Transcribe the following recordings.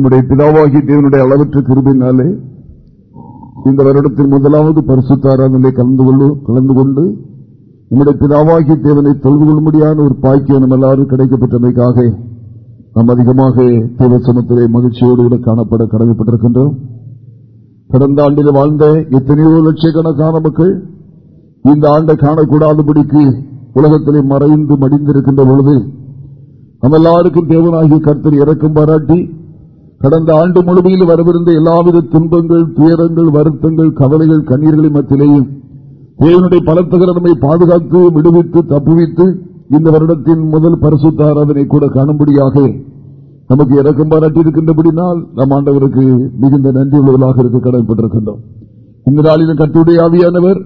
நம்முடைய பிதாவாகி தேவனுடைய அளவற்ற கிருபினாலே இந்த வருடத்தில் முதலாவது பரிசுத்தாராதனை கலந்து கொள்ளும் கலந்து கொண்டு நம்முடைய பிதாவாகி தேவனை தொழுது கொள்ளும்படியான ஒரு பாக்கியம் நம்ம எல்லாரும் கிடைக்கப்பட்டமைக்காக நாம் அதிகமாக தேவசனத்திலே மகிழ்ச்சியோடு கூட காணப்பட கடமைப்பட்டிருக்கின்றோம். கடந்த ஆண்டில் வாழ்ந்த எத்தனையோ லட்சக்கணக்கான மக்கள் இந்த ஆண்டை காணக்கூடாதபடிக்கு உலகத்திலே மறைந்து மடிந்திருக்கின்ற பொழுது நம்ம எல்லாருக்கும் தேவனாகிய கருத்தர் இறக்கும் பாராட்டி கடந்த ஆண்டு முழுமையில் வரவிருந்த எல்லாவித துன்பங்கள் துயரங்கள் வருத்தங்கள் கவலைகள் கண்ணீர்களின் மத்திலேயும் தேவனுடைய பலத்தகர நம்மை பாதுகாத்து விடுவித்து தப்புவித்து இந்த வருடத்தின் முதல் பரிசுத்தாராதனை கூட காணும்படியாக நமக்கு இறக்கம் பாராட்டி இருக்கின்றபடினால் நம் ஆண்டவருக்கு மிகுந்த நன்றி உள்ளவர்களாக இருக்க கடமைப்பட்டிருக்கின்றோம். இந்த நாளிலும் கட்டுடைய ஆவியானவர்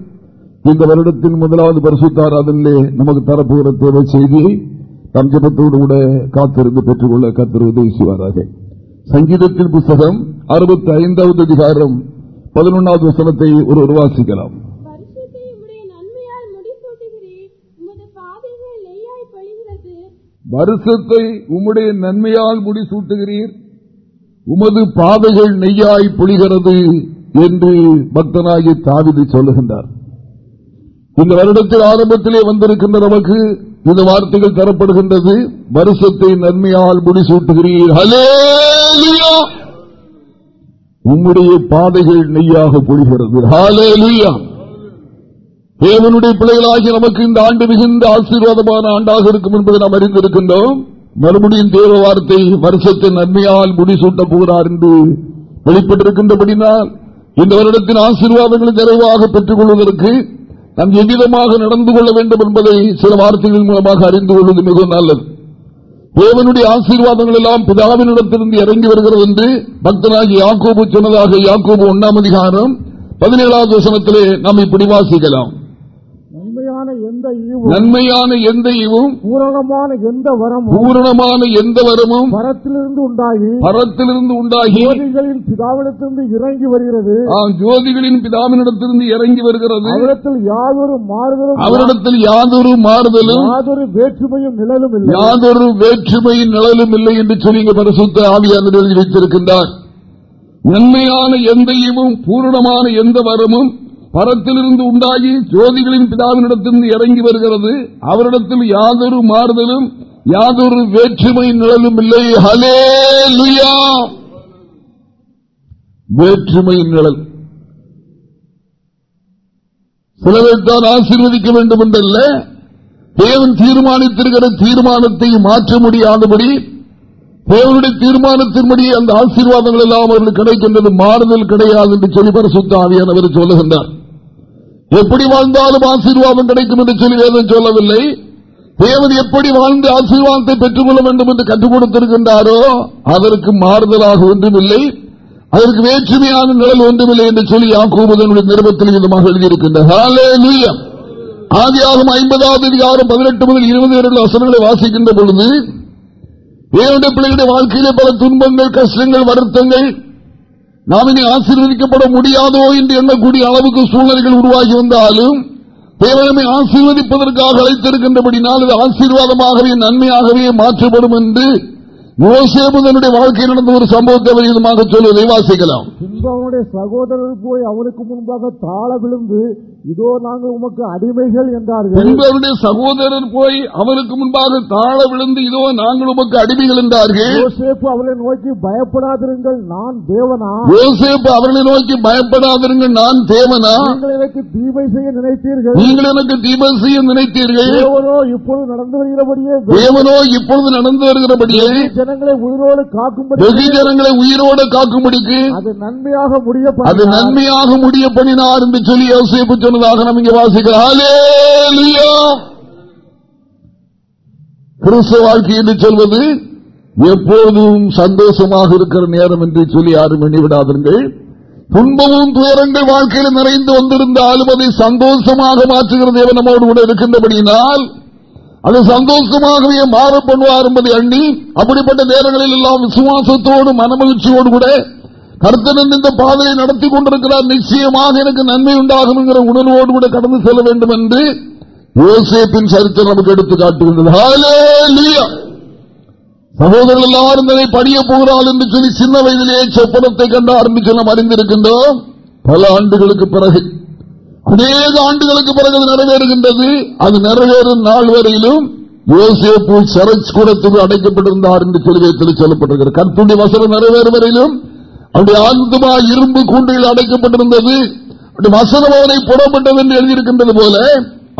இந்த வருடத்தின் முதலாவது பரிசுத்தாராதனிலே நமக்கு தரப்புகிற தேவை செய்தியை நம் ஜபத்தோடு கூட காத்திருந்து பெற்றுக்கொள்ள கத்தர் உதவி செய்வாராக. சங்கீதத்தின் புஸ்தகம் அறுபத்தி ஐந்தாவது அதிகாரம் பதினொன்றாவது வசனத்தை ஒரு வாசிக்கலாம் வருஷத்தை உம்முடைய நன்மையால் முடிசூட்டுகிறீர். உமது பாதைகள் நெய்யாய் பொழிகிறது. என்று பக்தனாகி தாவிது சொல்லுகின்றார். இந்த வருடத்தில் ஆரம்பத்திலே வந்திருக்கின்ற நமக்கு இந்த வார்த்தைகள் தரப்படுகின்றது. வருஷத்தை நன்மையால் முடிசூட்டுகிறீர்கள். ஹலேலுயா உம்முடைய பாதைகள் நெய்யாக பொழிகிறது. ஹலேலுயா தேவனுடைய பிள்ளைகளாகி நமக்கு இந்த ஆண்டு மிகுந்த ஆசீர்வாதமான ஆண்டாக இருக்கும் என்பதை நாம் அறிந்திருக்கின்றோம். மறுபடியும் தேவ வார்த்தை வருஷத்தின் நன்மையால் முடிசூட்டப் போகிறார் என்று வெளிப்பட்டிருக்கின்றபடினால் இந்த வருடத்தின் ஆசீர்வாதங்களை நிறைவாக பெற்றுக் கொள்வதற்கு நாம் எவ்விதமாக நடந்து கொள்ள வேண்டும் என்பதை சில வார்த்தைகள் மூலமாக அறிந்து கொள்வது மிகவும் நல்லது. தேவனுடைய ஆசீர்வாதங்கள் எல்லாம் பிதாவினிடத்திலிருந்து இறங்கி வருகிறது என்று பக்தனாகி யாக்கோபு சொன்னதாக யாக்கோபு ஒன்னாம் அதிகாரம் பதினேழாவது வசனத்திலே நாம் இப்படி வாசிக்கலாம். நன்மையான எந்த ஈவும் நன்மையான எந்த ஈவும் பூரணமான எந்த வரமும் பூரணமான எந்த வரமும் பரத்திலிருந்து உண்டாகி பரத்திலிருந்து உண்டாகி ஜோதிகளின் பிதாவிடத்திலிருந்து இறங்கி வருகிறது. ஜோதிகளின் பிதாவினிடத்திலிருந்து இறங்கி வருகிறது. அவரிடத்தில் யாதொரு மாறுதலும் அவரிடத்தில் யாதொரு மாறுதலும் யாதொரு வேற்றுமையும் நிழலும் இல்லை. யாதொரு வேற்றுமையின் நிழலும் இல்லை என்று சொல்லி பரிசுத்த ஆவியாளர் வைத்திருக்கின்றார். நன்மையான எந்த ஈவும் பூரணமான எந்த வரமும் பரத்திலிருந்து உண்டாகி ஜோதிகளின் பிதாவினிடத்திலிருந்து இறங்கி வருகிறது. அவரிடத்தில் யாதொரு மாறுதலும் யாதொரு வேற்றுமை நிழலும் இல்லை. ஹலே வேற்றுமை நிழல். சிலவைத்தான் ஆசீர்வதிக்க வேண்டும் என்றல்ல. தேவன் தீர்மானித்திருக்கிற தீர்மானத்தை மாற்ற முடியாதபடி தேவனுடைய தீர்மானத்தின்படி அந்த ஆசீர்வாதங்கள் எல்லாம் அவர்களுக்கு கிடைக்கின்றது. மாறுதல் கிடையாது என்று சொல்லி பரிசுத்த ஆவியானவர் சொல்லுகின்றார். எப்படி வாழ்ந்தாலும் ஆசீர்வாதம் கிடைக்கும் என்று சொல்லி வேதம் சொல்லவில்லை. தேவன் எப்படி வாழ்ந்து ஆசீர்வாதத்தை பெற்றுக் கொள்ள வேண்டும் என்று கற்றுக் கொடுத்திருக்கின்றாரோ அதற்கு மாறுதலாக ஒன்றுமில்லை. அதற்கு வேற்றுமையான நிழல் ஒன்றுமில்லை என்று சொல்லி யாக்கோபதனுடைய நிருபத்தில் விதமாக எழுதியிருக்கின்றார். ஆதியாகும் ஐம்பதாவது அதிகாரம் பதினெட்டு முதல் இருபது இரண்டு வசனங்களை வாசிக்கின்ற பொழுது தேவனுடைய பிள்ளைகளுடைய வாழ்க்கையிலே பல துன்பங்கள் கஷ்டங்கள் வருத்தங்கள் நாம் இனி ஆசீர்வதிக்கப்பட முடியாதோ என்று எண்ணக்கூடிய அளவுக்கு சூழ்நிலைகள் உருவாகி வந்தாலும் தேவனமை ஆசீர்வதிப்பதற்காக அழைத்திருக்கின்றபடினால் அது ஆசீர்வாதமாகவே நன்மையாகவே மாற்றப்படும் என்று யோசேபுதனுடைய வாழ்க்கையில் நடந்த ஒரு சம்பவத்தை அவர் விதமாக சொல்வதை வாசிக்கலாம். சகோதரர் போய் அவனுக்கு முன்பாக தாழ விழுந்து இதோ நாங்கள் உமக்கு அடிமைகள் என்றார்கள். பின்பு அவருடைய சகோதரர் போய் அவருக்கு முன்பாக தாழ விழுந்து இதோ நாங்கள் உமக்கு அடிமைகள் என்றார்கள். யோசேப்பு அவளை நோக்கி பயப்படாதிருங்கள் நான் தேவனா? யோசேப்பு அவர்களை நோக்கி பயப்படாதிருங்கள் நான் தேவனா? நீங்கள் எனக்கு தீமை செய்ய நினைத்தீர்கள். நீங்கள் எனக்கு தீபம் செய்ய நினைத்தீர்கள். தேவனோ இப்பொழுது நடந்து வருகிறபடியே தேவனோ இப்பொழுது நடந்து வருகிறபடியே. ஜனங்களை உயிரோடு காக்கும்படி வெகு ஜனங்களை உயிரோடு காக்கும்படிக்கு அது நன்மையாக முடிய அது நன்மையாக முடிய பண்ணினார் என்று சொல்லி யோசிப்பு சொன்னதாக நாம் இங்கே வாசிக்கிறோம். கிறிஸ்தவ வாழ்க்கை என்று சொல்வது எப்போதும் சந்தோஷமாக இருக்கிற நேரம் என்று சொல்லி யாரும் எண்ணிவிடாதீர்கள் துன்பமும் துயரங்கள் வாழ்க்கையில் நிறைந்து வந்திருந்தாலும் அதை சந்தோஷமாக மாற்றுகிறது தேவன் நம்மோடு கூட இருக்கின்றபடியினால் அது சந்தோஷமாகவே மாற பண்ணுவார் என்பதை எண்ணி அப்படிப்பட்ட நேரங்களில் எல்லாம் விசுவாசத்தோடு மனமகிழ்ச்சியோடு கூட கர்த்தன் இந்த பாதையை நடத்தி கொண்டிருக்கிறார். நிச்சயமாக எனக்கு நன்மை உண்டாகும் என்கிற உணர்வோடு கூட கடந்து செல்ல வேண்டும் என்று யோசேப்பின் சரித்திரம் நமக்கு எடுத்து காட்டுகின்றது சகோதரர்கள் எல்லாரும் அதை படிய போகிறாள் என்று சொல்லி சின்ன வயதிலேயே சொப்பனத்தை கண்டு ஆரம்பிச்சு நாம் அறிந்திருக்கின்றோம். பல ஆண்டுகளுக்கு பிறகு அநேக ஆண்டுகளுக்கு பிறகு அது நிறைவேறுகின்றது. அது நிறைவேறும் நாள் வரையிலும் யோசேப்பு சரச் கூடத்துக்கு அடைக்கப்பட்டிருந்தார் என்று சொல்லி சொல்லப்பட்டிருக்கிறது. கற்புண்டி வசனம் நிறைவேறும் வரையிலும் அவருடைய ஆத்மா இரும்பு கூண்டையில் அடைக்கப்பட்டிருந்தது. வசனம் அவரை புறப்பட்டது என்று எழுதியிருக்கின்றது போல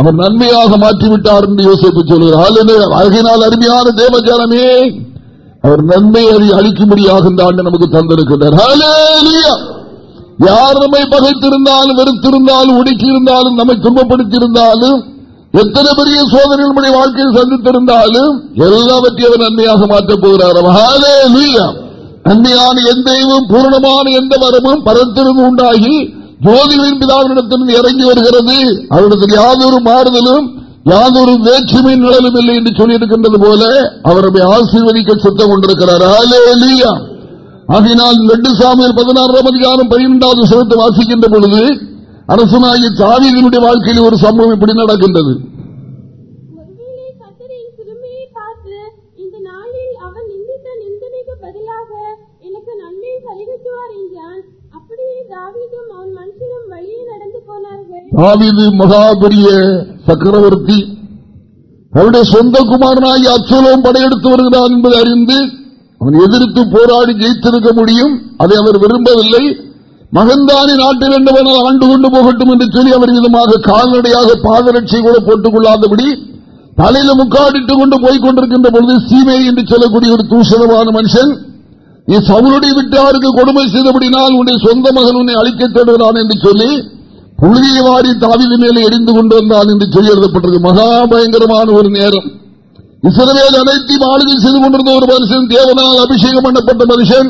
அவர் நன்மையாக மாற்றிவிட்டார் என்று யோசிப்பு சொல்கிறார். அழகினால் அருமையான தேவஜானமே அவர் நன்மை அதை அழிக்கும்படியாக இந்த ஆண்டு நமக்கு தந்திருக்கின்றார். யார் நம்மை பகைத்திருந்தாலும் வெறுத்திருந்தாலும் ஒடுக்கியிருந்தாலும் நம்மை துன்பப்படுத்தியிருந்தாலும் எத்தனை பெரிய சோதனை நம்முடைய வாழ்க்கையில் சந்தித்திருந்தாலும் எல்லாவற்றையும் அவர் நன்மையாக மாற்றப் போகிறார். நன்மையான எந்த பூரணமான எந்த மரமும் பரத்திலும் உண்டாகி ஜோதிகளின் பிதாவினிடத்திலிருந்து இறங்கி வருகிறது. அவரிடத்தில் யாதொரு மாறுதலும் யாதொரு வேற்றுமை நிழலும் இல்லை என்று சொல்லியிருக்கின்றது போல அவருடைய ஆசீர்வதிக்க சுத்தம் கொண்டிருக்கிறார். ஆகினால் ரெண்டு சாமியில் பதினாறாம் அதிகாரம் பன்னிரெண்டாவது சிறத்தை வாசிக்கின்ற பொழுது அரசனாகிய சாவியினுடைய வாழ்க்கையில் ஒரு சம்பவம் இப்படி நடக்கின்றது. தாவிது மகாபரிய சக்கரவர்த்தி அவருடைய சொந்த குமாரனாகி அச்சலம் படையெடுத்து வருகிறார் என்பதை அறிந்து அவன் எதிர்த்து போராடி ஜெயித்திருக்க முடியும். அதை அவர் விரும்பவில்லை. மகந்தானி நாட்டில் என்றவனால் ஆண்டு கொண்டு போகட்டும் என்று சொல்லி அவர் விதமாக கால்நடையாக பாதரட்சை கூட போட்டுக் கொள்ளாதபடி தலையில முக்காடிட்டுக் கொண்டு போய்க் கொண்டிருக்கின்ற பொழுது சீமை என்று சொல்லக்கூடிய ஒரு தூஷணமான மனுஷன் நீ சவுளுடைய விட்டாருக்கு கொடுமை செய்தபடினால் உன்னுடைய சொந்த மகன் உன்னை அழிக்கத் தேடுகிறான் என்று சொல்லி புழுதியை வாரி தாவித மேலே எரிந்து கொண்டு வந்தான் என்று சொல்லி எழுதப்பட்டது மகா பயங்கரமான ஒரு நேரம். இசைவேல் அனைத்தையும் ஆளுகை செய்து கொண்டிருந்த ஒரு மனுஷன் தேவனால் அபிஷேகம் பண்ணப்பட்ட மனுஷன்.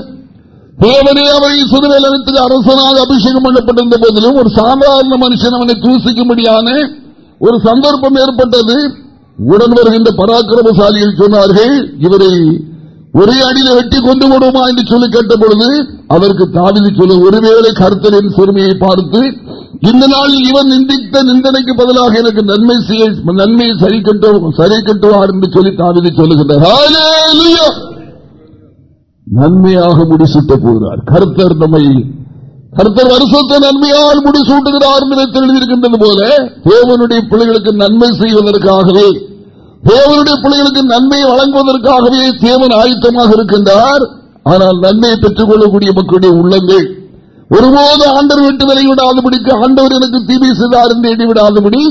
தேவனே அவரை இஸ்ரவேல் அனைத்து அரசனாக அபிஷேகம் பண்ணப்பட்டிருந்த போதிலும் ஒரு சாதாரண மனுஷன் அவனை தூசிக்கும்படியான ஒரு சந்தர்ப்பம் ஏற்பட்டது. உடன் வருகின்ற பராக்கிரமசாலிகள் சொன்னார்கள் இவரை ஒரே அடியில் வெட்டி கொண்டு விடுமா என்று சொல்லி கேட்ட பொழுது அதற்கு தாவிதி சொல்ல ஒருவேளை கருத்தரின் சிறுமியை பார்த்து இந்த நாளில் இவன் நிந்தித்த நிந்தனைக்கு பதிலாக எனக்கு நன்மை செய்ய நன்மையை சரி கட்டும் சரி கட்டுவார் என்று சொல்லி தாவிதை சொல்லுகின்றார். நன்மையாக முடிசூட்ட போகிறார். கருத்தர் நம்மை கருத்தர் வருஷத்தை நன்மையால் முடிசூட்டுகிறார் என்று எழுதியிருக்கின்றது போல தேவனுடைய பிள்ளைகளுக்கு நன்மை செய்வதற்காகவே தேவனுடைய பிள்ளைகளுக்கு நன்மையை வழங்குவதற்காகவே தேவன் ஆயுத்தமாக இருக்கின்றார். ஆனால் நன்மையை பெற்றுக் கொள்ளக்கூடிய மக்களுடைய உள்ளங்கள் ஒருபோது ஆண்டர் விட்டு விலை விடாதபடிக்கு ஆண்டவர் எனக்கு தீமை செய்தார் தேடி விடாதபடி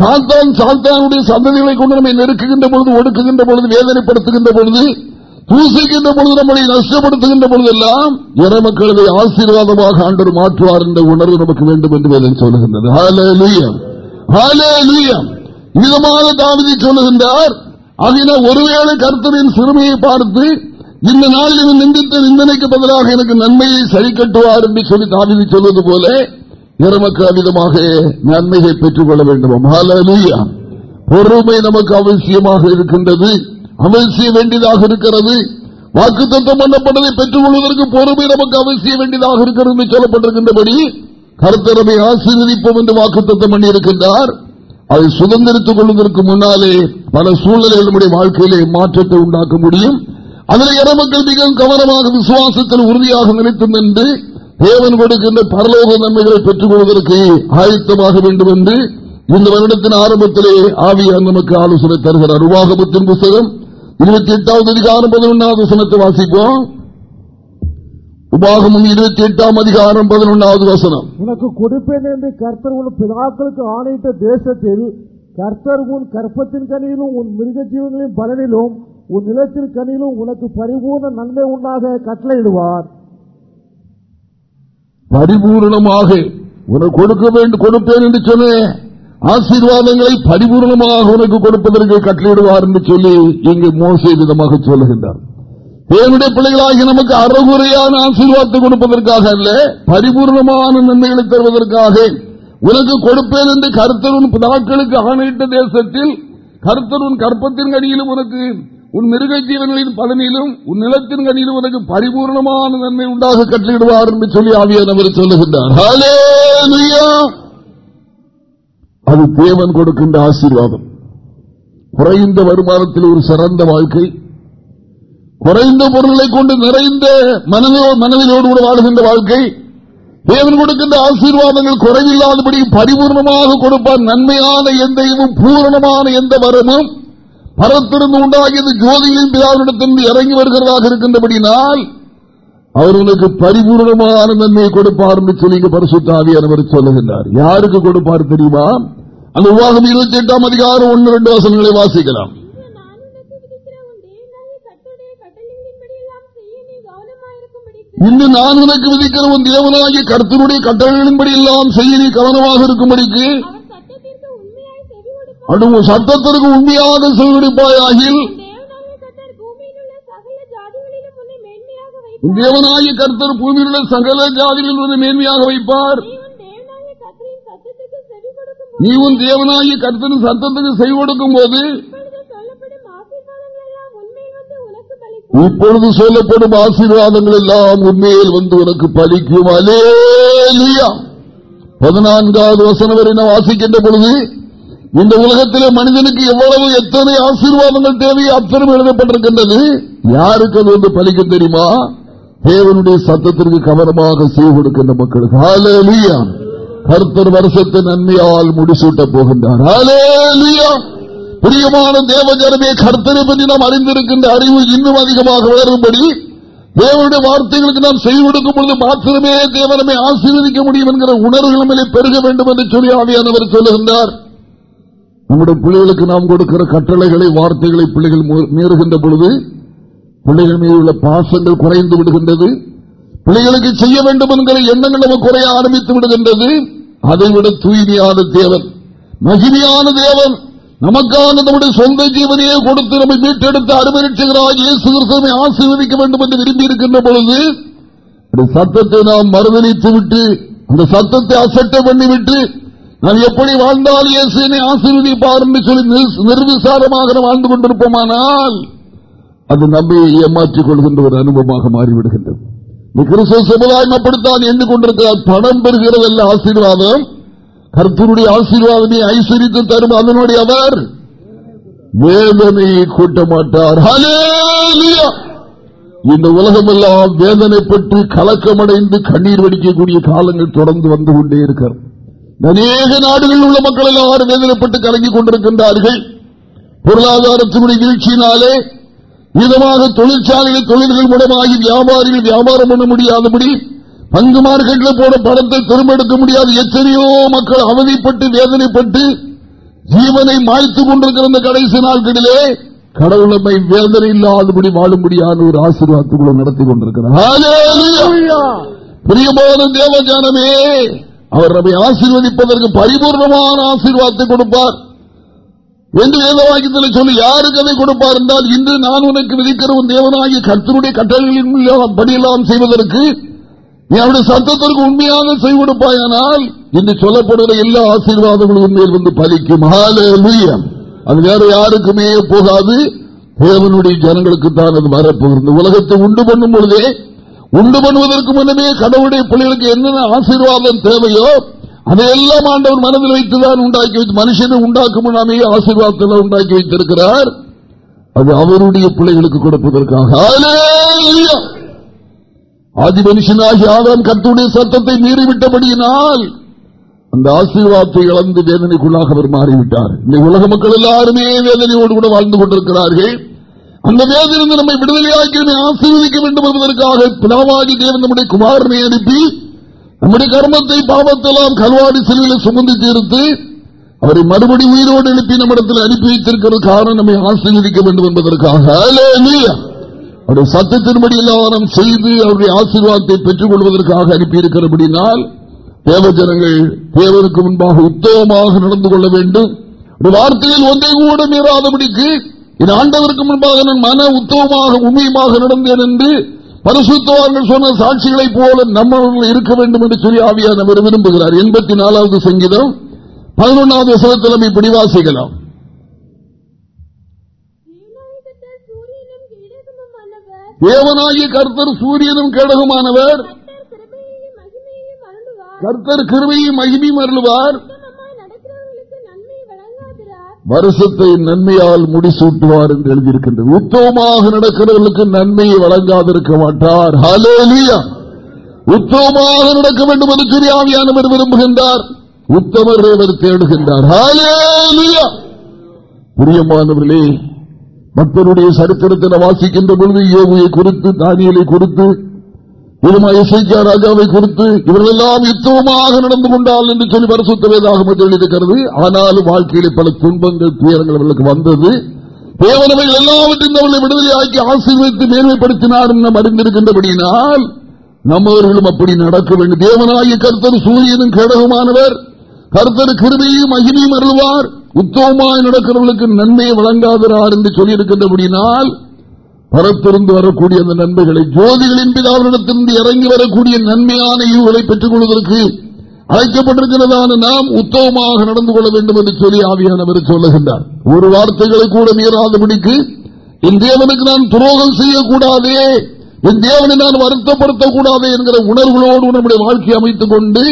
சாத்தான் சாத்தானுடைய சந்ததிகளை கொண்டு நம்மை நெருக்குகின்ற பொழுது ஒடுக்குகின்ற பொழுது வேதனைப்படுத்துகின்ற பொழுது பூசிக்கின்ற பொழுது நம்மளை நஷ்டப்படுத்துகின்ற பொழுதெல்லாம் இற மக்களது ஆசீர்வாதமாக ஆண்டர் மாற்றுவார் என்ற உணர்வு நமக்கு வேண்டும் என்று வேதனை சொல்லுகின்றது. விதமாக தாமதி சொல்லுகின்றார். ஆகினால் ஒருவேளை கருத்தரின் சிறுமையை பார்த்து இந்த நாளில் இவன் நிந்தித்த நிந்தனைக்கு பதிலாக எனக்கு நன்மையை சரி கட்டுவார் என்று சொல்லி தாவிதி சொல்வது போல நிறமக்கு அமிதமாக நன்மையை பெற்றுக் கொள்ள வேண்டும் பொறுமை நமக்கு அவசியமாக இருக்கின்றது. அவசிய வேண்டியதாக இருக்கிறது. வாக்கு தத்துவம் பண்ணப்பட்டதை பெற்றுக் கொள்வதற்கு பொறுமை நமக்கு அவசிய வேண்டியதாக இருக்கிறது என்று சொல்லப்பட்டிருக்கின்றபடி கருத்தரமை ஆசீர்வதிப்போம் என்று வாக்கு தத்துவம் பண்ணியிருக்கின்றார். அதை சுதந்திரித்துக் கொள்வதற்கு முன்னாலே பல சூழ்நிலைகள் நம்முடைய வாழ்க்கையிலே மாற்றத்தை உண்டாக்க முடியும். அதில் இறமக்கள் மிகவும் கவனமாக விசுவாசத்தில் உறுதியாக நினைத்தும் என்று தேவன் கொடுக்கின்ற பரலோக நன்மைகளை பெற்றுக் கொள்வதற்கு ஆயத்தமாக வேண்டும் என்று இந்த வருடத்தின் ஆரம்பத்திலே ஆவியார் நமக்கு ஆலோசனை தருகிறார். உருவாகபத்தின் புத்தகம் இருபத்தி எட்டாவது அதிகாரம் பதினொன்றாவது வசனத்தை வாசிப்போம். உபாகமும் இருபத்தி எட்டாம் அதிகாரம் பதினொன்றாவது வசனம். உனக்கு கொடுப்பேன் என்று கர்த்தர் உன் பிதாக்களுக்கு ஆணையிட்ட தேசத்தில் கர்த்தர் உன் கற்பத்தின் கனியிலும் உன் மிருக ஜீவங்களின் பலனிலும் உன் நிலத்திற்கனிலும் உனக்கு பரிபூர்ண நன்மை உண்டாக கட்டளையிடுவார். பரிபூர்ணமாக உனக்கு கொடுக்க வேண்டும் கொடுப்பேன் என்று சொன்னேன் ஆசீர்வாதங்களை பரிபூர்ணமாக உனக்கு கொடுப்பதற்கு கட்டளையிடுவார் என்று சொல்லி இங்கு மோசை விதமாக சொல்லுகின்றார். தேவனுடைய பிள்ளைகளாகி நமக்கு அறகுறையான ஆசீர்வாதத்தை கொடுப்பதற்காக அல்ல பரிபூர்ணமான நன்மைகளை தருவதற்காக உனக்கு கொடுப்பேன் என்று கருத்தருன் பிதாக்களுக்கு ஆணையிட்ட தேசத்தில் கருத்தருன் கற்பத்தின் அடியிலும் உனக்கு உன் மிருக ஜீவன்களின் பலனிலும் உன் நிலத்தின் கனியிலும் உனக்கு பரிபூர்ணமான நன்மை உண்டாக கட்டளிடுவார் என்று சொல்லி ஆவியானவர் சொல்லுகின்றார். அது தேவன் கொடுக்கின்ற ஆசீர்வாதம். குறைந்த வருமானத்தில் ஒரு சிறந்த வாழ்க்கை குறைந்த பொருளை கொண்டு நிறைந்த மனதிலோடு கூட வாழ்கின்ற வாழ்க்கை தேவன் கொடுக்கின்ற ஆசீர்வாதங்கள் குறைவில்லாதபடி பரிபூர்ணமாக கொடுப்பார். நன்மையான எந்தையும் பூரணமான எந்த வரமும் பரத்திருந்து உண்டாகியது ஜோதியின் பிதாவிடத்திலிருந்து இறங்கி வருகிறதாக இருக்கின்றபடினால் அவர் உனக்கு பரிபூர்ணமான நன்மையை கொடுப்பார் என்று சொல்லி பரிசுத்தாவியானவர் சொல்லுகின்றார். யாருக்கு கொடுப்பார் தெரியுமா? அந்த உபாகம் இருபத்தி எட்டாம் அதிகாரம் ஒன்று ரெண்டு வசனங்களை வாசிக்கலாம். இன்று நான் உனக்கு விதிக்கிற உன் தேவனாகிய எல்லாம் இருக்கும்படிக்கு கருத்தினுடைய கட்டளையின்படி எல்லாம் செய்ய நீ கவனமாக இருக்கும்படிக்கு உண்மையாய் சத்தத்திற்கு அடுவும் சட்டத்திற்கு உண்மையாக செவிடுப்பாயாகில் தேவனாகிய கர்த்தர் பூமியில் உள்ள சகல ஜாதிகளிலும் உள்ள ஜாதிகளில் உன்னை மேன்மையாக வைப்பார். நீவும் உன் தேவனாகிய சத்தத்துக்கு செய் கொடுக்கும் போது இப்பொழுது சொல்லப்படும் ஆசீர்வாதங்கள் எல்லாம் உண்மையில் வந்து உனக்கு பலிக்கும். அலேலியா பதினான்காவது வசனம் வரை நான் வாசிக்கின்ற பொழுது இந்த உலகத்திலே மனிதனுக்கு எவ்வளவு எத்தனை ஆசீர்வாதங்கள் தேவையோ அத்தனை எழுதப்பட்டிருக்கின்றது. யாருக்கு அது வந்து பலிக்க தெரியுமா? தேவனுடைய சத்தத்திற்கு கவனமாக செய்து கொடுக்கின்ற மக்களுக்கு. ஹalleluya கர்த்தர் வருஷத்தை நன்மையால் முடிசூட்ட போகின்றார். ஹalleluya பிரியமான தேவஜனமே கர்த்தரை பற்றி நாம் அறிந்திருக்கின்ற அறிவு இன்னும் அதிகமாக வளரும்படி தேவனுடைய வார்த்தைகளுக்கு நாம் செய்து கொடுக்கும் பொழுது மாத்திரமே தேவனமே ஆசீர்வதிக்க முடியும் என்கிற உணர்வு மேலே பெருக வேண்டும் என்று சொல்லி ஆவியானவர் சொல்லுகின்றார். நம்முடைய பிள்ளைகளுக்கு நாம் கொடுக்கிற கட்டளைகளை வார்த்தைகளை பிள்ளைகள் மீறுகின்ற பொழுது பிள்ளைகள் மீது உள்ள பாசங்கள் குறைந்து விடுகின்றது. பிள்ளைகளுக்கு செய்ய வேண்டும் என்கிற எண்ணங்கள் நம்ம குறைய ஆரம்பித்து விடுகின்றது. அதைவிட தூய்மையான தேவன் மகிமையான தேவன் நமக்கான நம்முடைய சொந்த ஜீவனையே கொடுத்து நம்மை மீட்டெடுத்து அனுமதிச்சுகிறார் இயேசு கிறிஸ்துவை ஆசீர்வதிக்க வேண்டும் என்று விரும்பி இருக்கின்ற பொழுது அந்த சத்தத்தை நாம் மறுதளித்து விட்டு அந்த சத்தத்தை அசட்டை பண்ணிவிட்டு நான் எப்படி வாழ்ந்தால் இயேசுனை என்னை ஆசீர்வதிப்பார் என்று சொல்லி நிர்விசாரமாக வாழ்ந்து கொண்டிருப்போமானால் அது நம்மை ஏமாற்றிக் கொள்கின்ற ஒரு அனுபவமாக மாறிவிடுகின்றது. இந்த கிறிஸ்தவ சமுதாயம் அப்படித்தான் எண்ணிக் கொண்டிருக்கிறார். பணம் பெறுகிறதல்ல ஆசீர்வாதம். கர்த்தருடைய ஆசீர்வாதமே ஐஸ்வரித்து தரும் அதனுடைய அவர் வேதனையை கூட்ட மாட்டார் இந்த உலகமெல்லாம் வேதனைப்பட்டு கலக்கமடைந்து கண்ணீர் வடிக்கக்கூடிய காலங்கள் தொடர்ந்து வந்து கொண்டே இருக்கிறது. அநேக நாடுகளில் உள்ள மக்கள் எல்லாரும் வேதனைப்பட்டு கலங்கிக் கொண்டிருக்கின்றார்கள். பொருளாதாரத்தினுடைய வீழ்ச்சியினாலே விதமாக தொழிற்சாலைகள் தொழில்கள் மூலமாகி வியாபாரிகள் வியாபாரம் பண்ண முடியாதபடி பங்கு மார்க்கெட்டில் போன பணத்தை திரும்ப எடுக்க முடியாது எத்தனையோ மக்கள் அவதிப்பட்டு வேதனைப்பட்டு ஜீவனை மாய்த்துக் கொண்டிருக்கிற கடைசி நாட்களிலே கடவுள் நம்மை வேதனை இல்லாதபடி வாழும்படியான ஒரு ஆசீர்வாதத்துக்குள்ள நடத்தி கொண்டிருக்கிறார். பிரியமான தேவஜானமே! அவர் நம்மை ஆசீர்வதிப்பதற்கு பரிபூர்ணமான ஆசீர்வாதத்தை கொடுப்பார். என்று வேதவாக்கியத்தில் சொல்லி யாருக்கு அதை கொடுப்பார் என்றால் இன்று நான் உனக்கு விதிக்கிற உன் தேவனாகிய கர்த்தருடைய கட்டளைகளின் படியெல்லாம் செய்வதற்கு நீ அவருடைய சத்தத்திற்கு உண்மையாக செய்து கொடுப்பாயானால் இன்று சொல்லப்படுகிற எல்லா ஆசீர்வாதங்களும் உண்மையில் வந்து பலிக்கும். அது வேற யாருக்குமே போகாது. தேவனுடைய ஜனங்களுக்கு தான் அது வரப்போகிறது. இந்த உலகத்தை உண்டு பண்ணும் பொழுதே உண்டு பண்ணுவதற்கு முன்னமே கடவுளுடைய பிள்ளைகளுக்கு என்னென்ன ஆசீர்வாதம் தேவையோ அதையெல்லாம் ஆண்டவர் மனதில் வைத்துதான் உண்டாக்கி வைத்து மனுஷனை உண்டாக்கும் முன்னாமே ஆசீர்வாதத்தை உண்டாக்கி வைத்திருக்கிறார். அது அவருடைய பிள்ளைகளுக்கு கொடுப்பதற்காக. ஆதி மனுஷனாகி ஆதாம் கத்துடைய சத்தத்தை மீறிவிட்டபடியினால் அந்த ஆசீர்வாதத்தை இழந்து வேதனைக்குள்ளாக அவர் மாறிவிட்டார். இந்த உலக மக்கள் எல்லாருமே வேதனையோடு கூட வாழ்ந்து கொண்டிருக்கிறார்கள். அந்த வேதனை நம்மை விடுதலையாக்கி ஆசீர்வதிக்க வேண்டும் என்பதற்காக பிதாவாகி தேவன் நம்முடைய குமாரனை அனுப்பி நம்முடைய கர்மத்தை பாவத்தெல்லாம் கல்வாடி சிலுவையில் சுமந்து தீர்த்து அவரை மறுபடி உயிரோடு எழுப்பி நம்மிடத்தில் அனுப்பி வைத்திருக்கிற காரணம் நம்மை ஆசீர்வதிக்க வேண்டும் என்பதற்காக. அவருடைய சத்தத்தின்படி எல்லாரும் செய்து அவருடைய ஆசீர்வாதத்தை பெற்றுக் கொள்வதற்காக அனுப்பியிருக்கிறபடினால் தேவஜனங்கள் தேவருக்கு முன்பாக உத்தவமாக நடந்து கொள்ள வேண்டும். ஒரு வார்த்தையில் ஒன்றை கூட மீறாதபடிக்கு இது ஆண்டவருக்கு முன்பாக நான் மன உத்தவமாக உண்மையுமாக நடந்தேன் என்று பரிசுத்தவார்கள் சொன்ன சாட்சிகளைப் போல நம்மவர்கள் இருக்க வேண்டும் என்று சொல்லி ஆவியானவர் விரும்புகிறார். எண்பத்தி நாலாவது சங்கீதம் பதினொன்றாவது வசனத்தில் நம்ம இப்படி வாசிக்கலாம். தேவனாகிய கர்த்தர் சூரியனும் கேடகமானவர். கர்த்தர் கிருமையும் மகிமையும் அருள்வார் உத்தமமாய் நடக்கிறவர்களுக்கு நன்மை வழங்காதிரார் வருஷத்தை நன்மையால் முடிசூட்டுவார் என்று எழுதியிருக்கின்றது. உத்தமமாக நடக்கிறவர்களுக்கு நன்மையை வழங்காதிருக்க மாட்டார். ஹலேலியா உத்தவமாக நடக்க வேண்டும் என்று கிரியாவியானவர் விரும்புகின்றார். உத்தமரை அவர் தேடுகின்றார். ஹலேலியா பிரியமானவர்களே மக்களுடைய சரித்திரத்தில் வாசிக்கின்ற பொழுது யோகுவை குறித்து தானியலை குறித்து இசைக்கா ராஜாவை குறித்து இவர்களெல்லாம் யுத்தமாக நடந்து கொண்டால் என்று சொல்லி பரிசுத்த வேதாக எழுதியிருக்கிறது ஆனாலும் வாழ்க்கையில் பல துன்பங்கள் துயரங்கள் அவர்களுக்கு வந்தது. தேவனவைகள் எல்லாவற்றையும் அவர்களை விடுதலையாக்கி ஆசீர்வதித்து மேன்மைப்படுத்தினார் நாம் அறிந்திருக்கின்றபடியினால் நம்மவர்களும் அப்படி நடக்க வேண்டும். தேவனாகிய கருத்தர் சூரியனும் கேடகமானவர். கருத்தர் கிருமியும் மகிமையும் அருள்வார். உத்தவமாய் நடக்கிறவர்களுக்கு நன்மையை வழங்காதார் என்று சொல்லியிருக்கின்றபடியினால் பரத்திருந்து வரக்கூடிய அந்த நன்மைகளை ஜோதிகளின் பிதாவிடத்திலிருந்து இறங்கி வரக்கூடிய நன்மையான ஈவுகளை பெற்றுக் கொள்வதற்கு அழைக்கப்பட்டிருக்கிறதான நாம் உத்தவமாக நடந்து கொள்ள வேண்டும் என்று சொல்லி ஆவியானவர் சொல்லுகின்றார். ஒரு வார்த்தைகளை கூட மீறாதபடிக்கு என் தேவனுக்கு நான் துரோகம் செய்யக்கூடாதே என் தேவனை நான் வருத்தப்படுத்தக்கூடாதே என்கிற உணர்வுகளோடு நம்முடைய வாழ்க்கை அமைத்துக் கொண்டு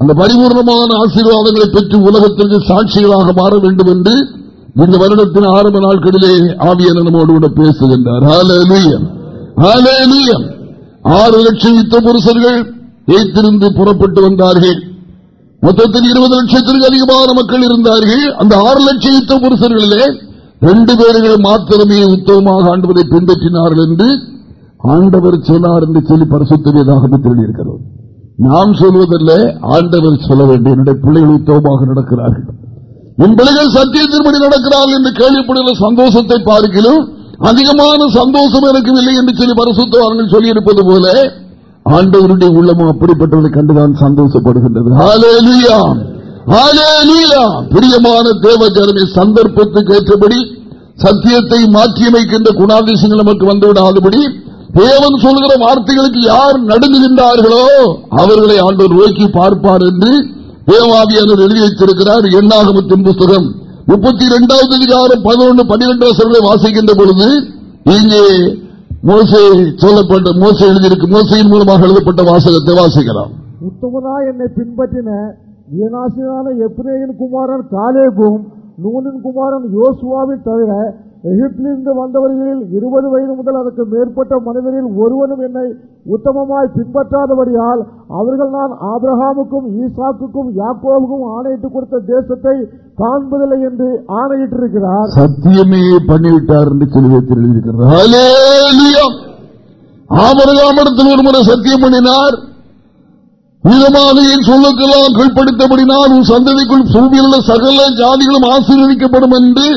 அந்த பரிபூர்ணமான ஆசீர்வாதங்களை பெற்று உலகத்திற்கு சாட்சிகளாக மாற வேண்டும் என்று இந்த வருடத்தின் ஆரம்ப நாட்களிலே ஆவியன் நம்மோடு கூட பேசுகின்றார். ஆறு லட்சம் யுத்த புருஷர்கள் எய்த்திருந்து புறப்பட்டு வந்தார்கள். மொத்தத்தில் இருபது லட்சத்திற்கு அதிகமான மக்கள் இருந்தார்கள். அந்த ஆறு லட்சம் யுத்த புருஷர்களிலே ரெண்டு பேர்கள் மாத்திரமே உத்தவமாக ஆண்டவரை பின்பற்றினார்கள் என்று ஆண்டவர் சொன்னார் என்று சொல்லி பரிசுத்தவியதாக சொல்லியிருக்கிறோம். நாம் சொல்வதல்ல ஆண்டவர் சொல்ல வேண்டும். என்னுடைய பிள்ளைகள் உத்தவமாக நடக்கிறார்கள். என் பிள்ளைகள் சத்தியத்தின்படி நடக்கிறார்கள் என்று கேள்விப்படுகிற சந்தோஷத்தை பார்க்கலாம் அதிகமான சந்தோஷம் எனக்கு இல்லை என்று சொல்லி பரிசுத்தவாரங்கள் சொல்லியிருப்பது போல ஆண்டவருடைய உள்ளமும் அப்படிப்பட்டவர்களை கண்டுதான் சந்தோஷப்படுகின்றது. பிரியமான தேவஜனமே சந்தர்ப்பத்துக்கு ஏற்றபடி சத்தியத்தை மாற்றியமைக்கின்ற குணாதிசங்கள் நமக்கு வந்துவிடாதபடி தேவன் சொல்கிற வார்த்தைகளுக்கு யார் நடுங்குகின்றார்களோ அவர்களை ஆண்டவர் நோக்கி பார்ப்பார் என்று தேவாவியானவர் எழுதி வைத்திருக்கிறார் எண்ணாகமத்தின் புத்தகம் முப்பத்தி இரண்டாவது அதிகாரம் பதினொன்று பன்னிரெண்டு வருஷங்களை வாசிக்கின்ற பொழுது இங்கே மோசை சொல்லப்பட்ட மோசை எழுதியிருக்கு. மோசையின் மூலமாக எழுதப்பட்ட வாசகத்தை வாசிக்கிறார் உத்தமனா என்னை பின்பற்றின ஏனாசியான எப்ரேயின் குமாரன் காலேபும் நூனின் குமாரன் யோசுவாவை தவிர எகிப்திலிருந்து வந்தவர்களில் இருபது வயது முதல் அதற்கு மேற்பட்ட மனிதரில் ஒருவனும் என்னை உத்தமமாய் பின்பற்றாதபடியால் அவர்கள் நான் ஆபிரஹாமுக்கும் ஈசாக்குக்கும் யாக்கோவுக்கும் ஆணையிட்டு கொடுத்த தேசத்தை காண்பதில்லை என்று ஆணையிட்டிருக்கிறார். சத்தியமே பண்ணிவிட்டார் என்று சொல்லி வைத்திருக்கிறார். ஆபரகாமடத்தில் ஒரு முறை சத்தியம் பண்ணினார். வீரமாதையின் சொல்லுக்கெல்லாம் கீழ்ப்படுத்தபடினால் உன் சந்ததிக்குள் சூழ்நிலை சகல ஜாதிகளும் ஆசீர்வதிக்கப்படும் என்று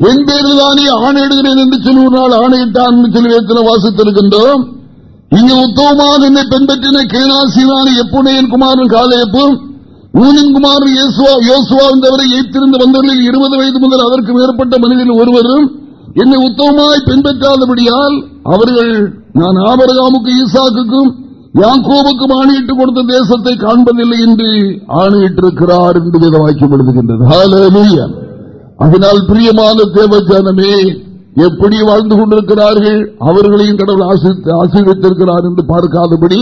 என் பேரில் தானே ஆணையிடுகிறேன் என்று சொல்லுவனால் ஒரு நாள் ஆணையிட்டான் சொல்லி வேத்தனை வாசித்திருக்கின்றோம். இங்கு உத்தவமாக என்னை பின்பற்றின கேனாசிவான எப்புனையன் குமாரன் காலையப்பும் ஊனின் குமாரன் யோசுவா தவிர ஏற்றிருந்து வந்தவர்களில் இருபது வயது முதல் அதற்கு மேற்பட்ட மனிதர்கள் ஒருவரும். என்னை உத்தவமாய் பின்பற்றாதபடியால் அவர்கள் நான் ஆபரகாமுக்கு ஈசாக்குக்கும் யாங்கோவுக்கும் ஆணையிட்டு கொடுத்த தேசத்தை காண்பதில்லை என்று ஆணையிட்டிருக்கிறார் என்று வாக்கியம் எழுதுகின்றது அதனால் பிரியமான தேவஜானமே எப்படி வாழ்ந்து கொண்டிருக்கிறார்கள்? அவர்களையும் கடவுள் ஆசீர்வித்திருக்கிறார் என்று பார்க்காதபடி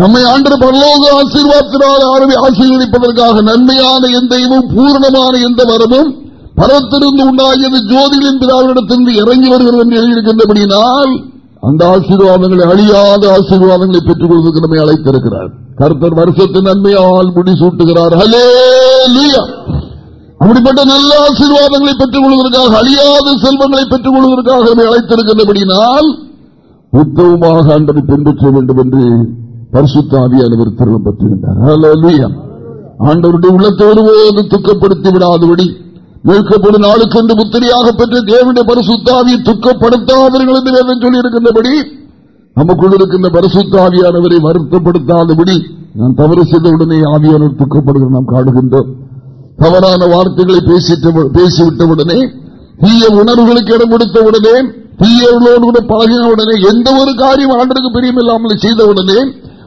நம்மை ஆண்டு பரலோக ஆசீர்வாதத்தினால் ஆரம்பி ஆசீர்வதிப்பதற்காக நன்மையான எந்த இவும் பூர்ணமான எந்த வரமும் பரத்திலிருந்து உண்டாகியது ஜோதிகளின் பிதாவிடத்திலிருந்து இறங்கி வருகிறது என்று எழுதியிருக்கின்றபடியினால் அந்த ஆசீர்வாதங்களை அழியாத ஆசீர்வாதங்களை பெற்றுக் கொள்வதற்கு நம்மை அழைத்திருக்கிறார். கருத்தர் வருஷத்தின் நன்மையால் முடிசூட்டுகிறார். ஹலே அப்படிப்பட்ட நல்ல ஆசீர்வாதங்களை பெற்றுக் கொள்வதற்காக அழியாத செல்வங்களை பெற்றுக் கொள்வதற்காக அழைத்திருக்கின்றபடினால் உத்தவமாக ஆண்டனை பின்பற்ற வேண்டும் என்று பரிசுத்தாவியானவர் திரும்ப பெற்றுகின்றார் ஆண்டவருடைய உள்ளத்தை ஒருபோது துக்கப்படுத்தி விடாதபடி மீட்கப்படும் நாளுக்கென்று முத்திரையாக பெற்ற தேவனுடைய பரிசுத்தாவியை துக்கப்படுத்தாதவர்கள் என்று வேதம் சொல்லியிருக்கின்றபடி நமக்குள் இருக்கின்ற பரிசுத்தாவியானவரை வருத்தப்படுத்தாதபடி நான் தவறு செய்தவுடனே ஆவியானவர் துக்கப்படுகிற நாம் காடுகின்றோம் தவறான வார்த்தைகளை பேசிவிட்டவுடனே தீய உணர்வுகளுக்கு இடம் கொடுத்தவுடனே தீயவர்களோடு கூட பழகினவுடனே எந்த ஒரு காரியம் ஆண்டருக்கு பிரியமில்லாமல் செய்தவுடனே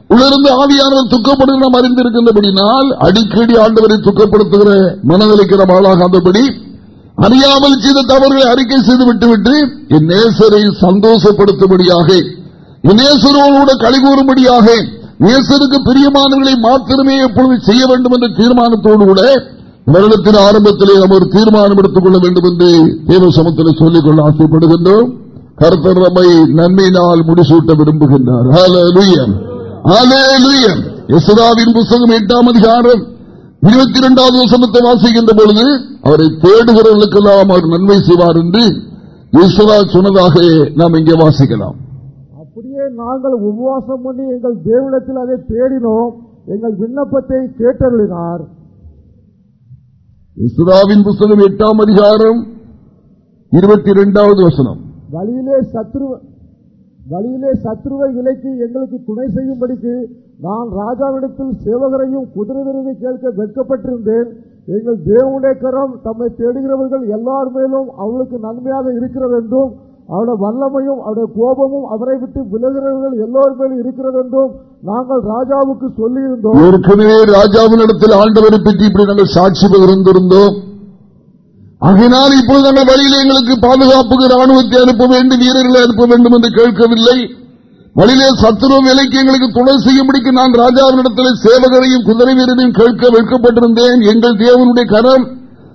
உள்ளிருந்து ஆவியானவர் துக்கப்படுகிற நாம் அறிந்திருக்கின்றபடினால் அடிக்கடி ஆண்டவரை துக்கப்படுத்துகிற மனநிலைக்கிற ஆளாகாதபடி அறியாமல் செய்த தவறுகளை அறிக்கை செய்து விட்டுவிட்டு என் நேசரை சந்தோஷப்படுத்தும்படியாக என் நேசரோடு கழிவுறும்படியாக நேசருக்கு பிரியமானவர்களை மாத்திரமே எப்பொழுது செய்ய வேண்டும் என்ற தீர்மானத்தோடு கூட வருடத்தின் ஆரம்பத்திலே நாம் ஒரு தீர்மானம் எடுத்துக் கொள்ள வேண்டும் என்று தேவ சமத்தில் சொல்லிக்கொள்ள ஆசைப்படுகின்றோம். கருத்தர் நம்மை நன்மையினால் முடிசூட்ட விரும்புகின்றார். எஸ்ராவின் புத்தகம் எட்டாம் அதிகாரம் இருபத்தி இரண்டாவது வசனத்தை வாசிக்கின்ற பொழுது அவரை தேடுகிறவர்களுக்கெல்லாம் அவர் நன்மை செய்வார் என்று இஸ்ரா சொன்னதாக நாம் இங்கே வாசிக்கலாம். அப்படியே நாங்கள் உபவாசம் பண்ணி எங்கள் தேவனத்தில் அதை தேடினோம். எங்கள் விண்ணப்பத்தை கேட்டருளினார். இஸ்ராவின் புஸ்தகம் எட்டாம் அதிகாரம் இருபத்தி இரண்டாவது வசனம். வழியிலே சத்ரு வழியிலே சத்ருவை விலைக்கு எங்களுக்கு துணை செய்யும்படிக்கு நான் ராஜாவிடத்தில் சேவகரையும் குதிரை விருதை கேட்க வெட்கப்பட்டிருந்தேன். எங்கள் தேவனுடைய கரம் தம்மை தேடுகிறவர்கள் எல்லார் மேலும் அவளுக்கு நன்மையாக இருக்கிறது என்றும் அவருடைய வல்லமையும் அவருடைய கோபமும் அவரை விட்டு விலகிறவர்கள் எல்லோர் மேலும் இருக்கிறது என்றும் நாங்கள் ராஜாவுக்கு சொல்லியிருந்தோம். ஏற்கனவே ராஜாவின் இடத்தில் ஆண்டவரை பற்றி இப்படி நாங்கள் சாட்சி பகிர்ந்திருந்தோம். ஆகினால் இப்பொழுது அந்த வழியில் எங்களுக்கு பாதுகாப்புக்கு ராணுவத்தை அனுப்ப வேண்டும் வீரர்களை அனுப்ப வேண்டும் என்று கேட்கவில்லை. வழியிலே சத்துருவ வேலைக்கு எங்களுக்கு துணை செய்யும்படிக்கு நான் ராஜாவினிடத்தில் சேவகரையும் குதிரை வீரரையும் கேட்க வைக்கப்பட்டிருந்தேன். எங்கள் தேவனுடைய கரம்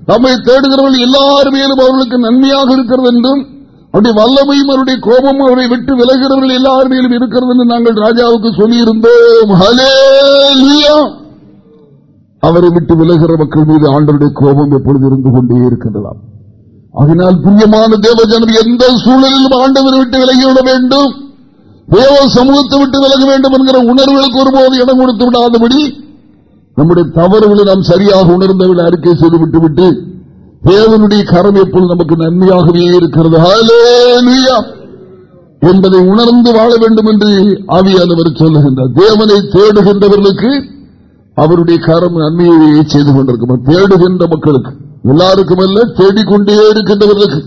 தம்மை தேடுகிறவர்கள் எல்லார் மேலும் அவர்களுக்கு நன்மையாக இருக்கிறது என்றும் அவருடைய வல்லமையும் அவருடைய கோபமும் அவரை விட்டு விலகிறவர்கள் எல்லார் மேலும் இருக்கிறது என்று நாங்கள் ராஜாவுக்கு சொல்லியிருந்தோம். அவரை விட்டு விலகிற மக்கள் மீது ஆண்டருடைய கோபம் எப்பொழுது இருந்து கொண்டே இருக்கின்றதாம். அதனால் புண்ணியமான தேவஜனர் எந்த சூழலிலும் ஆண்டவரை விட்டு விலகிவிட வேண்டும். தேவ சமூகத்தை விட்டு விலக வேண்டும் என்கிற உணர்வுகளுக்கு ஒருபோது இடம் கொடுத்து விடாதபடி நம்முடைய தவறுகளை நாம் சரியாக உணர்ந்தவர்கள் அறிக்கை செய்து விட்டுவிட்டு தேவனுடைய கரம் எப்பொழுது நமக்கு நன்மையாகவே இருக்கிறது? என்பதை உணர்ந்து வாழ வேண்டும் என்று ஆவியானவர் சொல்லுகின்றார். தேவனை தேடுகின்றவர்களுக்கு அவருடைய கரம் நன்மையை செய்து கொண்டிருக்கும். தேடுகின்ற மக்களுக்கு எல்லாருக்கும் அல்ல தேடிக்கொண்டே இருக்கின்றவர்களுக்கு.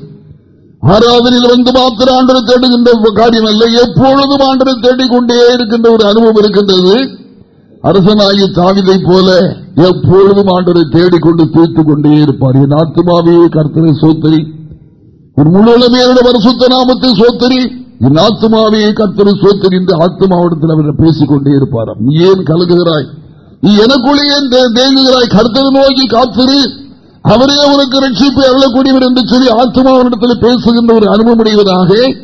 ஆராதனையில் வந்து மாத்திர ஆண்டரை தேடுகின்ற காரியம் அல்ல. எப்பொழுதும் ஆண்டரை தேடிக்கொண்டே இருக்கின்ற ஒரு அனுபவம் இருக்கின்றது. அரசனாகி தாவிதை போல எப்பொழுதும் ஆண்டரை தேடிக்கொண்டு தீர்த்துக் கொண்டே இருப்பார். என் ஆத்மாவையே கர்த்தரை சோத்தரி. என் முழுமே சுத்த நாமத்தை சோத்தரி. என் ஆத்மாவையே கர்த்தரை சோத்தரி என்று ஆத்மாவிடத்தில் அவர் பேசிக்கொண்டே இருப்பாராம். நீ ஏன் கலங்குகிறாய்? நீ எனக்குள்ளே ஏன் தேங்குகிறாய்? கர்த்தரை நோக்கி காத்திரு. அவரே உனக்கு ரட்சிப்பை அருளக்கூடியவர் என்று சொல்லி ஆத்மாவிடத்தில் பேசுகின்ற ஒரு அனுபவமுடையவராக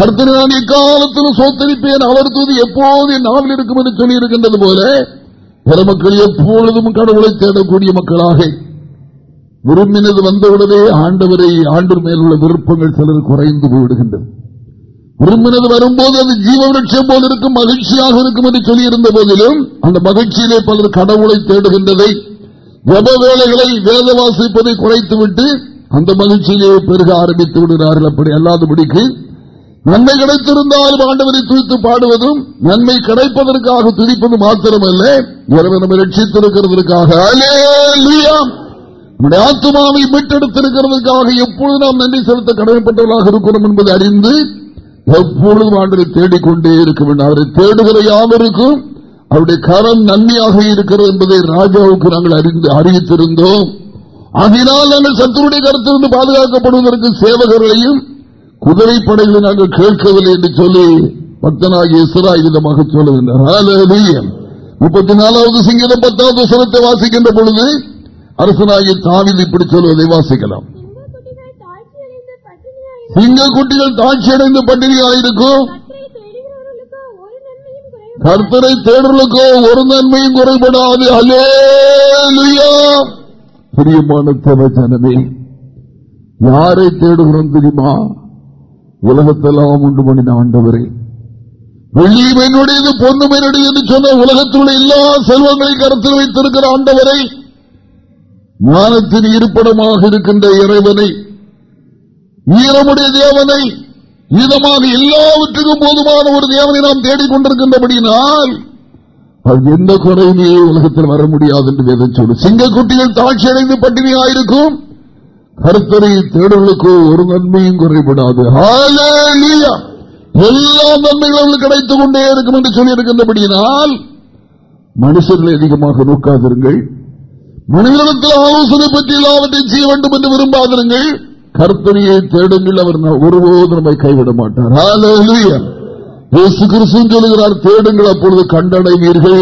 அடைவதாக நான் எக்காலத்திலும் சோத்தரிப்பேன் அவர் தூது எப்போது நாவில் இருக்கும் என்று சொல்லி இருக்கின்றது போல பெருமக்கள் எப்பொழுதும் கடவுளை தேடக்கூடிய மக்களாக. விரும்பினது வந்தவுடனே ஆண்டவரை ஆண்டு மேலுள்ள விருப்பங்கள் சிலர் குறைந்து போய்விடுகின்றது. விரும்பினது வரும்போது அது ஜீவவருட்சம் போல் இருக்கும் மகிழ்ச்சியாக இருக்கும் என்று சொல்லியிருந்த போதிலும் அந்த மகிழ்ச்சியிலே பலர் கடவுளை தேடுகின்றதை ஜப வேலைகளை வேத வாசிப்பதை குறைத்துவிட்டு அந்த மகிழ்ச்சியிலே பெருக ஆரம்பித்து விடுகிறார்கள். அப்படி அல்லாதபடிக்கு நன்மை கிடைத்திருந்தாலும் ஆண்டவரை துதித்து பாடுவதும் நன்மை கிடைப்பதற்காக துதிப்பது மாத்திரமல்ல இரவு நம்மை ரட்சித்திருக்கிறதற்காக நம்முடைய ஆத்மாவை மீட்டெடுத்திருக்கிறதுக்காக எப்பொழுது நாம் நன்றி செலுத்த கடமைப்பட்டவர்களாக இருக்கிறோம் என்பதை அறிந்து எப்பொழுதும் ஆண்டரை தேடிக்கொண்டே இருக்க வேண்டும். அவரை தேடுகிற யாவருக்கும் அவருடைய கரம் நன்மையாக இருக்கிறது என்பதை ராஜாவுக்கு நாங்கள் அறிந்து அறிவித்திருந்தோம். அதனால் நாங்கள் சத்துருடைய கருத்திலிருந்து பாதுகாக்கப்படுவதற்கு சேவகர்களையும் குதிரை படைகளை நாங்கள் கேட்கவில்லை என்று சொல்லி பக்தனாகிய விதமாக சொல்லுகின்றார் முப்பத்தி நாலாவது சிங்கிதம் பத்தாவது சுரத்தை வாசிக்கின்ற பொழுது அரசனாகிய தாவில் இப்படி சொல்வதை வாசிக்கலாம். சிங்க குட்டிகள் தாட்சியடைந்து பட்டினியாயிருக்கும் கர்த்தரை தேடலுக்கோ ஒரு நன்மையும் குறைபடாது. அலேயா பிரியமான ஜனமே யாரை தேடுகிறோம் தெரியுமா? உலகத்தெல்லாம் உண்டு பண்ணின ஆண்டவரே. வெள்ளியும் என்னுடையது பொண்ணும் என்னுடையது என்று சொன்ன உலகத்தில் எல்லா செல்வங்களை கருத்தில் வைத்திருக்கிற ஆண்டவரை ஞானத்தின் இருப்பிடமாக இருக்கின்ற இறைவனை ஈரமுடைய தேவனை இதமாக எல்லாவற்றுக்கும் போதுமான ஒரு தேவனை நாம் தேடிக்கொண்டிருக்கின்றபடியினால் அது எந்த குறையுமே உலகத்தில் வர முடியாது என்று வேதம் சொல்லு சிங்கக்குட்டிகள் தாட்சி அடைந்து பட்டினியாயிருக்கும். கருத்தரை தேடலுக்கு ஒரு நன்மையும் குறைபடாது. எல்லா நன்மைகளும் கிடைத்துக் கொண்டே இருக்கும் என்று சொல்லியிருக்கின்றபடியினால் மனுஷர்களை அதிகமாக நோக்காதிருங்கள். மனிதனத்தில் ஆலோசனை பற்றி எல்லாவற்றையும் செய்ய வேண்டும் என்று விரும்பாதிருங்கள். கர்த்தனையை தேடுங்கள் அவர் ஒருபோது நம்மை கைவிட மாட்டார். சொல்லுகிறார் தேடுங்கள் அப்பொழுது கண்டடைவீர்கள்.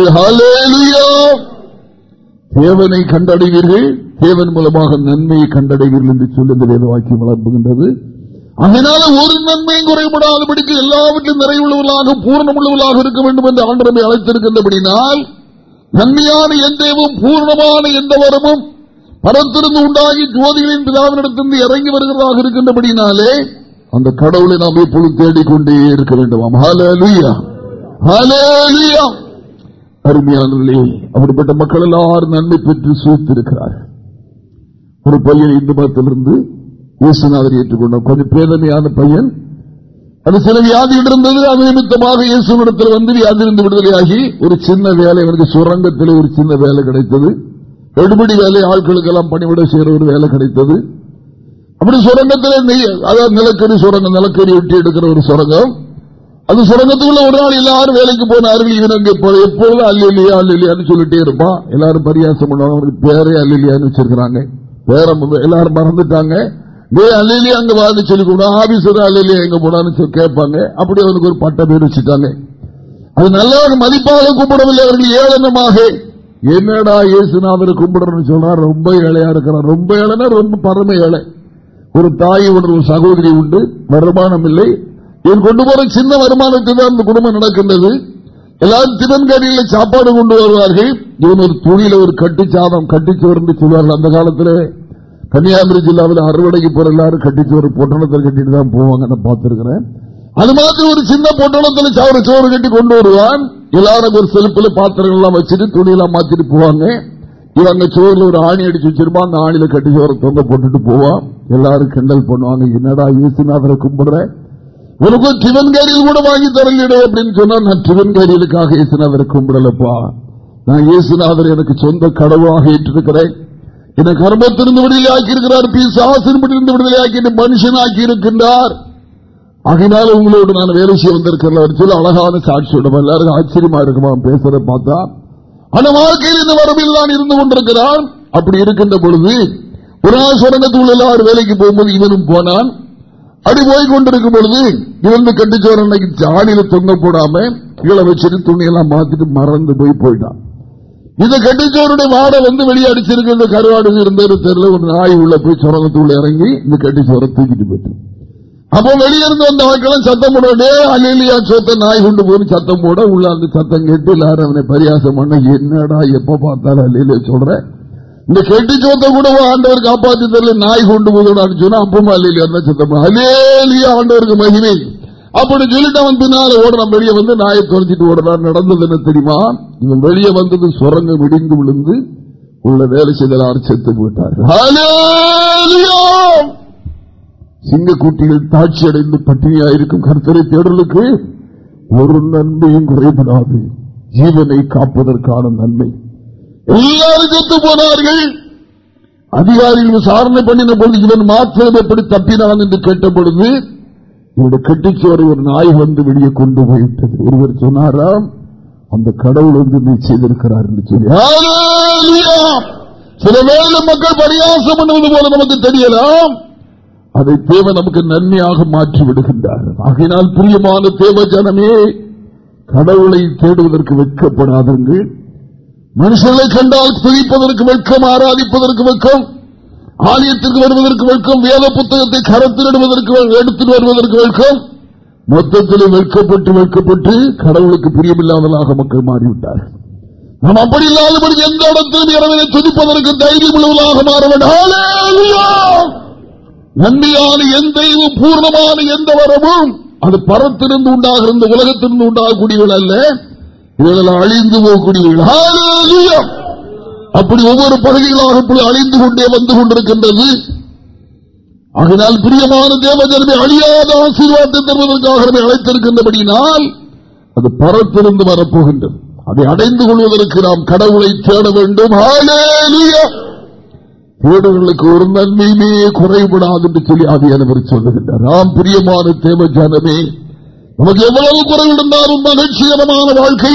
தேவனை கண்டடைவீர்கள். தேவன் மூலமாக நன்மையை கண்டடைவீர்கள் என்று சொல்லி இந்த வேத வாக்கியம் வளர்ப்புகின்றது அதனால ஒரு நன்மையும் குறைபடாதபடிக்கு எல்லாவற்றையும் நிறைவுள்ளவர்களாக பூர்ணமுள்ளவர்களாக இருக்க வேண்டும் என்று ஆண்டரமை அழைத்திருக்கின்றபடினால் நன்மையான எந்தவும் பூர்ணமான எந்த வரமும் பரத்திருந்து உண்டாகி ஜோதிகளின் பிதாவினிடத்திலிருந்து இறங்கி வருகிறதாக இருக்கின்றபடினாலே அந்த கடவுளை நாம் எப்பொழுது தேடிக்கொண்டே இருக்க வேண்டும் அருமையானவர்களே அப்படிப்பட்ட மக்கள் எல்லாரும் நன்மை பெற்று சூழ்த்திருக்கிறார்கள் ஒரு பையன் இந்து மதத்திலிருந்து இயேசுநாதர் ஏற்றுக்கொண்டார் கொஞ்சம் பேதமையான பையன் அது சில வியாதிகள் இருந்தது அது நிமித்தமாக இயேசுனிடத்தில் வந்து வியாதியிலிருந்து விடுதலையாகி ஒரு சின்ன வேலை எனக்கு சுரங்கத்தில் ஒரு சின்ன வேலை கிடைத்தது. எடுபடி வேலை ஆட்களுக்கெல்லாம் பணிவிட செய்யற ஒரு வேலை கிடைத்தது. அப்படி சுரங்கத்தில் அதாவது நிலக்கரி சுரங்கம் நிலக்கரி ஒட்டி எடுக்கிற ஒரு சுரங்கம். அது சுரங்கத்துக்குள்ள ஒரு நாள் எல்லாரும் வேலைக்கு போனார்கள் இவன் எப்போதும் எப்பொழுதும் அல்லியா அல்லியான்னு சொல்லிட்டே இருப்பான். எல்லாரும் பரியாசம் பண்ணுவாங்க பேரே அல்லியான்னு வச்சிருக்கிறாங்க. பேரம் எல்லாரும் மறந்துட்டாங்க. அல்லியா அங்க வாங்க சொல்லி கூட ஆபீசர் அல்லியா எங்க போனான்னு கேட்பாங்க. அப்படி அவனுக்கு ஒரு பட்ட பேர் வச்சுட்டாங்க. அது நல்ல மதிப்பாக கூப்பிடவில்லை அவர்கள் ஏளனமாக. என்னடா இயேசுநாதர் கும்பிடுறன்னு சொன்னா ரொம்ப ஏழையா இருக்கிறான். ரொம்ப ஏழைனா ரொம்ப பரம ஏழை. ஒரு தாய் ஒரு சகோதரி உண்டு. வருமானம் இல்லை. இவன் கொண்டு போற சின்ன வருமானத்தில் தான் அந்த குடும்பம் நடக்கின்றது. எல்லாரும் தினன்கடியில் சாப்பாடு கொண்டு வருவார்கள். இவன் ஒரு துணியில ஒரு கட்டிச்சாதம் கட்டிச்சோறு சொல்வார்கள். அந்த காலத்தில் கன்னியாகுமரி ஜில்லாவில் அறுவடைக்கு போற எல்லாரும் கட்டிச்சோறு பொட்டணத்தில் கட்டிட்டு தான் போவாங்க. நான் பார்த்திருக்கிறேன். அது மாதிரி ஒரு சின்ன பொட்டணத்தில் சவர சோறு கட்டி கொண்டு வருவான். எல்லாரும் ஒரு செலுப்பில் பாத்திரங்கள்லாம் வச்சுட்டு துணியெல்லாம் மாத்திட்டு போவாங்க. இவங்க சோறுல ஒரு ஆணி அடிச்சு வச்சிருப்பான். அந்த ஆணியில கட்டி சோற தொங்க போட்டுட்டு போவான். எல்லாரும் கிண்டல் பண்ணுவாங்க. என்னடா இயேசுநாதரை கும்பிடுறேன் உனக்கும் சிவன்காரியில் கூட வாங்கி தரலிடு அப்படின்னு சொன்னா நான் சிவன்காரியலுக்காக இயேசுநாதரை கும்பிடலப்பா. நான் இயேசுநாதர் எனக்கு சொந்த கடவுளாக ஏற்றிருக்கிறேன். என்னை கர்மத்திலிருந்து விடுதலை ஆக்கியிருக்கிறார் பிசாசின்படியிருந்து விடுதலை ஆக்கி மனுஷன் ஆக்கி இருக்கின்றார் அதனால உங்களோடு நான் வேலை செய்ய வந்திருக்கிறேன். சொல்லி அழகான சாட்சியோட எல்லாருக்கும் ஆச்சரியமா இருக்குமா பேசுறதை பார்த்தா? அந்த வாழ்க்கையில் இந்த வரம்பில் தான் இருந்து கொண்டிருக்கிறான். அப்படி இருக்கின்ற பொழுது ஒரு நாள் சுரங்கத்துள்ள எல்லாரும் வேலைக்கு போகும்போது இவனும் போனான். அப்படி போய் கொண்டிருக்கும் பொழுது இவந்து கட்டிச்சோர் அன்னைக்கு ஜாடியில தொங்க போடாம கீழே வச்சுட்டு துணியெல்லாம் மாத்திட்டு மறந்து போய் போயிட்டான். இந்த கட்டிச்சோருடைய வாடை வந்து வெளியே அடிச்சிருக்கு இந்த கருவாடு இருந்த தெருல ஒரு நாய் உள்ள போய் சுரங்கத்துள்ள இறங்கி இந்த கட்டிச்சோரை தூக்கிட்டு போயிட்டு. அப்போ வெளியிருந்து வந்த மக்களும் சத்தம் போட அலிலியா சொத்த நாய் கொண்டு போய் சத்தம் போட உள்ள அந்த சத்தம் கேட்டு எல்லாரும் அவனை பரியாசம் பண்ண என்னடா எப்ப பார்த்தாலும் அலிலியா சொல்றேன் இந்த கெட்டி சோத்த கூட ஆண்டவர் காப்பாற்றி தரல. நாய் கொண்டு போதுடான்னு சொன்னா அப்பமா அலிலியா சத்தம் அலேலியா ஆண்டவருக்கு மகிமை. அப்படி சொல்லிட்டு அவன் பின்னால ஓடுறான். வெளியே வந்து நாயை துறைச்சிட்டு ஓடுறான். நடந்தது என்ன தெரியுமா? இவன் வெளியே வந்தது சுரங்க விடிந்து விழுந்து உள்ள வேலை செய்தலாறு செத்து போயிட்டார். சிங்கக்குட்டிகள் தாட்சி அடைந்து பட்டினியாயிருக்கும் கருத்தரை தேடலுக்கு ஒரு நன்மையும் குறைபடாது. ஜீவனை காப்பதற்கான நன்மை. எல்லாரும் செத்து போனார்கள். அதிகாரிகள் விசாரணை பண்ணின பொழுது இவன் மாற்றம் எப்படி தப்பினான் என்று கேட்டபொழுது இவருடைய கட்டிச்சோரை ஒரு நாய் வந்து வெளியே கொண்டு போயிட்டது ஒருவர் சொன்னாராம் அந்த கடவுள் வந்து நீ செய்திருக்கிறார் என்று சொல்லி. சில வேலை மக்கள் பரியாசம் பண்ணுவது போல நமக்கு தெரியலாம். அதை தேவ நமக்கு நன்மையாக மாற்றி விடுகின்றார். ஆகையினால் பிரியமான தேவ ஜனமே கடவுளை தேடுவதற்கு வெட்கப்படாதீர்கள். மனுஷர்களை கண்டால் துதிப்பதற்கு வெட்கம் ஆராதிப்பதற்கு வெட்கம் ஆலயத்திற்கு வருவதற்கு வெட்கம் வேத புத்தகத்தை கரத்திலிடுவதற்கு எடுத்துட்டு வருவதற்கு வெட்கம். மொத்தத்தில் வெட்கப்பட்டு வெட்கப்பட்டு கடவுளுக்கு பிரியமில்லாதலாக மக்கள் மாறிவிட்டார்கள். நாம் அப்படி இல்லாதபடி எந்த இடத்திலும் இறைவனை துதிப்பதற்கு தைரியம் உள்ளவர்களாக மாறவிடாது நன்மையான எந்த பூர்ணமான எந்த வரமும் அது பரத்திலிருந்து உண்டாகிற உலகத்திலிருந்து உண்டாகக்கூடியவள் அல்ல. இதெல்லாம் அழிந்து போகக்கூடிய அப்படி ஒவ்வொரு பகுதிகளாக அழிந்து கொண்டே வந்து கொண்டிருக்கின்றது. அதனால் பிரியமான தேவஜனமே அழியாத ஆசீர்வாதத்தை தருவதற்காக அழைத்திருக்கின்றபடியினால் அது பரத்திலிருந்து வரப்போகின்றது. அதை அடைந்து கொள்வதற்கு நாம் கடவுளை தேட வேண்டும். தேடுகளுக்கு ஒரு நன்மையுமே குறைபடாது என்று சொல்லி ஆவியானவர் சொல்லுகின்றார். நாம் பிரியமான தேவ நமக்கு எவ்வளவு குறைவிருந்தாலும் மகிழ்ச்சிகரமான வாழ்க்கை.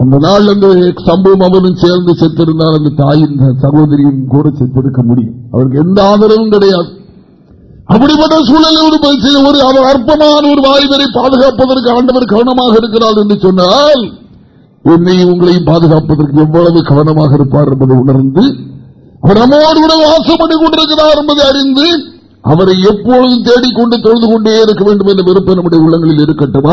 அந்த நாள் அந்த சம்பவம் அவனும் சேர்ந்து செத்திருந்தால் அந்த தாயின் சகோதரியும் கூட செத்திருக்க முடியும். அவருக்கு எந்த ஆதரவும் கிடையாது. அப்படிப்பட்ட சூழலில் ஒரு அவர் அற்பமான ஒரு வாய்வரை பாதுகாப்பதற்கு ஆண்டவர் கவனமாக இருக்கிறார் என்று சொன்னால் என்னையும் உங்களையும் பாதுகாப்பதற்கு எவ்வளவு கவனமாக இருப்பார் என்பதை உணர்ந்து அவர் நம்மோடு கூட வாசம் பண்ணி கொண்டிருக்கிறார் என்பதை அறிந்து அவரை எப்பொழுதும் தேடிக்கொண்டு தொழுது கொண்டே இருக்க வேண்டும் என்ற விருப்பம் நம்முடைய உள்ளங்களில் இருக்கட்டும்.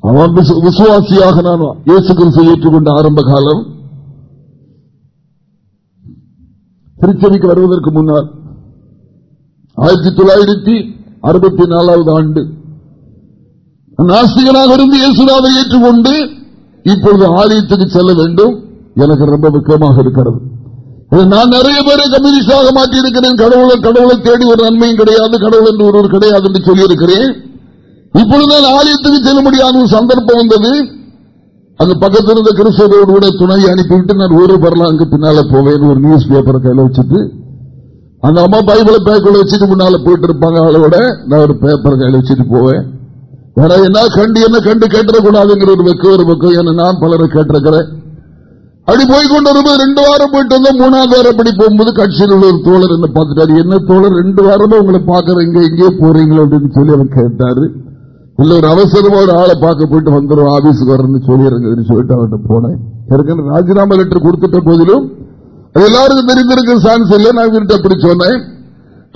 அவன் விசு- விசுவாசியாக நான் இயேசு கிறிஸ்து ஏற்றுக்கொண்ட ஆரம்ப காலம். திருச்செவிக்கு வருவதற்கு முன்னால் ஆயிரத்தி தொள்ளாயிரத்தி அறுபத்தி நாலாவது ஆண்டு நாஸ்திகனாக இருந்து இயேசுநாதை ஏற்றுக்கொண்டு இப்பொழுது ஆலயத்துக்கு செல்ல வேண்டும். எனக்கு ரொம்ப வெக்கமாக இருக்கிறது. நான் நிறைய பேரை கம்யூனிஸ்டாக மாற்றி இருக்கிறேன் கடவுளை கடவுளை தேடி ஒரு நன்மையும் கிடையாது கடவுள் என்று ஒருவர் கிடையாது என்று சொல்லியிருக்கிறேன். இப்பொழுது ஆலயத்துக்கு செல்ல முடியாத ஒரு சந்தர்ப்பம் வந்தது. அந்த பக்கத்தில் இருந்த கிறிஸ்தவரோடு கூட துணையை அனுப்பிவிட்டு நான் ஊரு பரலாங்க பின்னால போவேன் ஒரு நியூஸ் பேப்பரை கையில வச்சுட்டு அந்த அம்மா பைபிளை பேக்குள்ள வச்சுட்டு முன்னால போயிட்டு இருப்பாங்க அவளோட நான் ஒரு பேப்பரை கையில வச்சுட்டு போவேன். வேற என்ன கண்டு என்ன கண்டு கேட்டுறக்கூடாதுங்கிற ஒரு வெக்கம் ஒரு வெக்கம். என்ன நான் பலரை கேட்டிருக்கிறேன். அப்படி போய் கொண்டு வரும்போது ரெண்டு வாரம் போயிட்டு வந்தோம் மூணாவது வாரம் அப்படி போகும்போது கட்சியில் உள்ள ஒரு தோழர் என்ன பார்த்துட்டாரு என்ன தோழர் ரெண்டு வாரமா உங்களை பாக்குறேன் எங்கேயே போறீங்களோ? அப்படின்னு சொல்லி அவர் கேட்டாரு. இல்ல ஒரு அவசரமா ஒரு ஆளை பார்க்க போயிட்டு வந்துடும் ஆபீஸுக்கு வரணும்னு சொல்லிடுறேங்கன்னு சொல்லிட்டு அவர்கிட்ட போனேன். ஏற்கனவே ராஜினாமா லெட்டர் கொடுத்துட்ட போதிலும் அது எல்லாருக்கும் தெரிந்திருக்க சான்ஸ் இல்லை. நான் வீட்டு அப்படி சொன்னேன்.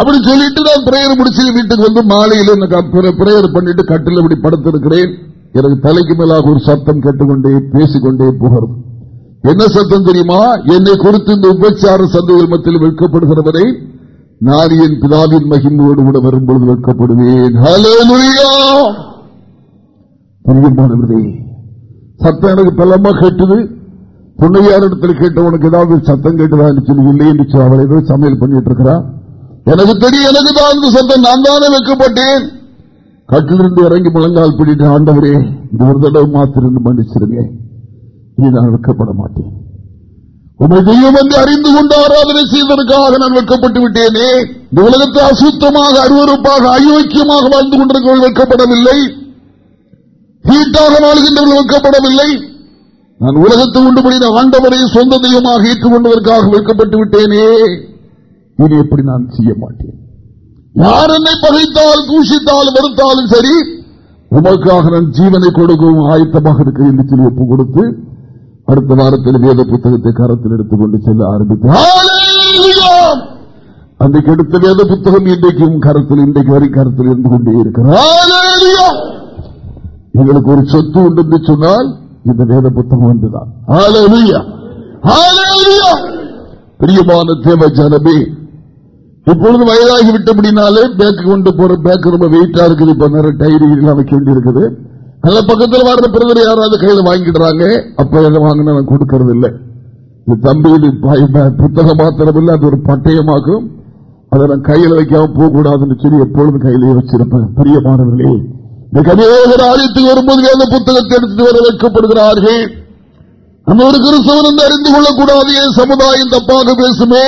அப்படி சொல்லிட்டு நான் பிரேயர் முடிச்சு வீட்டுக்கு வந்து மாலையில் பிரேயர் பண்ணிட்டு கட்டில் இப்படி படுத்திருக்கிறேன். எனக்கு தலைக்கு மேலாக ஒரு சத்தம் கேட்டுக்கொண்டே பேசிக்கொண்டே போகிறது என்ன சத்தம் தெரியுமா? என்னை குறித்து இந்த உபச்சார சந்தைகள் மத்தியில் வெட்கப்படுகிறவரை நான் என் பிதாவின் மகிழ்வோடு கூட வரும்பொழுது வெட்கப்படுவேன். சத்தம் எனக்கு பலமா கேட்டது. துணையாரிடத்தில் கேட்ட உனக்கு ஏதாவது சத்தம் கேட்டதா சொல்லி இல்லை என்று சொல்லி ஏதோ சமையல் பண்ணிட்டு இருக்கிறான் எனக்கு தெரியும் எனக்கு தான் இந்த சத்தம். நான் தானே வைக்கப்பட்டேன் கட்டிலிருந்து இறங்கி முழங்கால் பிடிட்டு ஆண்டவரே இந்த ஒரு தடவை மாத்திருந்து மன்னிச்சிருங்க. இனி நான் வைக்கப்பட மாட்டேன். உமை தெய்வம் என்று அறிந்து கொண்டு ஆராதனை செய்ததற்காக நான் வைக்கப்பட்டு விட்டேனே. இந்த உலகத்தை அசுத்தமாக அருவறுப்பாக அயோக்கியமாக வாழ்ந்து கொண்டிருக்கிறவர்கள் வைக்கப்படவில்லை. ஹீட்டாக வாழ்கின்றவர்கள் வைக்கப்படவில்லை. நான் உலகத்தை உண்டுபடி ஆண்டவரை சொந்த தெய்வமாக ஏற்றுக்கொண்டதற்காக வைக்கப்பட்டு விட்டேனே. இனி எப்படி நான் செய்ய மாட்டேன். யார் என்னை பகைத்தால் தூஷித்தால் வருத்தாலும் சரி உமக்காக நான் ஜீவனை கொடுக்கவும் ஆயத்தமாக இருக்கிறேன் என்று சொல்லி ஒப்பு கொடுத்து அடுத்த வாரத்தில் வேத புத்தகத்தை கரத்தில் எடுத்துக்கொண்டு செல்ல ஆரம்பித்தார் அன்றைக்கு எடுத்த வேத புத்தகம் இன்றைக்கும் கரத்தில் இன்றைக்கு வரை கரத்தில் இருந்து கொண்டே இருக்கிறார் எங்களுக்கு ஒரு சொத்து உண்டு என்று சொன்னால் இந்த வேத புத்தகம் ஒன்றுதான். பிரியமான தேவ ஜனமே இப்பொழுது வயதாகி விட்டபடினாலே பேக்கு கொண்டு போற பேக் ரொம்ப வெயிட்டா இருக்குது. இப்ப நிறைய டைரி அமைக்க வேண்டியிருக்குது. அந்த பக்கத்தில் வர்ற பிறகு யாராவது கையில் வாங்கிடுறாங்க அப்ப எதை வாங்கினா கொடுக்கறது இல்லை இது புத்தகம் மாத்திரம் இல்லை அது ஒரு பட்டயமாகும். அதை நான் கையில் வைக்காம போகக்கூடாதுன்னு சொல்லி எப்பொழுதும் கையிலேயே வச்சிருப்பேன். பிரியமானவர்களே இந்த கவியோகர் ஆலயத்துக்கு வரும்போது அந்த புத்தகத்தை எடுத்துட்டு வர வைக்கப்படுகிறார்கள்? நம்ம ஒரு கிறிஸ்தவன் என்று அறிந்து கொள்ளக்கூடாது என் சமுதாயம் தப்பாக பேசுமே?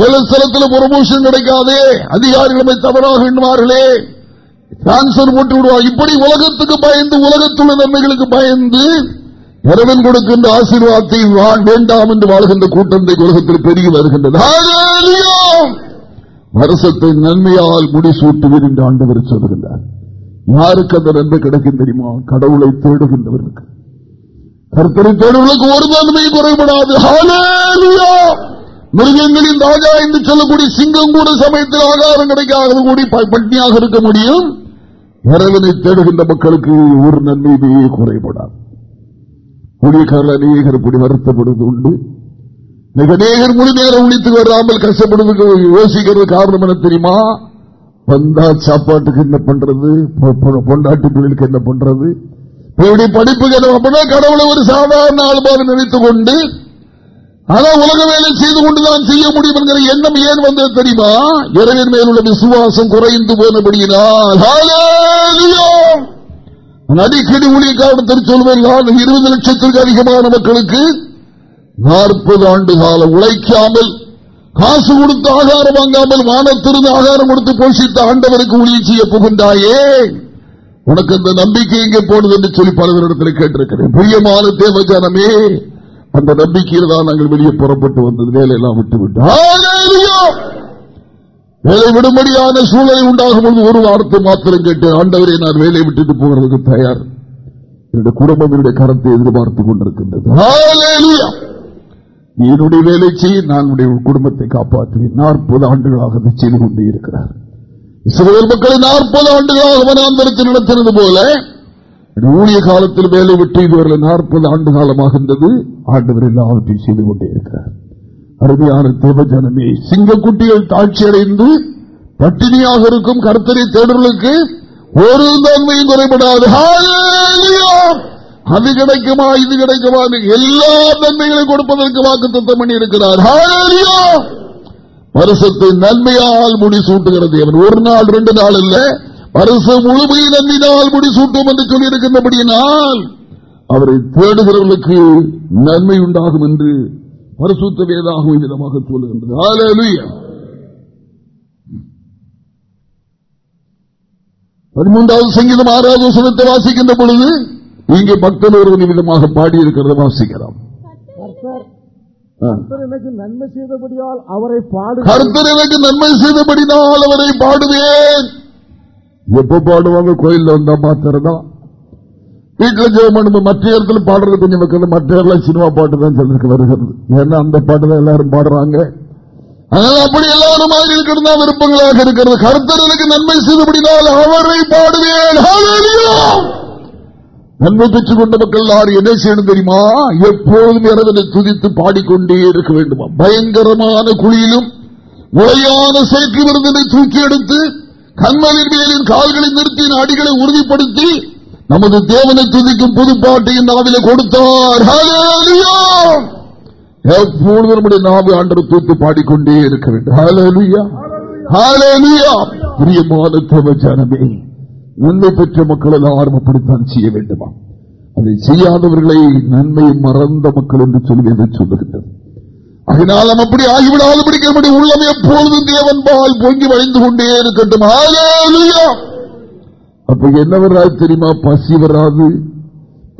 வேலை ஸ்தலத்தில் ப்ரமோஷன் கிடைக்காதே. அதிகாரிகள் தவறாக எண்ணுவார்களே. டிரான்ஸ்பர் போட்டு விடுவார். இப்படி உலகத்துக்கு பயந்து உலகத்துள்ள நன்மைகளுக்கு பயந்து இறைவன் கொடுக்கின்ற ஆசீர்வாதத்தை வேண்டாம் என்று வாழ்கின்ற கூட்டம் உலகத்தில் பெருகி வருகின்றது ஹalleluya. வருஷத்தை நன்மையால் முடிசூட்டுவீர் என்று ஆண்டவர் சொல்கின்றார் யாருக்கு அந்த நன்மை கிடைக்கும் தெரியுமா? கடவுளை தேடுகின்றவர்களுக்கு. கற்பனை தேடுவதற்கு ஒரு நன்மை குறைபடாது. மிருகங்களின் ராஜா என்று சொல்லக்கூடிய சிங்கம் கூட சமயத்தில் ஆகாரம் கிடைக்காத கூடி ப- பட்டினியாக இருக்க முடியும். இறைவனை தேடுகின்ற மக்களுக்கு ஒரு நன்மையே குறைபடாது. ஊழியக்காரர் அநேகர் இப்படி வருத்தப்படுவது உண்டு. இன்னைக்கு அநேகர் முழு நேரம் உழித்து வராமல் கஷ்டப்படுவதற்கு யோசிக்கிறது காரணம் என்ன தெரியுமா? வந்தா சாப்பாட்டுக்கு என்ன பண்றது? பொண்டாட்டி பிள்ளைகளுக்கு என்ன பண்றது? இப்படி படிப்புக்கு என்ன பண்ணா கடவுளை ஒரு சாதாரண ஆள்பாடு நினைத்துக் கொண்டு அதான் உலக வேலை செய்து கொண்டுதான் செய்ய முடியும் என்கிற எண்ணம் ஏன் வந்தது தெரியுமா? இறைவன் மேலுள்ள விசுவாசம் குறைந்து போனபடியினால். ஹalleluya. நான் அடிக்கடி ஊழியக்காரத்தில் சொல்வேன் நான் இருபது லட்சத்திற்கு அதிகமான மக்களுக்கு நாற்பது ஆண்டு காலம் உழைக்காமல் காசு கொடுத்து ஆகாரம் வாங்காமல் வானத்திருந்து ஆகாரம் கொடுத்து போஷித்த ஆண்டவருக்கு ஊழியம் செய்ய புகுந்தாயே. உனக்கு இந்த நம்பிக்கை எங்கே போனது என்று சொல்லி பலவரிடத்தில் கேட்டிருக்கிறேன். பிரியமான தேவஜானமே அந்த நம்பிக்கையில் தான் நாங்கள் வெளியே புறப்பட்டு வந்தது. வேலையெல்லாம் விட்டுவிட்டு. வேலை விடும்படியான சூழலை உண்டாகும் பொழுது ஒரு வாரத்தை மாத்திரம் கேட்டு ஆண்டவரை நான் வேலை விட்டுட்டு போகிறதுக்கு தயார். என்னுடைய குடும்பம் என்னுடைய கரத்தை எதிர்பார்த்துக் கொண்டிருக்கின்றது. என்னுடைய வேலை செய்ய நான் உடைய குடும்பத்தை காப்பாற்றுவேன். நாற்பது ஆண்டுகளாக அதை செய்து கொண்டே இருக்கிறார். இஸ்ரேல் மக்களை நாற்பது ஆண்டுகளாக வனாந்தரத்தில் நடத்தினது போல ஊழிய காலத்தில் மேலே விட்டு இதுவரை நாற்பது ஆண்டு காலமாக இருந்தது ஆண்டவர் எல்லாவற்றையும் செய்து கொண்டே இருக்கிறார் அருமையான தேவஜனமே சிங்கக்குட்டிகள் தாட்சியடைந்து பட்டினியாக இருக்கும் கருத்தரை தேடலுக்கு ஒரு தன்மையும் குறைபடாது. அது கிடைக்குமா இது கிடைக்குமா எல்லா நன்மைகளையும் கொடுப்பதற்கு வாக்கு திட்டம் பண்ணி இருக்கிறார் வருஷத்தை நன்மையால் முடிசூட்டுகிறது. ஒரு நாள் ரெண்டு நாள் இல்லை வருஷம் முழுமையில் நன்மையினால் முடிசூட்டும் என்று சொல்லியிருக்கின்றபடியினால் அவரை தேடுகிறவர்களுக்கு நன்மை உண்டாகும் என்று பரிசுத்த வேதாகும் விதமாக சொல்லுகின்றது. பதிமூன்றாவது சங்கீதம் ஆறாவது வசனத்தை வாசிக்கின்ற பொழுது இங்கே பக்தன் ஒரு விதமாக பாடியிருக்கிறத வாசிக்கலாம். எனக்கு நன்மை செய்தபடியால் அவரை பாடு கருத்தர் எனக்கு நன்மை செய்தபடினால் அவரை பாடுவேன். எப்ப பாடுவாங்க? கோயில்ல வந்தா மாத்திரதான் வீட்டுல ஜெயம் மற்ற இடத்துல பாடுறது கொஞ்சம் வைக்கிறது மற்ற இடத்துல சினிமா பாட்டு தான் சொல்லிருக்கு வருகிறது. ஏன்னா அந்த பாட்டு தான் எல்லாரும் பாடுறாங்க. அதனால் அப்படி எல்லாரும் மாதிரி தான் விருப்பங்களாக இருக்கிறது. கருத்தர் எனக்கு நன்மை செய்தபடினால் அவரை பாடுவேன். நன்மை பெற்றுக் கொண்ட மக்கள் யார்? என்ன செய்யணும் தெரியுமா? எப்போதும் இறைவனை துதித்து பாடிக்கொண்டே இருக்க வேண்டுமா? பயங்கரமான குழியிலும் முறையான செயற்கை விருந்தினை தூக்கி எடுத்து கண்மலின் மேலின் கால்களை நிறுத்தி அடிகளை உறுதிப்படுத்தி நமது தேவனை துதிக்கும் புதுப்பாட்டையும் நாவில கொடுத்தார். எப்பொழுது நம்முடைய நாவு ஆண்டர் தூத்து பாடிக்கொண்டே இருக்க வேண்டும். பிரியமான தேவஜானமே நன்மை பெற்ற மக்கள் எல்லாரும் அப்படித்தான் செய்ய வேண்டுமா? அதை செய்யாதவர்களை நன்மை மறந்த மக்கள் என்று சொல்லி என்று சொல்லுகின்றது. அதனால் நாம் அப்படி ஆகிவிடாது பிடிக்க உள்ளம் எப்பொழுதும் தேவன் பால் பொங்கி வழிந்து கொண்டே இருக்கட்டும். அப்ப என்ன வர்றாது தெரியுமா? பசி வராது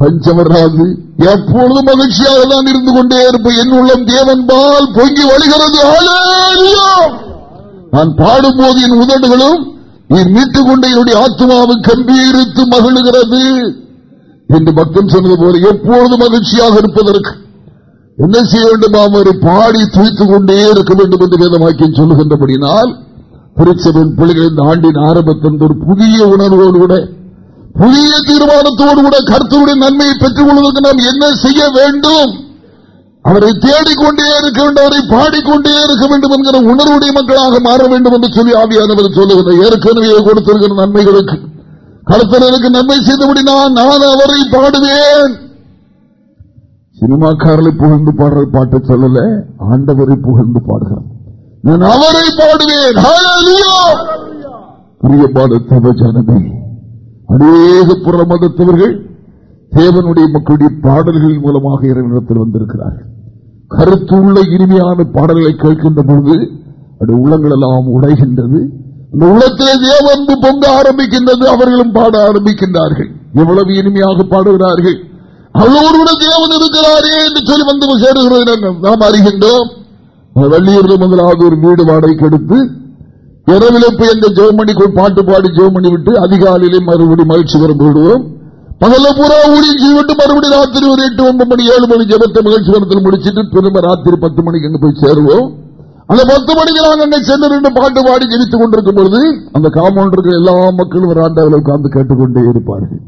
பஞ்சம் வராது. எப்பொழுதும் மகிழ்ச்சியாக தான் இருந்து கொண்டே இருப்போம் என் உள்ளம் தேவன் பால் பொங்கி வழிகிறது. நான் பாடும்போது என் உதடுகளும் நீர் மீட்டுக் கொண்டு என்னுடைய ஆத்மாவும் கம்பீரித்து மகிழ்கிறது. என்று பக்தன் சொன்னது போல எப்பொழுதும் மகிழ்ச்சியாக இருப்பதற்கு என்ன செய்ய வேண்டும் அவரை பாடி துய்த்துக் கொண்டே இருக்க வேண்டும் என்று வேதமாக்கியம் சொல்லுகின்றபடினால் திருச்சபையின் பிள்ளைகள் இந்த ஆண்டின் ஆரம்பத்தில் ஒரு புதிய உணர்வோடு கூட புதிய தீர்மானத்தோடு கூட கருத்துடைய நன்மையை பெற்றுக் கொள்வதற்கு நாம் என்ன செய்ய வேண்டும்? அவரை தேடிக்கொண்டே இருக்க வேண்டும் அவரை பாடிக்கொண்டே இருக்க வேண்டும் என்கிற உணர்வுடைய மக்களாக மாற வேண்டும் என்று சொல்லி ஆவியானவர் சொல்லுகிற ஏற்கனவே கொடுத்திருக்கிற நன்மைகளுக்கு. கருத்தருக்கு நன்மை செய்தபடி நான் நான் அவரை பாடுவேன். சினிமாக்காரர்களை புகழ்ந்து பாடுற பாட்டை சொல்லல ஆண்டவரை புகழ்ந்து பாடுகிறார். நான் அவரை பாடுவேன். பிரியமான தவ ஜனமே அநேக புற மதத்தவர்கள் தேவனுடைய மக்களுடைய பாடல்களின் மூலமாக இறைவனத்தில் வந்திருக்கிறார்கள். கருத்துள்ள இனிமையான பாடல்களை கேட்கின்ற பொழுது அது உள்ளங்கள் எல்லாம் உடைகின்றது. அந்த உள்ளத்திலே தேவன்பு பொங்க ஆரம்பிக்கின்றது. அவர்களும் பாட ஆரம்பிக்கின்றார்கள். எவ்வளவு இனிமையாக பாடுகிறார்கள். அவளோடு தேவன் இருக்கிறாரே என்று சொல்லி வந்து சேருகிறது நாம் அறிகின்றோம். வள்ளியூர் முதலாவது ஒரு வீடு வாடகைக்கு எடுத்து இரவில் போய் எங்க ஜோமணி பாட்டு பாடி ஜெவமணி விட்டு அதிகாலையிலே மறுபடி மகிழ்ச்சி வரும். விடுவோம் பகல பூரா ஊழியம் செய்விட்டு மறுபடியும் ராத்திரி ஒரு எட்டு ஒன்பது மணி ஏழு மணி ஜபத்தை மகிழ்ச்சி வரத்தில் முடிச்சுட்டு திரும்ப ராத்திரி பத்து மணிக்கு அங்கே போய் சேருவோம். அந்த பத்து மணிக்கு நாங்கள் அங்கே சென்று ரெண்டு பாட்டு பாடி ஜெயித்துக் கொண்டிருக்கும் பொழுது அந்த காமௌண்ட் எல்லா மக்களும் ஒரு ஆண்டாவில் உட்கார்ந்து கேட்டுக்கொண்டே இருப்பார்கள்.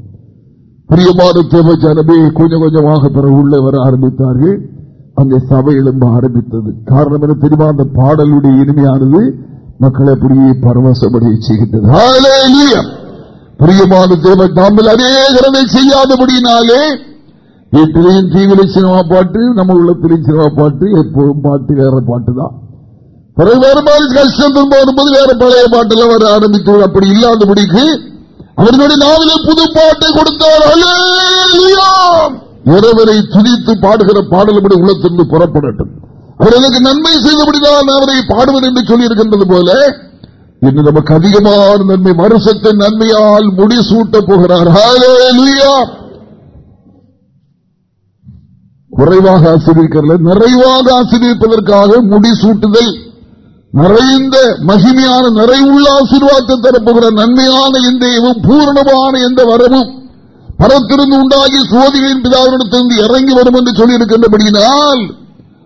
பிரியமான தேவஜானமே கொஞ்சம் கொஞ்சமாக பிறகு உள்ளே வர ஆரம்பித்தார்கள். அங்கே சபை எழும்ப ஆரம்பித்தது. காரணம் என தெரியுமா? அந்த பாடலுடைய இனிமையானது மக்களை அப்படியே பரவசப்படியை செய்கின்றது. பிரியமான தேவ நாமல் அநேகரமே செய்யாதபடினாலே வீட்டிலையும் டிவியில சினிமா பாட்டு நம்ம உள்ளத்திலையும் சினிமா பாட்டு எப்போதும் பாட்டு வேற பாட்டு தான். பிறகு வேற மாதிரி கஷ்டம் வரும்போது வேற பழைய பாட்டுல வர ஆரம்பித்து அப்படி இல்லாதபடிக்கு அவர்களுடைய நாவிலே புது பாட்டை கொடுத்தார். இறைவரை துதித்து பாடுகிற பாடல்படி உள்ளத்திற்கு புறப்படட்டும். அவர்களுக்கு நன்மை செய்தபடிதான் அவரை பாடுவது என்று சொல்லியிருக்கின்றது போல இன்று நமக்கு அதிகமான நன்மை மறுசத்தை நன்மையால் முடிசூட்ட போகிறார். குறைவாக ஆசிரியர்கள் நிறைவாக ஆசிரியப்பதற்காக முடிசூட்டுதல் நிறைந்த மகிமையான நிறைவுள்ள ஆசீர்வாதத்தை தரப்போகிற நன்மையான எந்த பூரணமான எந்த வரமும் பரத்திருந்து உண்டாகி சோதிகளின் பிதாவிடத்திலிருந்து இறங்கி வரும் என்று சொல்லியிருக்கின்றபடியினால்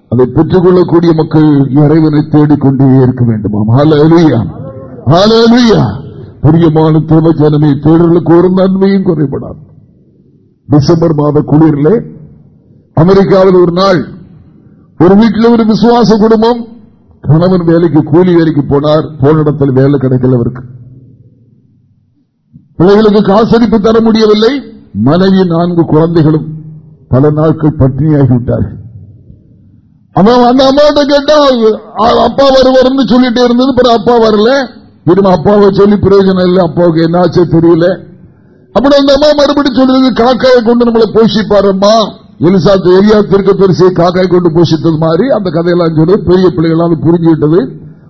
அதை பெற்றுக் கொள்ளக்கூடிய மக்கள் இறைவனை தேடிக்கொண்டே இருக்க வேண்டுமாம். பிரியமான தேவ ஜனமே தேடலுக்கு ஒரு நன்மையும் குறைபடாது. டிசம்பர் மாத குளிரில் அமெரிக்காவில் ஒரு நாள் ஒரு வீட்டில் ஒரு விசுவாச குடும்பம் கணவன் வேலைக்கு கூலி வேலைக்கு போனார் போன இடத்தில் வேலை கிடைக்கல அவருக்கு. பிள்ளைகளுக்கு காசரிப்பு தர முடியவில்லை. மனைவி நான்கு குழந்தைகளும் பல நாட்கள் பட்டினியாகிவிட்டார்கள். அவன் அந்த அம்மாட்ட கேட்டா அப்பா வருவார்னு சொல்லிட்டே இருந்தது பிறகு அப்பா வரல. திரும்ப அப்பாவை சொல்லி பிரயோஜனம் இல்லை அப்பாவுக்கு என்னாச்சு தெரியல. அப்படி அந்த அம்மா மறுபடியும் சொல்றது காக்காயை கொண்டு நம்மளை போஷிப்பாருமா எலிசாத்து எரியா திருக்க பெருசை காக்காய் கொண்டு போஷித்தது மாதிரி அந்த கதையெல்லாம் சொல்லி பெரிய பிள்ளைகளால் புரிஞ்சுக்கிட்டது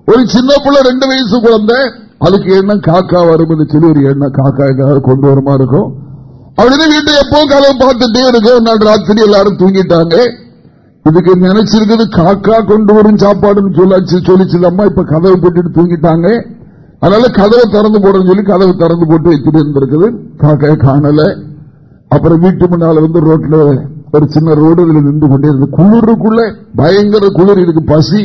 ஒரு சின்ன பிள்ளை ரெண்டு வயசு குழந்தை. அதுக்கு என்ன காக்கா வரும் சொல்லி ஒரு எண்ணம் காக்கா கொண்டு வருமா இருக்கும். அப்படின்னு வீட்டை எப்பவும் கதவை பார்த்துட்டே இருக்கும். நான் ராத்திரி எல்லாரும் தூங்கிட்டாங்க. இதுக்கு நினைச்சிருக்கிறது காக்கா கொண்டு வரும் சாப்பாடுன்னு சொல்லாச்சு சொல்லிச்சு அம்மா இப்ப கதவை போட்டுட்டு தூங்கிட்டாங்க. அதனால கதவை திறந்து போடுறேன்னு சொல்லி கதவை திறந்து போட்டு வச்சுட்டு இருந்திருக்குது. காக்காய் காணல. அப்புறம் வீட்டு முன்னால வந்து ரோட்ல ஒரு சின்ன ரோடு நின்று கொண்டே இருந்து குளிருக்குள்ள பயங்கர குளிர் இருக்கு பசி.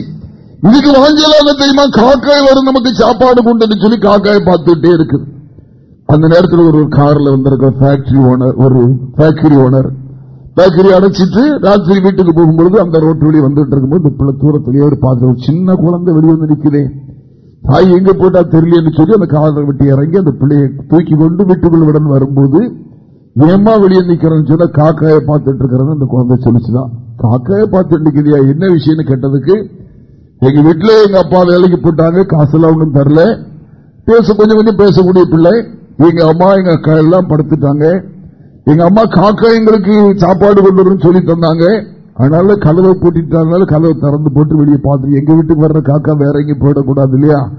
இதுக்கு வாஞ்சலாக தெரியுமா? காக்காய் வரும் நமக்கு சாப்பாடு கொண்டு சொல்லி காக்காய் பார்த்துட்டே இருக்குது அந்த நேரத்தில் ஒரு கார்ல வந்திருக்க ஃபேக்டரி ஓனர் ஒரு ஃபேக்டரி ஓனர் பேக்கரி அடைச்சிட்டு ராத்திரி வீட்டுக்கு போகும்பொழுது அந்த ரோட்டு வழி வந்துட்டு இருக்கும்போது பிள்ளை தூரத்திலேயே ஒரு பாத்திரம் சின்ன குழந்தை வெளிவந்து நிற்குதே தாய் எங்க போட்டா தெரியலன்னு சொல்லி அந்த காதலை விட்டு இறங்கி அந்த பிள்ளையை தூக்கி கொண்டு வீட்டுக்குள் விடன் வரும்போது ஏமா வெளியே நிக்கிறேன்னு சொன்னா காக்காயை பார்த்துட்டு இருக்கிறது அந்த குழந்தை சொல்லிச்சுதான். காக்காயை பார்த்துட்டு நிற்கிறியா என்ன விஷயம்னு கேட்டதுக்கு எங்க வீட்டுல எங்க அப்பா வேலைக்கு போட்டாங்க காசெல்லாம் ஒன்றும் தரல. பேச கொஞ்சம் கொஞ்சம் பேசக்கூடிய பிள்ளை. எங்க அம்மா எங்க அக்கா எல்லாம் படுத்துட்டாங்க. எங்க அம்மா காக்கா எங்களுக்கு சாப்பாடு கொண்டு வரும் சொல்லி தந்தாங்க. அதனால கதவை போட்டிட்டாங்க கதவை திறந்து போட்டு வெளியே பார்த்து எங்க வீட்டுக்கு வர்ற காக்கா வேற எங்கேயும் போயிடக்கூடாது இல்லையா?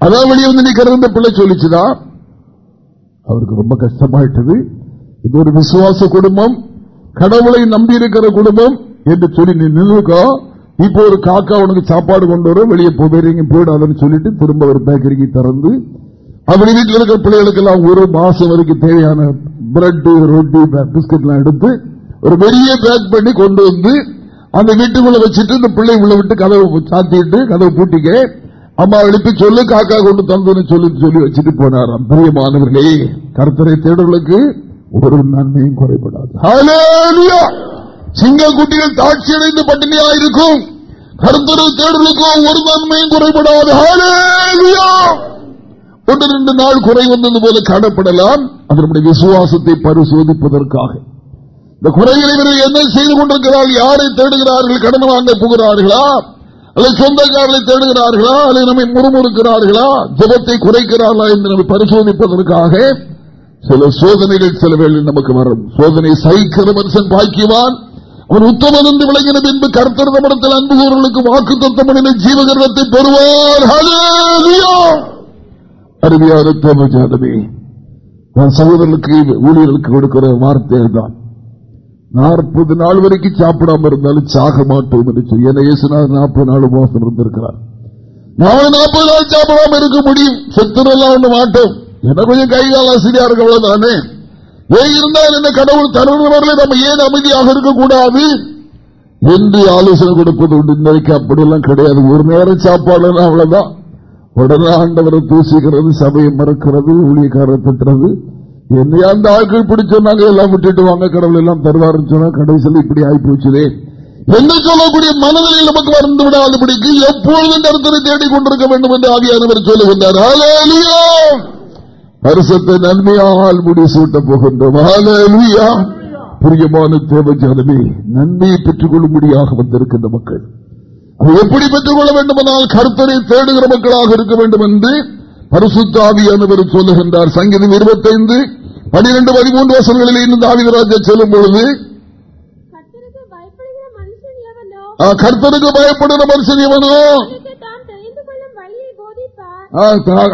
அதான் வெளியே வந்து நிக்கிறது பிள்ளை சொல்லிச்சுதான். அவருக்கு ரொம்ப கஷ்டமாயிட்டது. இது ஒரு விசுவாச குடும்பம் கடவுளை நம்பி இருக்கிற குடும்பம் என்று சொல்லி நீ நின்றுக்கோ இப்போ ஒரு காக்கா உனக்கு சாப்பாடு கொண்டு வரும் வெளியே போகிறீங்க போயிடாதுன்னு சொல்லிட்டு திரும்ப ஒரு பேக்கரிக்கு திறந்து அப்படி வீட்டில் இருக்கிற பிள்ளைகளுக்கு எல்லாம் ஒரு மாசம் வரைக்கும் தேவையான பிரெட் ரொட்டி பிஸ்கட் எல்லாம் எடுத்து ஒரு பெரிய பேக் பண்ணி கொண்டு வந்து அந்த வீட்டுக்குள்ள வச்சுட்டு இந்த பிள்ளை உள்ள விட்டு கதவை சாத்திட்டு கதவை பூட்டிக்க அம்மா எழுப்பி சொல்லு காக்கா கொண்டு தந்து சொல்லி சொல்லி வச்சுட்டு போனாராம். பிரியமானவர்களே கருத்தரை தேடலுக்கு ஒரு நன்மையும் குறைபடாது. சிங்க குட்டிகள் தாட்சி அடைந்து பட்டினியா இருக்கும். கருத்தரவு தேடலுக்கும் ஒரு நன்மையும் குறைபடாது. ஒன்று ரெண்டு நாள் குறை வந்தது போல காணப்படலாம். அதனுடைய விசுவாசத்தை பரிசோதிப்பதற்காக. இந்த குறைகளை என்ன செய்து கொண்டிருக்கிறார்கள்? யாரை தேடுகிறார்கள்? கடன் வாங்க போகிறார்களா? அல்லது சொந்தக்காரர்களை தேடுகிறார்களா? அல்லது நம்மை முறுமுறுக்கிறார்களா? ஜபத்தை குறைக்கிறார்களா என்று நம்ம பரிசோதிப்பதற்காக சில சோதனைகள் சில வேளை நமக்கு வரும். சோதனை சகிக்கிற மனுஷன் பாக்கியவான். அவன் உத்தமன் என்று விளங்கின பின்பு கர்த்தர் தமிழத்தில் அன்புகூர்களுக்கு வாக்கு தத்தமனின ஜீவகரணத்தை பெறுவார். அருமையான தேவஜாதமே நான் சகோதரர்களுக்கு ஊழியர்களுக்கு கொடுக்கிற வார்த்தை தான் நாற்பது நாள் வரைக்கும் சாப்பிடாம இருந்தாலும் சாக மாட்டோம் என்று சொல்லி நாற்பது நாள் உபவாசம் இருந்திருக்கிறார். நாலு நாற்பது நாள் சாப்பிடாம இருக்க முடியும். செத்துடலாம் மாட்டோம். என்ன கொஞ்சம் கைகால ஆசிரியா இருக்க அவ்வளவுதானே ஏன் இருந்தால் என்ன கடவுள் தருணவர்களை நம்ம ஏன் அமைதியாக இருக்கக்கூடாது என்று ஆலோசனை கொடுப்பது உண்டு இன்னைக்கு அப்படியெல்லாம் கிடையாது ஒரு நேரம் சாப்பாடு அவ்வளவுதான் உடனே ஆண்டவரை தூசிக்கிறது சபையை மறக்கிறது ஊழியக்காரரை திட்டுறது என்னையா அந்த ஆட்கள் பிடிச்சோன்னாங்க எல்லாம் விட்டுட்டு வாங்க கடவுள் எல்லாம் தருவாருன்னு சொன்னா கடைசியில் இப்படி ஆகி போச்சுதே என்ன சொல்லக்கூடிய மனதில் நமக்கு வந்து விடாதபடிக்கு எப்பொழுதும் கருத்தரை தேடிக் கொண்டிருக்க வேண்டும் என்று ஆவியானவர் சொல்லுகின்றார் வருஷத்தை நன்மையால் முடி சூட்ட போகின்றோம் புரியமான தேவஜானமே நன்மையை பெற்றுக் கொள்ளும்படியாக வந்திருக்கின்ற மக்கள். எப்படி பெற்றுக் கொள்ள வேண்டும் என்றால் கருத்தரை தேடுகிற மக்களாக இருக்க வேண்டும் என்று பரிசுத்தாவியானவர் சொல்லுகின்றார். சங்கீதம் இருபத்தைந்து பனிரெண்டு பதிமூன்று வருஷங்களில் இருந்து ஆவிதராஜா செல்லும் பொழுது கர்த்தருக்கு பயப்படுகிற மனுஷன் எவனோ?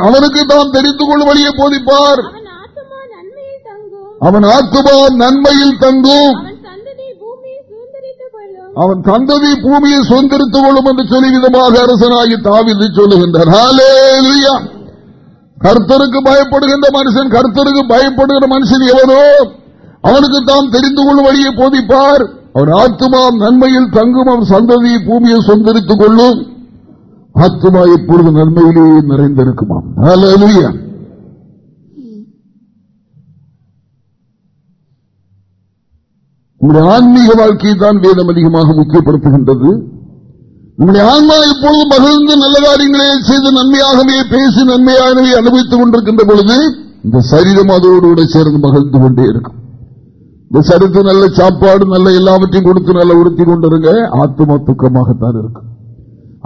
அவனுக்கு தான் தெரிந்து கொள்ளும் வழியை போதிப்பார் அவன் ஆத்துமா நன்மையில் தங்கும். அவன் தந்ததி பூமியை சுதந்திரித்துக் கொள்ளும். என்று சொல்லி விதமாக அரசனாகி தாவிது சொல்லுகின்றார். கர்த்தருக்கு பயப்படுகின்ற மனுஷன் கர்த்தருக்கு பயப்படுகிற மனுஷன் எவனோ அவனுக்கு தாம் தெரிந்து கொள்ளும் வழியை போதிப்பார் அவர் ஆத்மா நன்மையில் தங்கும் அவர் சந்ததியை பூமியை சொந்தரித்துக் கொள்ளும். ஆத்மா எப்பொழுது நன்மையிலேயே நிறைந்திருக்குமாம் உங்களுடைய ஆன்மீக வாழ்க்கையை தான் வேதம் அதிகமாக முக்கியப்படுத்துகின்றது. நம்முடைய ஆன்மா எப்பொழுது மகிழ்ந்து நல்ல காரியங்களே செய்து நன்மையாகவே பேசி நன்மையாகவே அனுபவித்துக் கொண்டிருக்கின்ற பொழுது இந்த சரீரம் அதோடு கூட சேர்ந்து மகிழ்ந்து கொண்டே இருக்கும். இந்த சரித்து நல்ல சாப்பாடு நல்ல எல்லாவற்றையும் கொடுத்து நல்ல உறுத்தி கொண்டிருங்க. ஆத்மா துக்கமாகத்தான் இருக்கும்.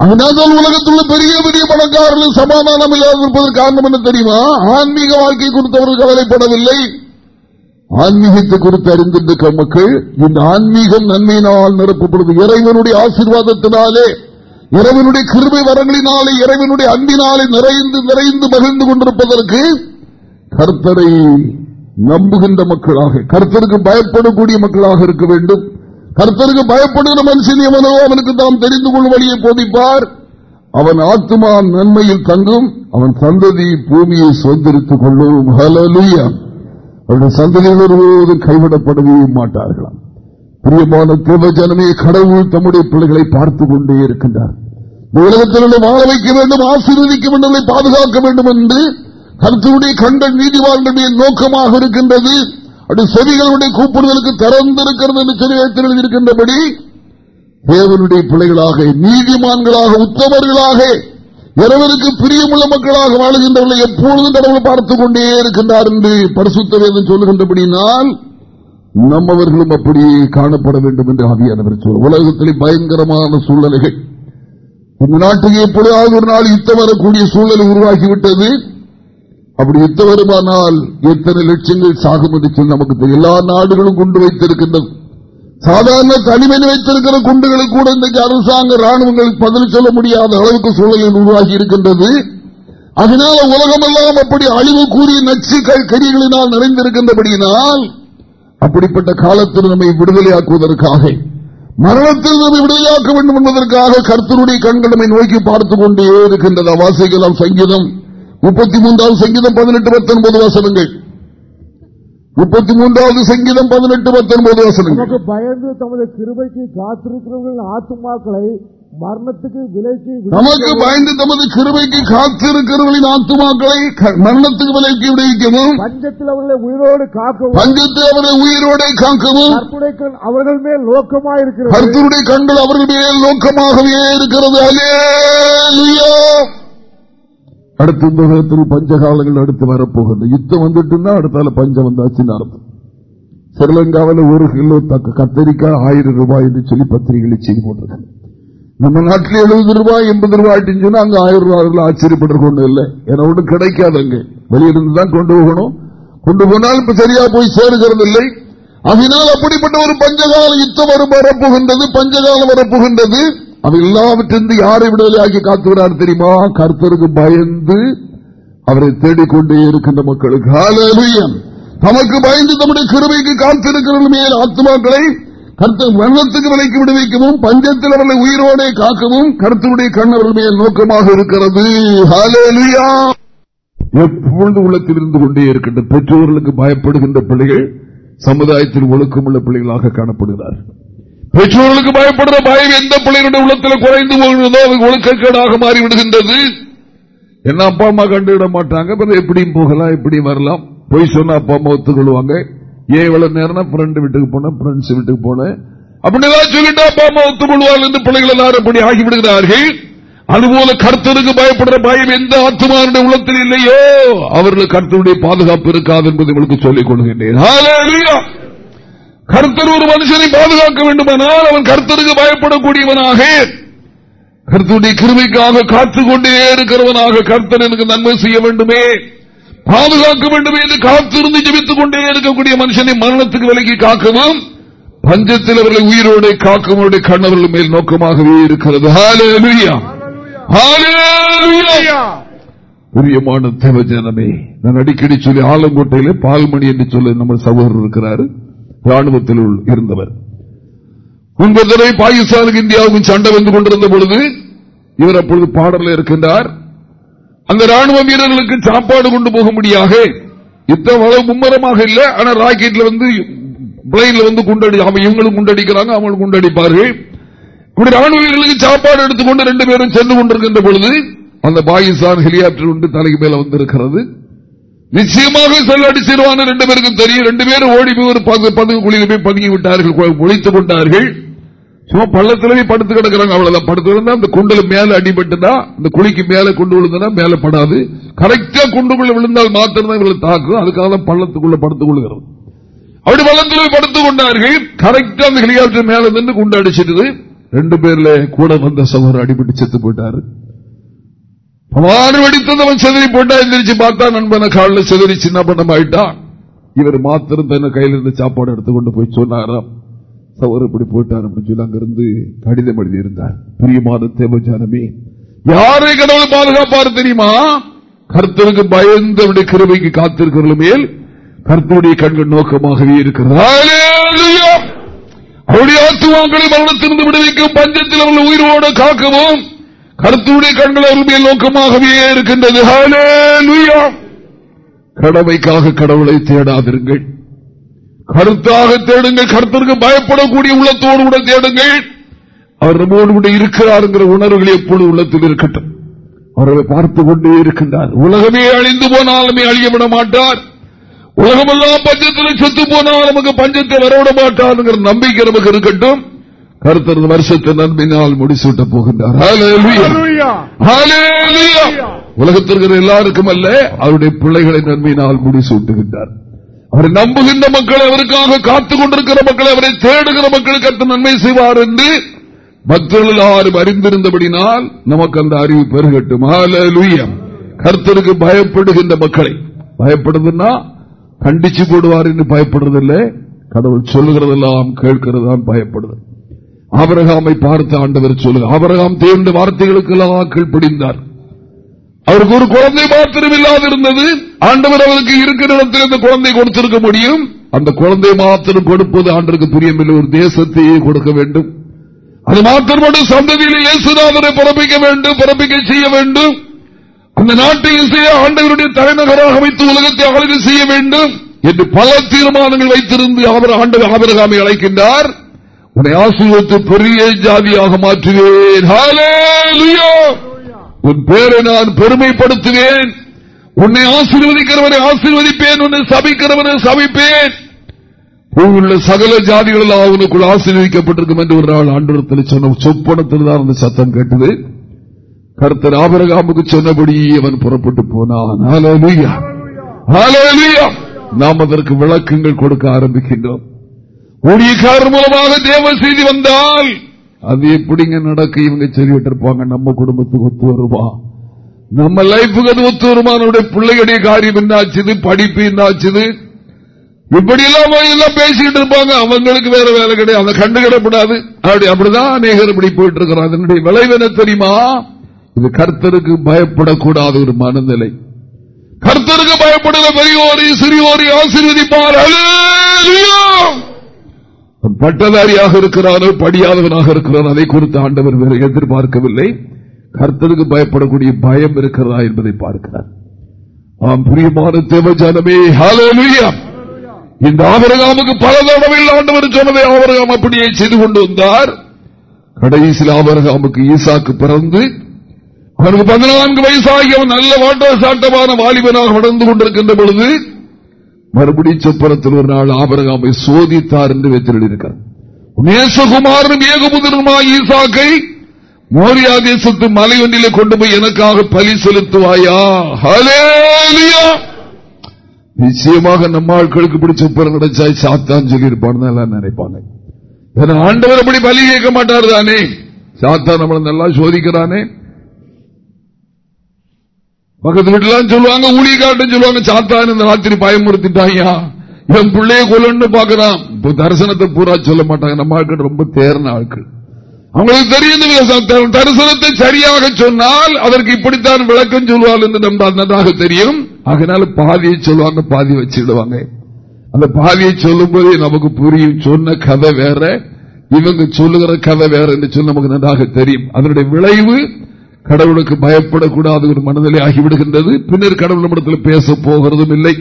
அதனால்தான் உலகத்தில் உள்ள பெரிய பெரிய பணக்காரர்கள் சமாதானம் இல்லாமல் இருப்பதற்கு காரணம் என்ன தெரியுமா? ஆன்மீக வாழ்க்கை கொடுத்தவர்கள் கவலைப்படவில்லை. ஆன்மீகத்தை குறித்து அறிந்திருக்க மக்கள் இந்த ஆன்மீகம் நன்மையினால் நிரப்பப்படுது. இறைவனுடைய ஆசீர்வாதத்தினாலே இறைவனுடைய கிருமை வரங்களினாலே இறைவனுடைய அன்பினாலே நிறைந்து நிறைந்து மகிழ்ந்து கொண்டிருப்பதற்கு கர்த்தரை நம்புகின்ற மக்களாக கர்த்தருக்கு பயப்படக்கூடிய மக்களாக இருக்க வேண்டும். கர்த்தருக்கு பயப்படுகிற மனுஷன் எவனோ அவனுக்கு தாம் தெரிந்து கொள்ளும் வழியை போதிப்பார். அவன் ஆத்மா நன்மையில் தங்கும். அவன் சந்ததி பூமியை சுதந்திரித்துக் கொள்ளும். அவருடைய சந்ததியில் ஒருவரும் கைவிடப்படவே மாட்டார்களாம். பிரியமான தேவஜனமே கடவுள் தம்முடைய பிள்ளைகளை பார்த்துக் கொண்டே இருக்கின்றார். உலகத்தில் வாழ வைக்க வேண்டும் ஆசீர்வதிக்க வேண்டும் பாதுகாக்க வேண்டும் என்று கருத்துடைய கண்ட நீதிவான்களுடைய நோக்கமாக இருக்கின்றது. அப்படி செவிகளுடைய கூப்பிடுதலுக்கு திறந்திருக்கிறது என்று சொல்லி எழுதியிருக்கின்றபடி தேவனுடைய பிள்ளைகளாக நீதிமான்களாக உத்தமர்களாக இறைவனுக்கு பிரியமுள்ள மக்களாக வாழ்கின்றவர்களை எப்பொழுதும் கடவுள் பார்த்துக் கொண்டே இருக்கின்றார் என்று பரிசுத்த வேதம் சொல்லுகின்றபடினால் நம்மவர்களும் அப்படியே காணப்பட வேண்டும் என்று ஆவியானவர் சொல். உலகத்திலே பயங்கரமான சூழ்நிலைகள். இந்த நாட்டுக்கு எப்பொழுதாவது ஒரு நாள் யுத்தம் வரக்கூடிய சூழ்நிலை உருவாகிவிட்டது. அப்படி யுத்த வருமானால் எத்தனை லட்சங்கள் சாகும் என்று நமக்கு எல்லா நாடுகளும் கொண்டு வைத்திருக்கின்றது சாதாரண தனிமன் வைத்திருக்கிற குண்டுகளை கூட இன்றைக்கு அரசாங்க ராணுவங்களுக்கு பதில் சொல்ல முடியாத அளவுக்கு சூழலில் உருவாகி இருக்கின்றது. அதனால உலகமெல்லாம் அப்படி அழிவு கூறிய நச்சு கரிகளினால் நிறைந்திருக்கின்றபடியினால் அப்படிப்பட்ட காலத்தில் நம்மை விடுதலையாக்குவதற்காக மரணத்தில் நம்மை விடுதலையாக்க வேண்டும் என்பதற்காக கர்த்தருடைய கண்கள் நம்மை நோக்கி பார்த்துக் கொண்டே இருக்கின்றன. வாசிக்கலாம் சங்கீதம் முப்பத்தி மூன்றாவது சங்கீதம் பதினெட்டு பத்தொன்பது வசனங்கள். முப்பத்தி மூன்றாவது சங்கீதம் பதினெட்டு பத்தொன்பது வசனங்கள். பயந்து தமது கிருபைக்கு காத்திருக்கிறவர்கள் ஆத்துமாக்களை மரணத்துக்கு விலைக்கு நமக்கு பயந்து தமது கிருபைக்கு காத்திருக்கிறவர்களின் ஆத்துமாக்களை மரணத்துக்கு விலைக்கு விடுவிக்கவும். பஞ்சத்தில் அவர்களை உயிரோடு காக்கவும். பஞ்சத்தில் அவர்களை உயிரோடு காக்கவும். அவர்கள் மேல் நோக்கமாக இருக்கிறது கண்கள் அவர்கள் மேல் நோக்கமாகவே இருக்கிறது. அலே அடுத்த இந்த உலகத்தில் பஞ்சகாலங்கள் அடுத்து வரப்போகுது. யுத்தம் வந்துட்டு அடுத்தால பஞ்சம் வந்தாச்சுன்னு அர்த்தம். ஸ்ரீலங்காவில் ஒரு கிலோ தக்க கத்தரிக்காய் ஆயிரம் ரூபாய் என்று சொல்லி பத்திரிகைகளை செய்து போட்டிருக்காங்க நம்ம நாட்டில் எழுபது ரூபாய் எண்பது ரூபாய் சொன்னா அங்க ஆயிரம் ரூபாய் ஆச்சரியப்படுறது ஒன்றும் இல்லை. ஏன்னா ஒன்றும் கிடைக்காது அங்கே. வெளியிருந்து தான் கொண்டு போகணும். கொண்டு போனால் இப்ப சரியா போய் சேருகிறது இல்லை. அதனால் அப்படிப்பட்ட ஒரு பஞ்சகால யுத்தம் வரும் வரப்போகின்றது பஞ்சகாலம் வரப்போகின்றது. அவை எல்லாவற்றிலிருந்து யாரை விடுதலையாக்கி காத்துகிறார் தெரியுமா? கர்த்தருக்கு பயந்து அவரை தேடிக்கொண்டே இருக்கின்ற மக்களுக்கு. தமக்கு பயந்து தம்முடைய கிருமைக்கு காத்திருக்கிற மேல் ஆத்மாக்களை கருத்து வெள்ளத்துக்கு விலைக்கு விடுவிக்கவும் பஞ்சத்தில் அவர்களை உயிரோடே காக்கவும் கருத்துடைய கண் அவர்கள் மேல் நோக்கமாக இருக்கிறது. எப்பொழுது உள்ளத்தில் இருந்து கொண்டே இருக்கின்ற பெற்றோர்களுக்கு பயப்படுகின்ற பிள்ளைகள் சமுதாயத்தில் ஒழுக்கமுள்ள பிள்ளைகளாக காணப்படுகிறார்கள். பெற்றோர்களுக்கு பயப்படுற பயம் எந்த பிள்ளைகளுடைய உள்ளத்தில் குறைந்து போகிறதோ அது ஒழுக்கக்கேடாக மாறிவிடுகின்றது. என்ன அப்பா அம்மா கண்டுவிட மாட்டாங்க. எப்படியும் போகலாம் எப்படி வரலாம். பொய் சொன்னா அப்பா அம்மா ஒத்துக்கொள்வாங்க. ஏன் இவ்வளவு நேரம் ஃப்ரெண்டு வீட்டுக்கு போனேன் ஃப்ரெண்ட்ஸ் வீட்டுக்கு போனேன். அப்படிதான் சொல்லிட்டு அப்பா அம்மா ஒத்துக்கொள்வார்கள் என்று பிள்ளைகள் எல்லாரும் அப்படி ஆகிவிடுகிறார்கள். அதுபோல கர்த்தருக்கு பயப்படுற பயம் எந்த ஆத்மாருடைய உள்ளத்தில் இல்லையோ அவர்களுக்கு கர்த்தருடைய பாதுகாப்பு இருக்காது என்பதை உங்களுக்கு சொல்லிக் கொள்கின்றேன். கர்த்தர் ஒரு மனுஷனை பாதுகாக்க வேண்டுமானால் அவன் கர்த்தருக்கு பயப்படக்கூடியவனாக கர்த்தருடைய கிருமைக்காக காத்துக்கொண்டே இருக்கிறவனாக கர்த்தர் எனக்கு நன்மை செய்ய வேண்டுமே. பாதுகாக்க வேண்டுமே என்று காத்திருந்து ஜபித்துக் கொண்டே இருக்கக்கூடிய மனுஷனை மரணத்துக்கு விலகி காக்கவும் பஞ்சத்தில் அவர்களை உயிரோடு காக்கும் கண்ணவர்கள் மேல் நோக்கமாகவே இருக்கிறது. பிரியமான தேவஜனமே நான் அடிக்கடி சொல்லி ஆலங்கோட்டையில பால்மணி என்று சொல்லி நம்ம சகோதரர் இருக்கிறாரு. ராணுவத்தில் இருந்தவர். முன்பு தடவை பாகிஸ்தானுக்கு இந்தியாவுக்கும் சண்டை வந்து கொண்டிருந்த பொழுது இவர் அப்பொழுது பாடலில் இருக்கின்றார் அந்த ராணுவ வீரர்களுக்கு சாப்பாடு கொண்டு போக முடியாக இத்தனை மும்மரமாக இல்லை. ஆனா ராக்கெட்ல வந்து பிளைன்ல வந்து குண்டடி அவன் இவங்களும் குண்டடிக்கிறாங்க அவங்களும் குண்டடிப்பார்கள். இப்படி ராணுவ வீரர்களுக்கு சாப்பாடு எடுத்துக்கொண்டு ரெண்டு பேரும் சென்று கொண்டிருக்கின்ற பொழுது அந்த பாகிஸ்தான் ஹெலிகாப்டர் ஒன்று தலைக்கு மேல வந்திருக்கிறது. நிச்சயமாக செல் ரெண்டு பேருக்கும் தெரியும். ரெண்டு பேரும் ஓடி போய் ஒரு பதுங்கு குழியில போய் பதுங்கி விட்டார்கள் ஒழித்துக் கொண்டார்கள். சும்மா பள்ளத்திலே படுத்து கிடக்கிறாங்க அவ்வளவுதான். படுத்து கிடந்தா அந்த குண்டல மேல அடிபட்டுதா? அந்த குழிக்கு மேல கொண்டு விழுந்தனா மேல படாது. கரெக்டா குண்டுக்குள்ள விழுந்தால் மாத்திரம் இவங்களை தாக்கும் அதுக்காக தான் பள்ளத்துக்குள்ள படுத்துக் கொள்கிறது அப்படி பள்ளத்தில் படுத்துக் கொண்டார்கள். கரெக்டா அந்த ஹெலிகாப்டர் மேல நின்று குண்டு அடிச்சிட்டு ரெண்டு பேர்ல கூட வந்த சகோதரர் அடிபட்டு செத்து போயிட்டாரு. அவன் வெடித்தது அவன் செதறி போட்டா எந்திரிச்சு பார்த்தா நண்பன காலில் செதறி சின்ன பண்ணம் ஆயிட்டான். இவர் மாத்திரம் தன்னை கையில இருந்து சாப்பாடு எடுத்துக்கொண்டு போய் சொன்னாராம் சவர் இப்படி போயிட்டார் அப்படின்னு சொல்லி அங்கிருந்து கடிதம் எழுதியிருந்தார். பிரியமான தேவஜானமே யாரை கடவுள் பாதுகாப்பார் தெரியுமா? கர்த்தருக்கு பயந்தவருடைய கிருமைக்கு காத்திருக்கிற மேல் கர்த்தருடைய கண்கள் நோக்கமாகவே இருக்கிறார் அவருடைய ஆத்துவாக்களை மரணத்திலிருந்து விடுவிக்கும் பஞ்சத்தில் அவர்கள் உயிரோடு காக்கவும். கருத்துடைய கண்கள் அருமைய நோக்கமாகவே இருக்கின்றது. கடமைக்காக கடவுளை தேடாதிருங்கள். கருத்தாக தேடுங்கள். கருத்திற்கு பயப்படக்கூடிய உள்ளத்தோடு கூட தேடுங்கள். அவர் நம்மோடு கூட இருக்கிறார் உணர்வுகள் எப்பொழுது உள்ளத்தில் இருக்கட்டும். அவர்களை பார்த்துக் கொண்டே இருக்கின்றார். உலகமே அழிந்து போனாலுமே அழியவிட மாட்டார். உலகமெல்லாம் பஞ்சத்தில் செத்து போனால் நமக்கு பஞ்சத்தை வரவிட மாட்டார் நம்பிக்கை நமக்கு இருக்கட்டும். கருத்தரது வருஷத்தை நன்மையினால் முடிசூட்ட போகின்றார். உலகத்திற்கு எல்லாருக்கும் அல்ல அவருடைய பிள்ளைகளை நன்மையினால் முடிசூட்டுகின்றார். அவரை நம்புகின்ற மக்கள் அவருக்காக காத்துக் கொண்டிருக்கிற மக்கள் அவரை தேடுகிற மக்களுக்கு அத்த நன்மை செய்வார் என்று மக்கள் எல்லாரும் அறிந்திருந்தபடினால் நமக்கு அந்த அறிவு பெருகட்டும். கர்த்தருக்கு பயப்படுகின்ற மக்களை. பயப்படுதுன்னா கண்டிச்சு போடுவார் என்று பயப்படுறதில்லை. கடவுள் சொல்லுகிறதெல்லாம் கேட்கிறதான் பயப்படுது. ஆபரகாமை பார்த்து ஆண்டவர் சொல்லுங்க ஆபரகாம் தேர்ந்த வார்த்தைகளுக்கு எல்லாம் கீழ்ப்படிந்தார் அவருக்கு ஒரு குழந்தை மாத்திரம் இல்லாதிருந்தது. ஆண்டவர் அவருக்கு இருக்கிற இடத்தில் அந்த குழந்தை கொடுத்திருக்க முடியும். அந்த குழந்தை மாத்திரம் கொடுப்பது ஆண்டருக்கு பிரியமில்லை. ஒரு தேசத்தையே கொடுக்க வேண்டும். அது மாத்திரம் சந்ததியில் இயேசுதாதரை பிறப்பிக்க வேண்டும் பிறப்பிக்க செய்ய வேண்டும். அந்த நாட்டை இசையை ஆண்டவருடைய தலைநகராக அமைத்து உலகத்தை ஆளுகை செய்ய வேண்டும் என்று பல தீர்மானங்கள் வைத்திருந்து அவர் ஆண்டவர் ஆபரகாமை அழைக்கின்றார். உன்னை ஆசீர்வத்து பெரிய ஜாதியாக மாற்றுவேன். உன் பேரை நான் பெருமைப்படுத்துவேன். உன்னை ஆசீர்வதிக்கிறவனை ஆசீர்வதிப்பேன். உன்னை சபிக்கிறவனை சபிப்பேன். உள்ள சகல ஜாதிகளில் அவனுக்குள் ஆசீர்வதிக்கப்பட்டிருக்கும் என்று ஒரு நாள் ஆண்டு சொன்ன சொப்பனத்தில் தான் அந்த சத்தம் கேட்டது. கருத்தர் ஆபரகாமுக்கு சொன்னபடி அவன் புறப்பட்டு போனான். நாம் அதற்கு விளக்கங்கள் கொடுக்க ஆரம்பிக்கின்றோம். ஊழியக்காரர் மூலமாக தேவ செய்தி வந்தால் அது எப்படிங்க நடக்க இவங்க சொல்லிட்டு இருப்பாங்க நம்ம குடும்பத்துக்கு ஒத்து வருவா நம்ம லைஃபுக்கு அது ஒத்து வருமா? நம்முடைய பிள்ளைகளுடைய காரியம் என்னாச்சுது? படிப்பு என்னாச்சுது? இப்படி எல்லாம் எல்லாம் பேசிக்கிட்டு இருப்பாங்க. அவங்களுக்கு வேற வேலை கிடையாது. அதை கண்டுகிடப்படாது. அப்படி அப்படிதான் அநேகர் இப்படி போயிட்டு இருக்கிறோம் அதனுடைய விளைவு என்ன தெரியுமா? இது கர்த்தருக்கு பயப்படக்கூடாத ஒரு மனநிலை. கர்த்தருக்கு பயப்படுகிற பெரியோரை சிறியோரை ஆசீர்வதிப்பார். பட்டதாரியாக இருக்கிறானோ படியாதவனாக இருக்கிறான் அதை குறித்து ஆண்டவர் வேறு எதிர்பார்க்கவில்லை. கர்த்தருக்கு பயப்படக்கூடிய பயம் இருக்கிறதா என்பதை பார்க்கிறார். ஆம் புரியமான தேவஜானமே இந்த ஆபரகாமுக்கு பல தடவையில் ஆண்டவர் சொன்னதை ஆபரகாம் அப்படியே செய்து கொண்டு வந்தார். கடைசியில் ஆபரகாமுக்கு ஈசாக்கு பிறந்து அவனுக்கு பதினான்கு வயசாகி அவன் நல்ல வாட்ட சாட்டமான வாலிபனாக வளர்ந்து கொண்டிருக்கின்ற பொழுது மறுபடி சொப்பனத்தில் ஒரு நாள் ஆபரகாமை சோதித்தார் என்று வைத்திருக்கிறார். நேசகுமாரனும் ஏகமுதனுமா ஈசாக்கை மோரியா தேசத்து மலை ஒன்றிலே கொண்டு போய் எனக்காக பலி செலுத்துவாயா? நிச்சயமாக நம்ம ஆட்களுக்கு பிடிச்ச சொப்பனம் கிடைச்சா சாத்தான் சொல்லி இருப்பான்னு நினைப்பாங்க. ஆண்டவர் அப்படி பலி கேட்க மாட்டார் தானே? சாத்தா நம்மளை நல்லா சோதிக்கிறானே? பக்கத்து வீட்டுலாம் சொல்லுவாங்க ஊழி காட்டும் சொல்லுவாங்க சாத்தான் இந்த ராத்திரி பயமுறுத்திட்டாயா என் பிள்ளைய கொல்லன்னு பாக்குறான். இப்போ தரிசனத்தை பூரா சொல்ல மாட்டாங்க. நம்ம ஆட்கள் ரொம்ப தேர்ன ஆட்கள். அவங்களுக்கு தெரியும் தரிசனத்தை சரியாக சொன்னால் அதற்கு இப்படித்தான் விளக்கம் சொல்லுவாள் என்று நன்றாக தெரியும். அதனால பாதியை சொல்லுவாங்க பாதி வச்சிடுவாங்க. அந்த பாதியை சொல்லும் போதே நமக்கு புரியும். சொன்ன கதை வேற இவங்க சொல்லுகிற கதை வேற என்று சொல்லி நமக்கு நன்றாக தெரியும். அதனுடைய விளைவு கடவுளுக்கு பயப்படக்கூடாது ஒரு மனதிலே ஆகிவிடுகின்றது. பின்னர் கடவுள் நம்மிடத்தில் பேச போகிறதும் இல்லை.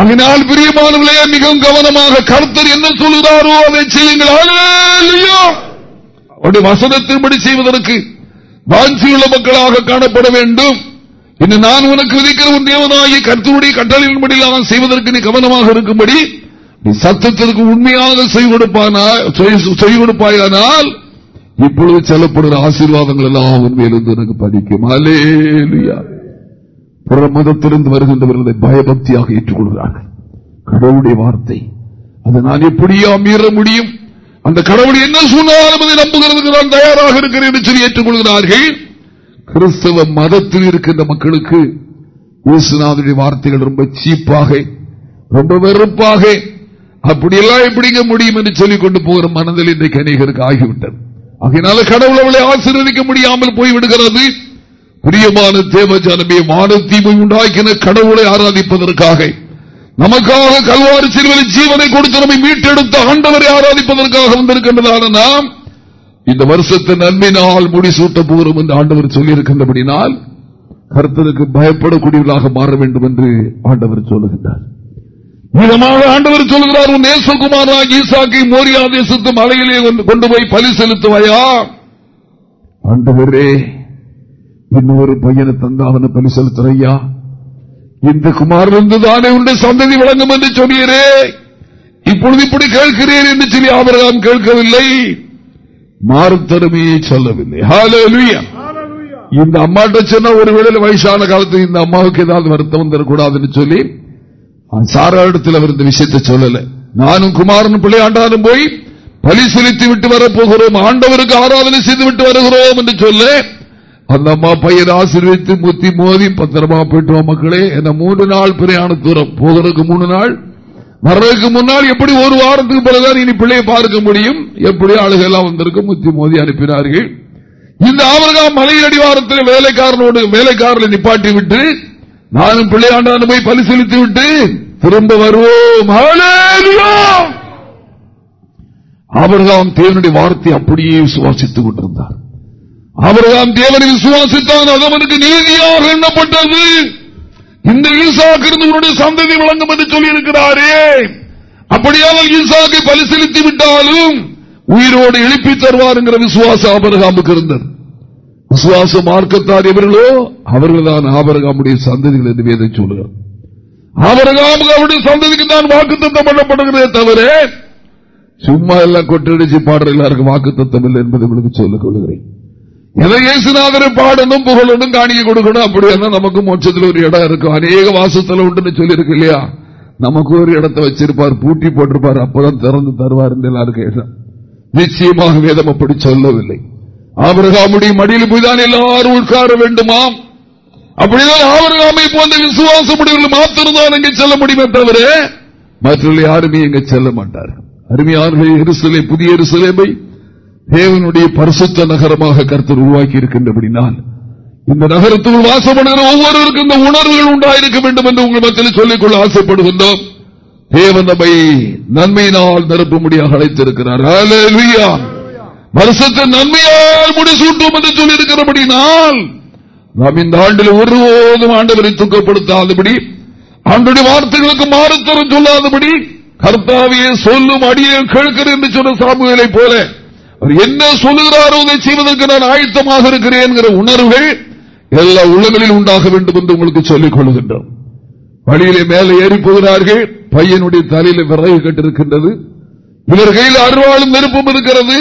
அதனால் பிரியமானவர்களே மிகவும் கவனமாக கருத்தர் என்ன சொல்கிறாரோ அதை செய்யுங்கள். அவருடைய வசனத்தின்படி செய்வதற்கு வாஞ்சியுள்ள மக்களாக காணப்பட வேண்டும். இன்று நான் உனக்கு விதிக்கிற உன் தேவனாகி கருத்துடைய கட்டளையின்படி செய்வதற்கு நீ கவனமாக இருக்கும்படி நீ சத்தத்திற்கு உண்மையாக செய்ய கொடுப்பாயானால் இப்பொழுது செல்லப்படுகிற ஆசீர்வாதங்கள் எல்லாம் உண்மையிலிருந்து எனக்கு பதிக்கும் அலேலுயா புற மதத்திலிருந்து வருகின்றவர்களை பயபக்தியாக ஏற்றுக்கொள்கிறார்கள். கடவுளுடைய வார்த்தை. அதை நான் எப்படியா மீற முடியும்? அந்த கடவுள் என்ன சொன்னாலும் அதை நம்புகிறதுக்கு நான் தயாராக இருக்கிறேன் என்று சொல்லி ஏற்றுக்கொள்கிறார்கள். கிறிஸ்தவ மதத்தில் இருக்கின்ற மக்களுக்கு இயேசுநாதனுடைய வார்த்தைகள் ரொம்ப சீப்பாக ரொம்ப வெறுப்பாக அப்படியெல்லாம் எப்படிங்க முடியும் என்று சொல்லிக் கொண்டு போகிற மனதில் இன்றைக்கு அநேகருக்கு ஆகிவிட்டது. அதனால கடவுள் அவளை ஆசீர்வதிக்க முடியாமல் போய்விடுகிறது. பிரியமான தேவஜானமே வானத்தீமை உண்டாக்கின கடவுளை ஆராதிப்பதற்காக. நமக்காக கல்வாறு சிறுவரின் ஜீவனை கொடுத்து நம்மை மீட்டெடுத்த ஆண்டவரை ஆராதிப்பதற்காக வந்திருக்கின்றதான நாம் இந்த வருஷத்தை நன்மையினால் முடிசூட்ட போகிறோம் என்று ஆண்டவர் சொல்லியிருக்கின்றபடினால் கருத்தருக்கு பயப்படக்கூடியவர்களாக மாற வேண்டும் என்று ஆண்டவர் சொல்லுகின்றார். இதமாக ஆண்டவர் சொல்கிறார் உன் நேசகுமாராக ஈசாக்கை மோரியா தேசத்து மலையிலே கொண்டு போய் பலி செலுத்துவாயா? ஆண்டவரே இன்னொரு பையனை தந்தாவன பலி செலுத்துறையா? இந்த குமாரிலிருந்து தானே உண்ட சந்ததி வழங்கும் என்று சொன்னீரே. இப்பொழுது இப்படி கேட்கிறீர் என்று சொல்லி அவர்தான் கேட்கவில்லை. மாறுத்தருமையை சொல்லவில்லை. இந்த அம்மாட்ட சொன்ன ஒரு வேளையில் வயசான காலத்தில் இந்த அம்மாவுக்கு ஏதாவது வருத்தம் வந்துடக்கூடாதுன்னு சொல்லி சாராடத்தில் அவர் இந்த விஷயத்தை சொல்லல. நானும் குமாரன் பிள்ளையாண்டாலும் போய் பலி செலுத்தி விட்டு வரப்போகிறோம். ஆண்டவருக்கு ஆராதனை செய்து விட்டு வருகிறோம் என்று சொல்ல அந்த அம்மா பையன் ஆசீர்வித்து முத்தி மோதி பத்திரமா போயிட்டு மக்களே. என்ன மூன்று நாள் பிரயாண தூரம். போகிறதுக்கு மூணு நாள். வர்றதுக்கு முன்னால் எப்படி ஒரு வாரத்துக்கு பிறகுதான் இனி பிள்ளையை பார்க்க முடியும்? எப்படி ஆளுகெல்லாம் வந்திருக்கு முத்தி மோதி அனுப்பினார்கள். இந்த ஆவரகா மலை அடிவாரத்தில் வேலைக்காரனோடு வேலைக்காரனை நிப்பாட்டி விட்டு நானும் பிள்ளையாண்டான போய் பலி செலுத்தி விட்டு திரும்ப வருவோம். அவர்தான் தேவனுடைய வார்த்தை அப்படியே விசுவாசித்துக் கொண்டிருந்தார். அவர்தான் தேவனை விசுவாசித்தான் அது அவனுக்கு நீதியாக எண்ணப்பட்டது. இந்த ஈசாக்கு சந்ததி வழங்கும் என்று சொல்லியிருக்கிறாரே. அப்படியாக ஈசாக்கை பலி செலுத்தி விட்டாலும் உயிரோடு எழுப்பி தருவார் என்கிற விசுவாசம் அபரகாமுக்கு இருந்தது. விசுவாச மார்க்கத்தார் இவர்களோ அவர்கள் தான் ஆபரகாமுடைய சந்ததிகள் என்று வேதை சொல்லுகிறார் ஆபரகாமுக்கு அவருடைய சந்ததிக்கு தான் வாக்கு தத்தம் பண்ணப்படுகிறதே தவிர சும்மா எல்லாம் கொட்டடிச்சு பாடுற எல்லாருக்கும் வாக்கு தத்தம் இல்லை என்பதை உங்களுக்கு சொல்லிக் கொள்கிறேன். எதை இயேசுநாதரை பாடணும் புகழணும் காணிக்க கொடுக்கணும் அப்படியா நமக்கு மோட்சத்தில் ஒரு இடம் இருக்கும். அநேக வாசத்தில் உண்டு சொல்லி இருக்கு இல்லையா? நமக்கு ஒரு இடத்தை வச்சிருப்பார் பூட்டி போட்டிருப்பார் அப்பதான் திறந்து தருவார் என்று எல்லாருக்கும் நிச்சயமாக வேதம் அப்படி சொல்லவில்லை. ஆபரகாமுடைய மடியில் போய்தான் எல்லாரும் உட்கார வேண்டுமாம். அப்படிதான் ஆபரகாமை போன்ற விசுவாசம் முடிவில் மாத்திருந்தான் அங்கே செல்ல முடியுமே தவிர மற்றவர்கள் யாருமே இங்கே செல்ல மாட்டார்கள். அருமையார்கள் எருசலை புதிய எருசலேமை தேவனுடைய பரிசுத்த நகரமாக கருத்தர் உருவாக்கி இருக்கின்றபடினால் இந்த நகரத்துக்குள் வாசப்படுகிற ஒவ்வொருவருக்கும் இந்த உணர்வுகள் உண்டாயிருக்க வேண்டும் என்று உங்கள் மத்தியில் சொல்லிக்கொள்ள ஆசைப்படுகின்றோம். தேவன் நம்மை நன்மையினால் நிரப்பும்படியாக அழைத்திருக்கிறார். வருஷத்தை நன்மையால் முடிசூட்டும் என்று சொல்லியிருக்கிறபடினால் நாம் இந்த ஆண்டில் ஒருபோதும் ஆண்டவரை துக்கப்படுத்தாதபடி ஆண்டுடைய வார்த்தைகளுக்கு மாறுத்தரம் சொல்லாதபடி கர்த்தாவியை சொல்லும் அடியே கேட்கிறேன் என்று சொன்ன சாமுவேலை போல அவர் என்ன சொல்லுகிறாரோ அதை செய்வதற்கு நான் ஆயத்தமாக இருக்கிறேன் என்கிற உணர்வுகள் எல்லா உள்ளங்களில் உண்டாக வேண்டும் என்று உங்களுக்கு சொல்லிக் கொள்கின்றோம். வழியிலே மேலே ஏறி போகிறார்கள் பையனுடைய தலையில விறகு கட்டிருக்கின்றது இவர் கையில் அருவாளும் நெருப்பும் இருக்கிறது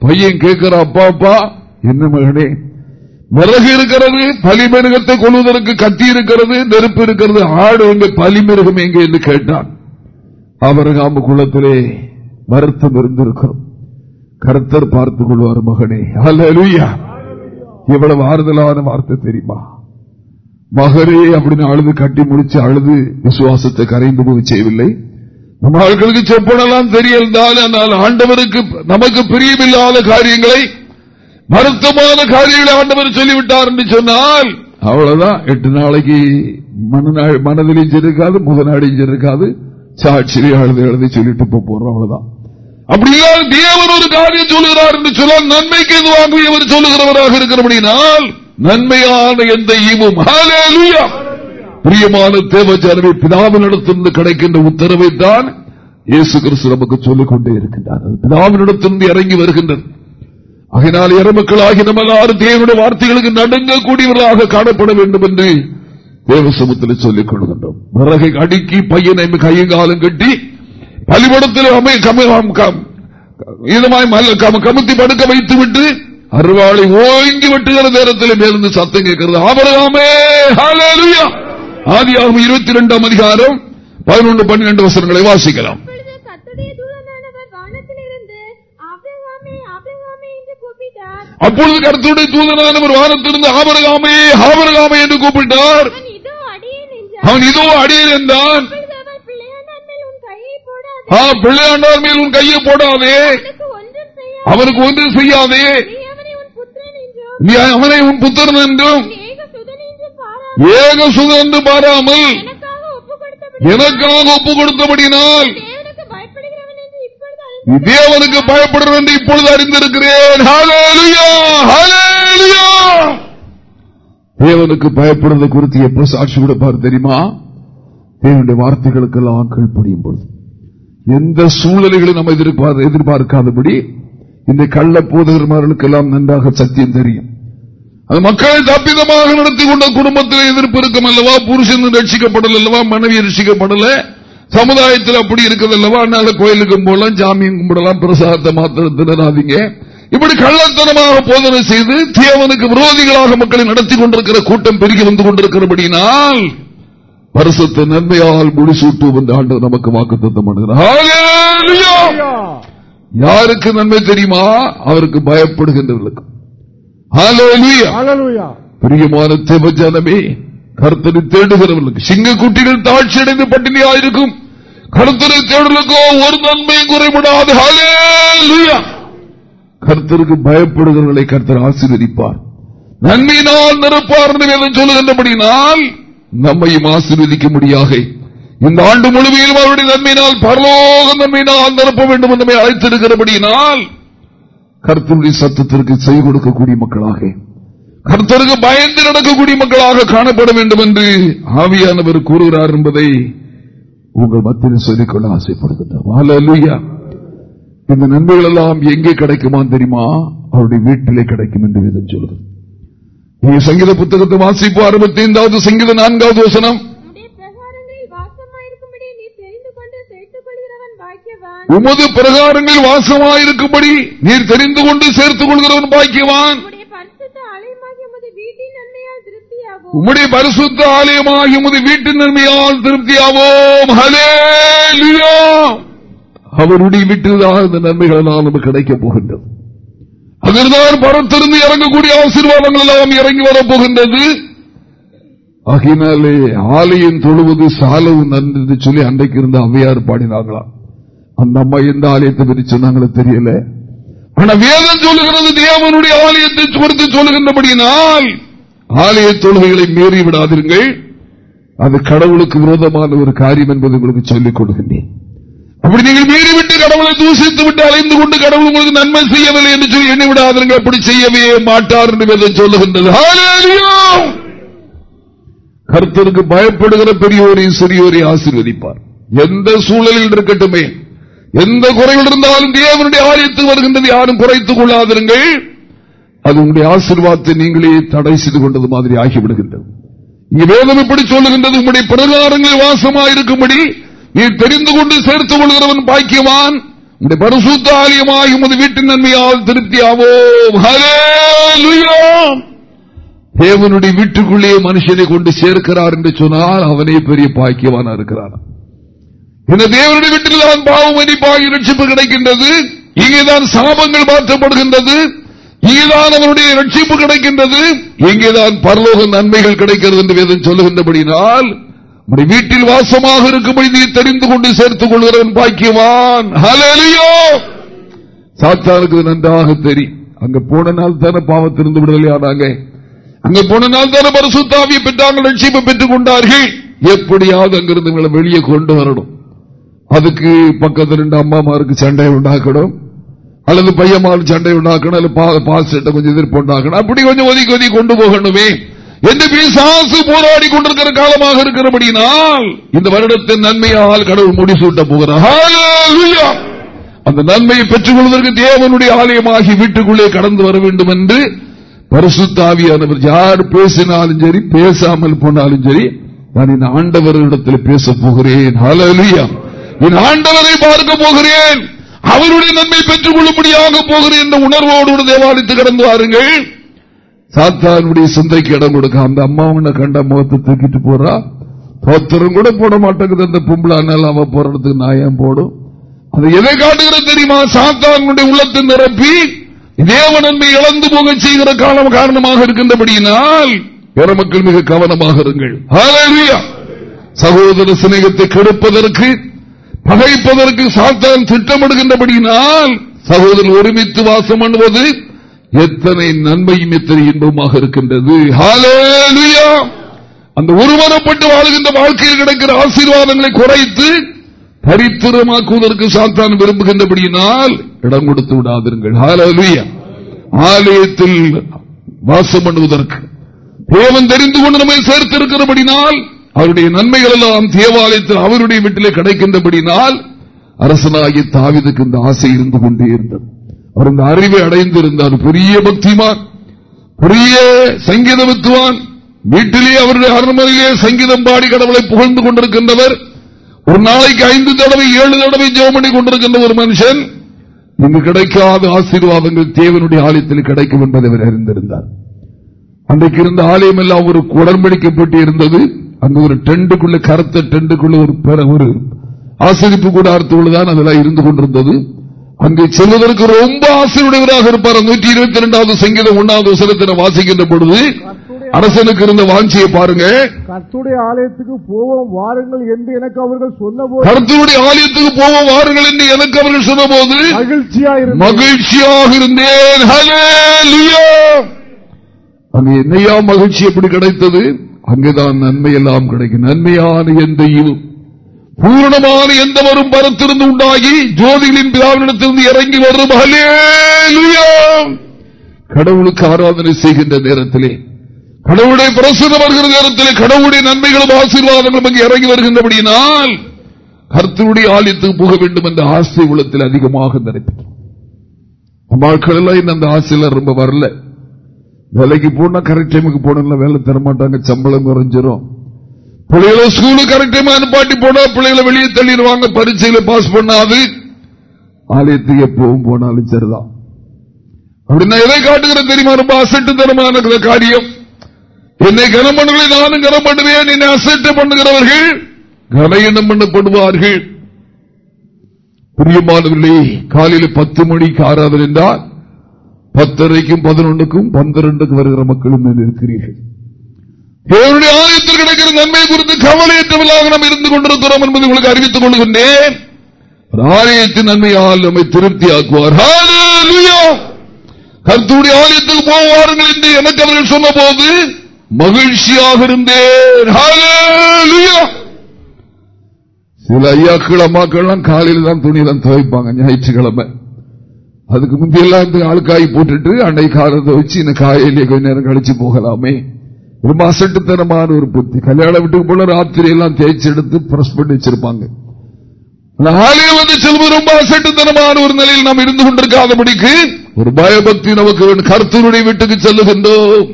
பையன் கேட்கிற அப்பா அப்பா. என்ன மகனே? விறகு இருக்கிறது பலிமிருகத்தை கொள்வதற்கு கத்தி இருக்கிறது நெருப்பு இருக்கிறது ஆடு எங்க பலிமிருகம் எங்கே? என்று கேட்டான். அவரகாம்பு குளத்திலே வருத்தம் இருந்திருக்கிறோம். கருத்தர் பார்த்துக் கொள்வார் மகனே. அல்லா இவ்வளவு ஆறுதலான வார்த்தை தெரியுமா? மகரே அப்படின்னு அழுது கட்டி முடிச்சு அழுது விசுவாசத்தை கரைந்து போக செய்யவில்லை. நம்ம ஆட்களுக்கு செப்பனெல்லாம் தெரியந்தால் ஆனால் ஆண்டவருக்கு நமக்கு பிரியமில்லாத காரியங்களை மருத்துவமான காரியங்களை ஆண்டவர் சொல்லிவிட்டார் என்று சொன்னால் அவ்வளவுதான். எட்டு நாளைக்கு மனதிலையும் இருக்காது முதநாடியும் இருக்காது சாட்சியை அழுது எழுதி சொல்லிட்டு போறோம் அவ்வளவுதான். அப்படியா தேவன் ஒரு காரியம் சொல்லுகிறார் என்று சொன்னால் நன்மைக்கு எதுவாக இவர் சொல்லுகிறவராக இருக்கிறபடினால் நன்மையான எந்த ஈவும். பிரியமான தேவஜானவை பிதாவினிடத்திலிருந்து கிடைக்கின்ற உத்தரவை தான் இயேசு கிறிஸ்து நமக்கு சொல்லிக் கொண்டே இருக்கின்றார் பிதாவினிடத்திலிருந்து இறங்கி வருகின்றது. அதனால் இறமக்களாகி நம்ம எல்லாரும் தேவனுடைய வார்த்தைகளுக்கு நடுங்கக்கூடியவர்களாக காணப்பட வேண்டும் என்று தேவசமத்தில் சொல்லிக் கொள்கின்றோம். விறகை அடுக்கி பையனை கையங்காலம் கட்டி பலிபடத்தில் இதமாய் கமுத்தி படுக்க வைத்து விட்டு அருவாளை ஓங்கி வெட்டுகிற நேரத்தில் மேலிருந்து சத்தம் கேட்கிறது. ஆபரகாமே ஆதியாகும் இருபத்தி இரண்டாம் அதிகாரம் பதினொன்று பன்னிரண்டு வசனங்களை வாசிக்கலாம். அப்பொழுது கருத்துடைய தூதனானவர் வானத்திலிருந்து ஆபரகாமே ஆபரகாமே என்று கூப்பிட்டார். அவன் இதோ அடியேன் என்றான். பிள்ளையாண்டார் மேல் உன் கையை போடாதே. அவனுக்கு ஒன்றும் செய்யாதே. அவனுக்கு ஒன்றும் செய்யாதே. நீ அவனை உன் புத்திரன் என்றும் நீ அவனை உன் புத்திரன் என்றும் ஏக சுதன் என்று பாராமல் ஏக சுதந்து பாராமல் எனக்காக ஒப்பு கொடுத்தபடினால் தேவனுக்கு பயப்படுகிறவன் என்று இப்பொழுது அறிந்திருக்கிறேன். தேவனுக்கு பயப்படுறது குறித்து எப்ப சாட்சி கொடுப்பார் தெரியுமா? தேவனுடைய வார்த்தைகளுக்கெல்லாம் கீழ்ப்படியும் பொழுது. எந்த சூழ்நிலைகளும் நம்ம எதிர்பார் எதிர்பார்க்காதபடி இந்த கள்ள போதகர்மார்களுக்கெல்லாம் நன்றாக சத்தியம் தெரியும். அது மக்களை தப்பிதமாக நடத்தி கொண்ட குடும்பத்தில் எதிர்ப்பு இருக்கும் அல்லவா? புருஷன் ரட்சிக்கப்படல அல்லவா? மனைவி ரட்சிக்கப்படல. சமுதாயத்தில் அப்படி இருக்கிறது அல்லவா? அதனால கோயிலுக்கு போலாம் ஜாமியம் கும்பிடலாம் பிரசாதத்தை மாத்திரம் திணறாதீங்க. இப்படி கள்ளத்தனமாக போதனை செய்து தேவனுக்கு விரோதிகளாக மக்களை நடத்தி கொண்டிருக்கிற கூட்டம் பெருகி வந்து கொண்டிருக்கிறபடினால் வருஷத்தை நன்மையால் முடிசூட்டுவோம் என்று ஆண்டு நமக்கு வாக்குத்தத்தம் பண்ணுகிறார். யாருக்கு நன்மை தெரியுமா? அவருக்கு பயப்படுகின்றவர்களுக்கு. பிரியமான தேவஜானமே கருத்தனை தேடுகிறவர்களுக்கு சிங்கக்குட்டிகள் தாட்சி அடைந்து பட்டினியாயிருக்கும். கருத்தனை தேடுகளுக்கோ ஒரு நன்மையும் குறைபடாது. கர்த்தருக்கு பயப்படுகிறவர்களை கர்த்தர் ஆசீர்வதிப்பார். நன்மையினால் நிரப்பார் சொல்லுகின்றபடினால் நம்மையும் ஆசீர்வதிக்க முடியாக இந்த ஆண்டு முழுமையிலும் அவருடைய நன்மையினால் பரலோக நன்மையினால் நிரப்ப வேண்டும் என்று அழைத்திருக்கிறபடியினால் கர்த்தருடைய சத்தத்திற்கு செய் கொடுக்கக்கூடிய மக்களாக கர்த்தருக்கு பயந்து நடக்கக்கூடிய மக்களாக காணப்பட வேண்டும் என்று ஆவியானவர் கூறுகிறார் என்பதை உங்கள் மத்தியில் சொல்லிக்கொள்ள ஆசைப்படுகின்றார் இந்த நன்மைகள் எல்லாம் எங்கே கிடைக்குமா தெரியுமா? அவருடைய வீட்டிலே கிடைக்கும் என்று வேதம் சொல்லுகிறது. நீங்க சங்கீத புத்தகத்தை வாசிப்பு அறுபத்தி ஐந்தாவது சங்கீத நான்காவது வசனம். உமது பிரகாரங்களில் வாசமாயிருக்கும்படி நீர் தெரிந்து கொண்டு சேர்த்துக் கொள்கிறவன் பாக்கியவான். உம்முடைய பரிசுத்த ஆலயமாகி உமது வீட்டின் நன்மையால் திருப்தியாவோம். அவருடைய வீட்டில் தான் இந்த நன்மைகள் எல்லாம் நமக்கு கிடைக்கப் போகின்றது. அதில்தான் பரத்திருந்து இறங்கக்கூடிய ஆசீர்வாதங்கள் எல்லாம் இறங்கி வரப் போகின்றது. ஆகினாலே ஆலயம் தொழுவது சாலவு நன்று சொல்லி அன்றைக்கு இருந்த அவ்வையார் பாடினாங்களாம் அந்த அம்மா எந்த ஆலயத்தை பற்றி சொன்னாங்களோ தெரியல. ஆனா வேதம் சொல்லுகிறது தேவனுடைய ஆலயத்தை குறித்து சொல்லுகின்றபடியினால் ஆலய தொழுகைகளை மீறி விடாதீர்கள் அது கடவுளுக்கு விரோதமான ஒரு காரியம் என்பது உங்களுக்கு சொல்லிக் கொடுக்கின்றேன். அப்படி நீங்கள் மீறிவிட்டு கடவுளை தூசித்து விட்டு அலைந்து கொண்டு கடவுள் உங்களுக்கு நன்மை செய்யவில்லை என்று சொல்லி எண்ணி விடாதீர்கள் அப்படி செய்யவே மாட்டார் என்று சொல்லுகின்றது. கருத்தருக்கு பயப்படுகிற பெரியோரையும் சிறியோரையும் ஆசீர்வதிப்பார். எந்த சூழலில் இருக்கட்டுமே எந்த குறைகள் இருந்தாலும் தேவனுடைய ஆலயத்துக்கு வருகின்றது யாரும் குறைத்துக் கொள்ளாதிருங்கள். அது உங்களுடைய ஆசீர்வாதத்தை நீங்களே தடை செய்து கொண்டது மாதிரி ஆகிவிடுகின்றது. இங்கு வேதம் இப்படி சொல்லுகின்றது. உங்களுடைய பிரகாரங்களில் வாசமாயிருக்கும்படி நீ தெரிந்து கொண்டு சேர்த்துக் கொள்கிறவன் பாக்கியவான். உங்களுடைய பரிசுத்த ஆலயமாகி உமது வீட்டின் நன்மையால் திருப்தியாவோ. தேவனுடைய வீட்டுக்குள்ளே மனுஷனை கொண்டு சேர்க்கிறார் என்று சொன்னால் அவனே பெரிய பாக்கியவானா இருக்கிறான் இந்த தேவனுடைய வீட்டில் தான் பாவம் மன்னிப்பாகி ரட்சிப்பு கிடைக்கின்றது. இங்கேதான் சாபங்கள் மாற்றப்படுகின்றது. இங்கேதான் அவருடைய ரட்சிப்பு கிடைக்கின்றது. இங்கேதான் பரலோக நன்மைகள் கிடைக்கிறது என்று வேதம் சொல்லுகின்றபடினால் உம்முடைய வீட்டில் வாசமாக இருக்கும்படி நீ தெரிந்து கொண்டு சேர்த்துக் கொள்கிறவன் பாக்கியவான். சாத்தானுக்கு நன்றாக தெரியும். அங்க போன நாள் தானே பாவத்திலிருந்து விடுதலை ஆனாங்க. அங்க போன நாள் தானே பரிசுத்தாவிய பெற்றாங்க லட்சியம் பெற்றுக் கொண்டார்கள். எப்படியாவது அங்கிருந்து வெளியே கொண்டு வரணும். அதுக்கு பக்கத்தில் ரெண்டு அம்மாமாருக்கு சண்டை உண்டாக்கணும். அல்லது பையன்மார் சண்டை உண்டாக்கணும் அல்லது பால் கொஞ்சம் எதிர்ப்பு உண்டாக்கணும். அப்படி கொஞ்சம் ஒதுக்கி ஒதுக்கி கொண்டு போகணுமே. என்று பிசாசு போராடி கொண்டிருக்கிற காலமாக இருக்கிறபடினால் இந்த வருடத்தின் நன்மையால் கடவுள் முடிசூட்ட போகிறார். அந்த நன்மையை பெற்றுக் கொள்வதற்கு தேவனுடைய ஆலயமாகி வீட்டுக்குள்ளே கடந்து வர வேண்டும் என்று பரிசுத்தாவியானவர் யார் பேசினாலும் சரி பேசாமல் போனாலும் சரி நான் இந்த ஆண்டவரிடத்தில் பேச போகிறேன். ஹalleluya. என் ஆண்டவரை பார்க்க போகிறேன். அவருடைய நன்மை பெற்றுக் கொள்ளும்படியாக போகிறேன் என்ற உணர்வோடு தேவாலயத்து கடந்து வாருங்கள். சாத்தானுடைய சிந்தைக்கு இடம் கொடுக்க. அந்த அம்மாவனை கண்ட முகத்தை தூக்கிட்டு போறா. தோத்திரம் கூட போட மாட்டேங்குது. அந்த பொம்பளானால் அவ போறதுக்கு நான் ஏன் போடும்? அது எதை காட்டுகிறது தெரியுமா? சாத்தானுடைய உள்ளத்தை நிரப்பி தேவ நன்மை இழந்து போக செய்கிற காலம் காரணமாக இருக்கின்றபடியினால் பிற மக்கள் மிக கவனமாக இருங்கள். சகோதர சிநேகத்தை கெடுப்பதற்கு பகைப்பதற்கு சாத்தான் திட்டமிடுகின்றபடியினால் சகோதரர் ஒருமித்து வாசம் பண்ணுவது எத்தனை நன்மையும் எத்தனை இன்பமாக இருக்கின்றது. அந்த ஒருவரப்பட்டு வாழ்கின்ற வாழ்க்கையில் கிடைக்கிற ஆசீர்வாதங்களை குறைத்து பரித்திரமாக்குவதற்கு சாத்தான் விரும்புகின்றபடியினால் இடம் கொடுத்து விடாதீர்கள் ஆலயத்தில் வாசம் பண்ணுவதற்கு தேவன் தெரிந்து கொண்டு நம்மை சேர்த்திருக்கிறபடினால் அவருடைய நன்மைகள் எல்லாம் தேவாலயத்தில் அவருடைய வீட்டிலே கிடைக்கின்றபடினால் அரசனாகி தாவிதுக்கு இந்த ஆசை இருந்து கொண்டே இருந்தது. அவர் இந்த அறிவை அடைந்திருந்தார். பெரிய பக்திமான் பெரிய சங்கீத வித்துவான் வீட்டிலே அவருடைய அரண்மனையிலே சங்கீதம் பாடி கடவுளை புகழ்ந்து கொண்டிருக்கின்றவர் ஒரு நாளைக்கு ஐந்து தடவை ஏழு தடவை ஜெபம் பண்ணி கொண்டிருக்கின்ற ஒரு மனுஷன் இங்கு கிடைக்காத ஆசீர்வாதங்கள் தேவனுடைய ஆலயத்தில் கிடைக்கும் என்பதை அவர் அறிந்திருந்தார். அன்றைக்கு இருந்த ஆலயம் எல்லாம் ஒரு குடன்படிக்கப்பட்டு இருந்தது அங்கு ஒரு டெண்டுக்குள்ள கருத்த டெண்டுக்குள்ள ஒரு ஒரு ஆசிரிப்பு கூட அர்த்தம் அதெல்லாம் இருந்து கொண்டிருந்தது. அங்கு செல்வதற்கு ரொம்ப ஆசையுடையவராக இருப்பார். நூற்றி இருபத்தி இரண்டாவது சங்கீதம் ஒன்னாவது வசனத்தின வாசிக்கின்ற பொழுது அரசனுக்கு இருந்த வாஞ்சியை பாருங்க. கர்த்துடைய ஆலயத்துக்கு போவோம் வாருங்கள் என்று எனக்கு அவர்கள் சொன்னபோது கருத்துடைய ஆலயத்துக்கு போவோம் வாருங்கள் என்று எனக்கு அவர்கள் சொன்னபோது மகிழ்ச்சியாக இருந்தேன். அங்கு என்னையா மகிழ்ச்சி எப்படி கிடைத்தது? அங்குதான் நன்மை எல்லாம் கிடைக்கும் நன்மையான எந்த ஈவும் பூரணமான எந்த வரும் பரத்திலிருந்து உண்டாகி ஜோதிகளின் பிதாவினிடத்திலிருந்து இறங்கி வரும். கடவுளுக்கு ஆராதனை செய்கின்ற நேரத்திலே கடவுளுடைய பிரசுரம் வருகிற நேரத்திலே கடவுளுடைய நன்மைகளும் ஆசீர்வாதங்களும் அங்கு இறங்கி வருகின்றபடியினால் கர்த்தருடைய ஆலயத்துக்கு போக வேண்டும் என்ற ஆசை உள்ளத்தில் அதிகமாக நினைப்பேன் வாழ்க்கையெல்லாம் எல்லாம் இன்னும் அந்த ஆசையில ரொம்ப வரல. வேலைக்கு போனா கரெக்ட் டைமுக்கு போனா வேலை தர மாட்டாங்க சம்பளம் குறைஞ்சிரும். பிள்ளைகளை ஸ்கூலுக்கு கரெக்ட் டைம் அனுப்பாட்டி போனா பிள்ளைகளை வெளியே தள்ளிடுவாங்க பரீட்சையில பாஸ் பண்ணாது. ஆலயத்துக்கு எப்பவும் போனாலும் சரிதான். அப்படின்னா எதை காட்டுகிறேன் தெரியுமா? ரொம்ப அசட்டு தரமான காரியம். என்னை கனம் பண்ணுவதை நானும் கனம் பண்ணுவேன். என்னை அசட்டு பண்ணுகிறவர்கள் கனயினம் பண்ணப்படுவார்கள். பிரியமானவர்களே காலையில் பத்து மணிக்கு ஆறாவது என்றால் பத்தரைக்கும் பதினொன்றுக்கும் பன்னிரண்டுக்கும் வருகிற மக்களும் இருக்கிறீர்கள். தேவனுடைய ஆலயத்தில் கிடைக்கிற நன்மை குறித்து கவலையற்றவர்களாக நாம் இருந்து கொண்டிருக்கிறோம் என்பதை உங்களுக்கு அறிவித்துக் கொள்கின்றேன். ஆலயத்தின் நன்மையால் நம்மை திருப்தி ஆக்குவார் கருத்துடைய ஆலயத்துக்கு போவார்கள் என்று எனக்கு அவர்கள் சொன்னபோது மகிழ்ச்சியாக இருந்தேன். சில ஐயாக்கள் அம்மாக்கள்லாம் காலையில் தான் துணியெல்லாம் துவைப்பாங்க. ஞாயிற்றுக்கிழமை. அதுக்கு முந்தையெல்லாம் இந்த ஆளுக்காய் போட்டுட்டு அன்னை காலத்தை வச்சு இந்த காயிலே கொஞ்ச நேரம் கழிச்சு போகலாமே. ரொம்ப அசட்டுத்தனமான ஒரு புத்தி. கல்யாண வீட்டுக்கு போல ராத்திரி எல்லாம் தேய்ச்சி எடுத்து பிரஸ் பண்ணி வச்சிருப்பாங்க. வந்து செல்வது ரொம்ப அசட்டுத்தனமான ஒரு நிலையில் நாம் இருந்து கொண்டிருக்காதபடிக்கு ஒரு பயபக்தி நமக்கு கருத்தருடைய வீட்டுக்கு செல்லுகின்றோம்.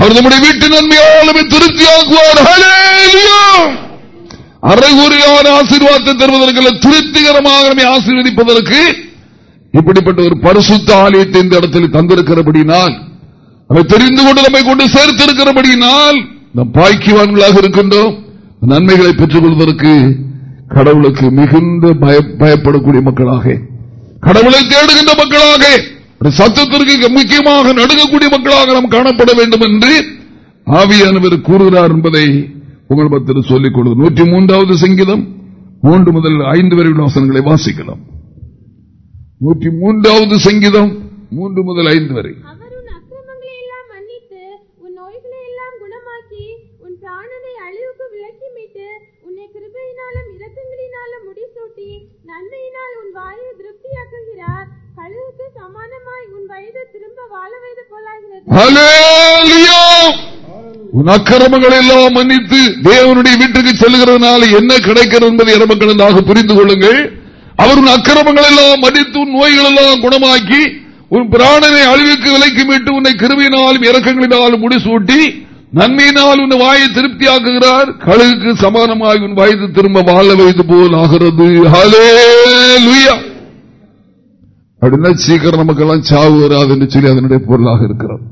அவர் நம்முடைய வீட்டு நன்மையால் நம்மை திருப்தியாக்குவார் ஹalleluya. அரைகுறையான ஆசீர்வாதத்தை தருவதற்கு திருப்திகரமாக நம்மை ஆசீர்வதிப்பதற்கு இப்படிப்பட்ட ஒரு பரிசுத்த ஆலயத்தை இந்த இடத்தில் தந்திருக்கிறபடினால் அதை தெரிந்து கொண்டு நம்மை கொண்டு சேர்த்திருக்கிறபடியினால் நம் பாய்க்குவான்களாக இருக்கின்றோம். நன்மைகளை பெற்றுக் கொள்வதற்கு கடவுளுக்கு மிகுந்த பய- பயப்படக்கூடிய மக்களாக கடவுளை தேடுகின்ற மக்களாக சத்தத்திற்கு முக்கியமாக நடுங்கக்கூடிய மக்களாக நாம் காணப்பட வேண்டும் என்று ஆவியானவர் கூறுகிறார் என்பதை உங்கள் பத்திர சொல்லிக் கொள்வது நூற்றி மூன்றாவது சங்கீதம் மூன்று முதல் ஐந்து வரை உள்ள வசனங்களை வாசிக்கலாம். நூற்றி மூன்றாவது சங்கீதம் மூன்று முதல் ஐந்து வரை. உன் அக்கிரமங்களை எல்லாம் மன்னித்து தேவனுடைய வீட்டுக்கு செல்கிறதுனால என்ன கிடைக்கிறது என்பதை புரிந்து கொள்ளுங்கள். அவர் அக்கிரமங்கள் எல்லாம் மன்னித்து உன் நோய்கள் எல்லாம் குணமாக்கி உன் பிராணனை அழிவுக்கு விலைக்கு மீட்டு உன்னை கிருமியினாலும் இறக்கங்களினாலும் முடிசூட்டி நன்மையினால் உன் வாயை திருப்தியாக்குகிறார். கழுகுக்கு சமானமாக உன் வயது திரும்ப வாழ வைத்து போல் ஆகிறது. அப்படின்னா சீக்கிரம் நமக்கு எல்லாம் சாவு வராது என்று சொல்லி அதனுடைய பொருளாக இருக்கிறோம்.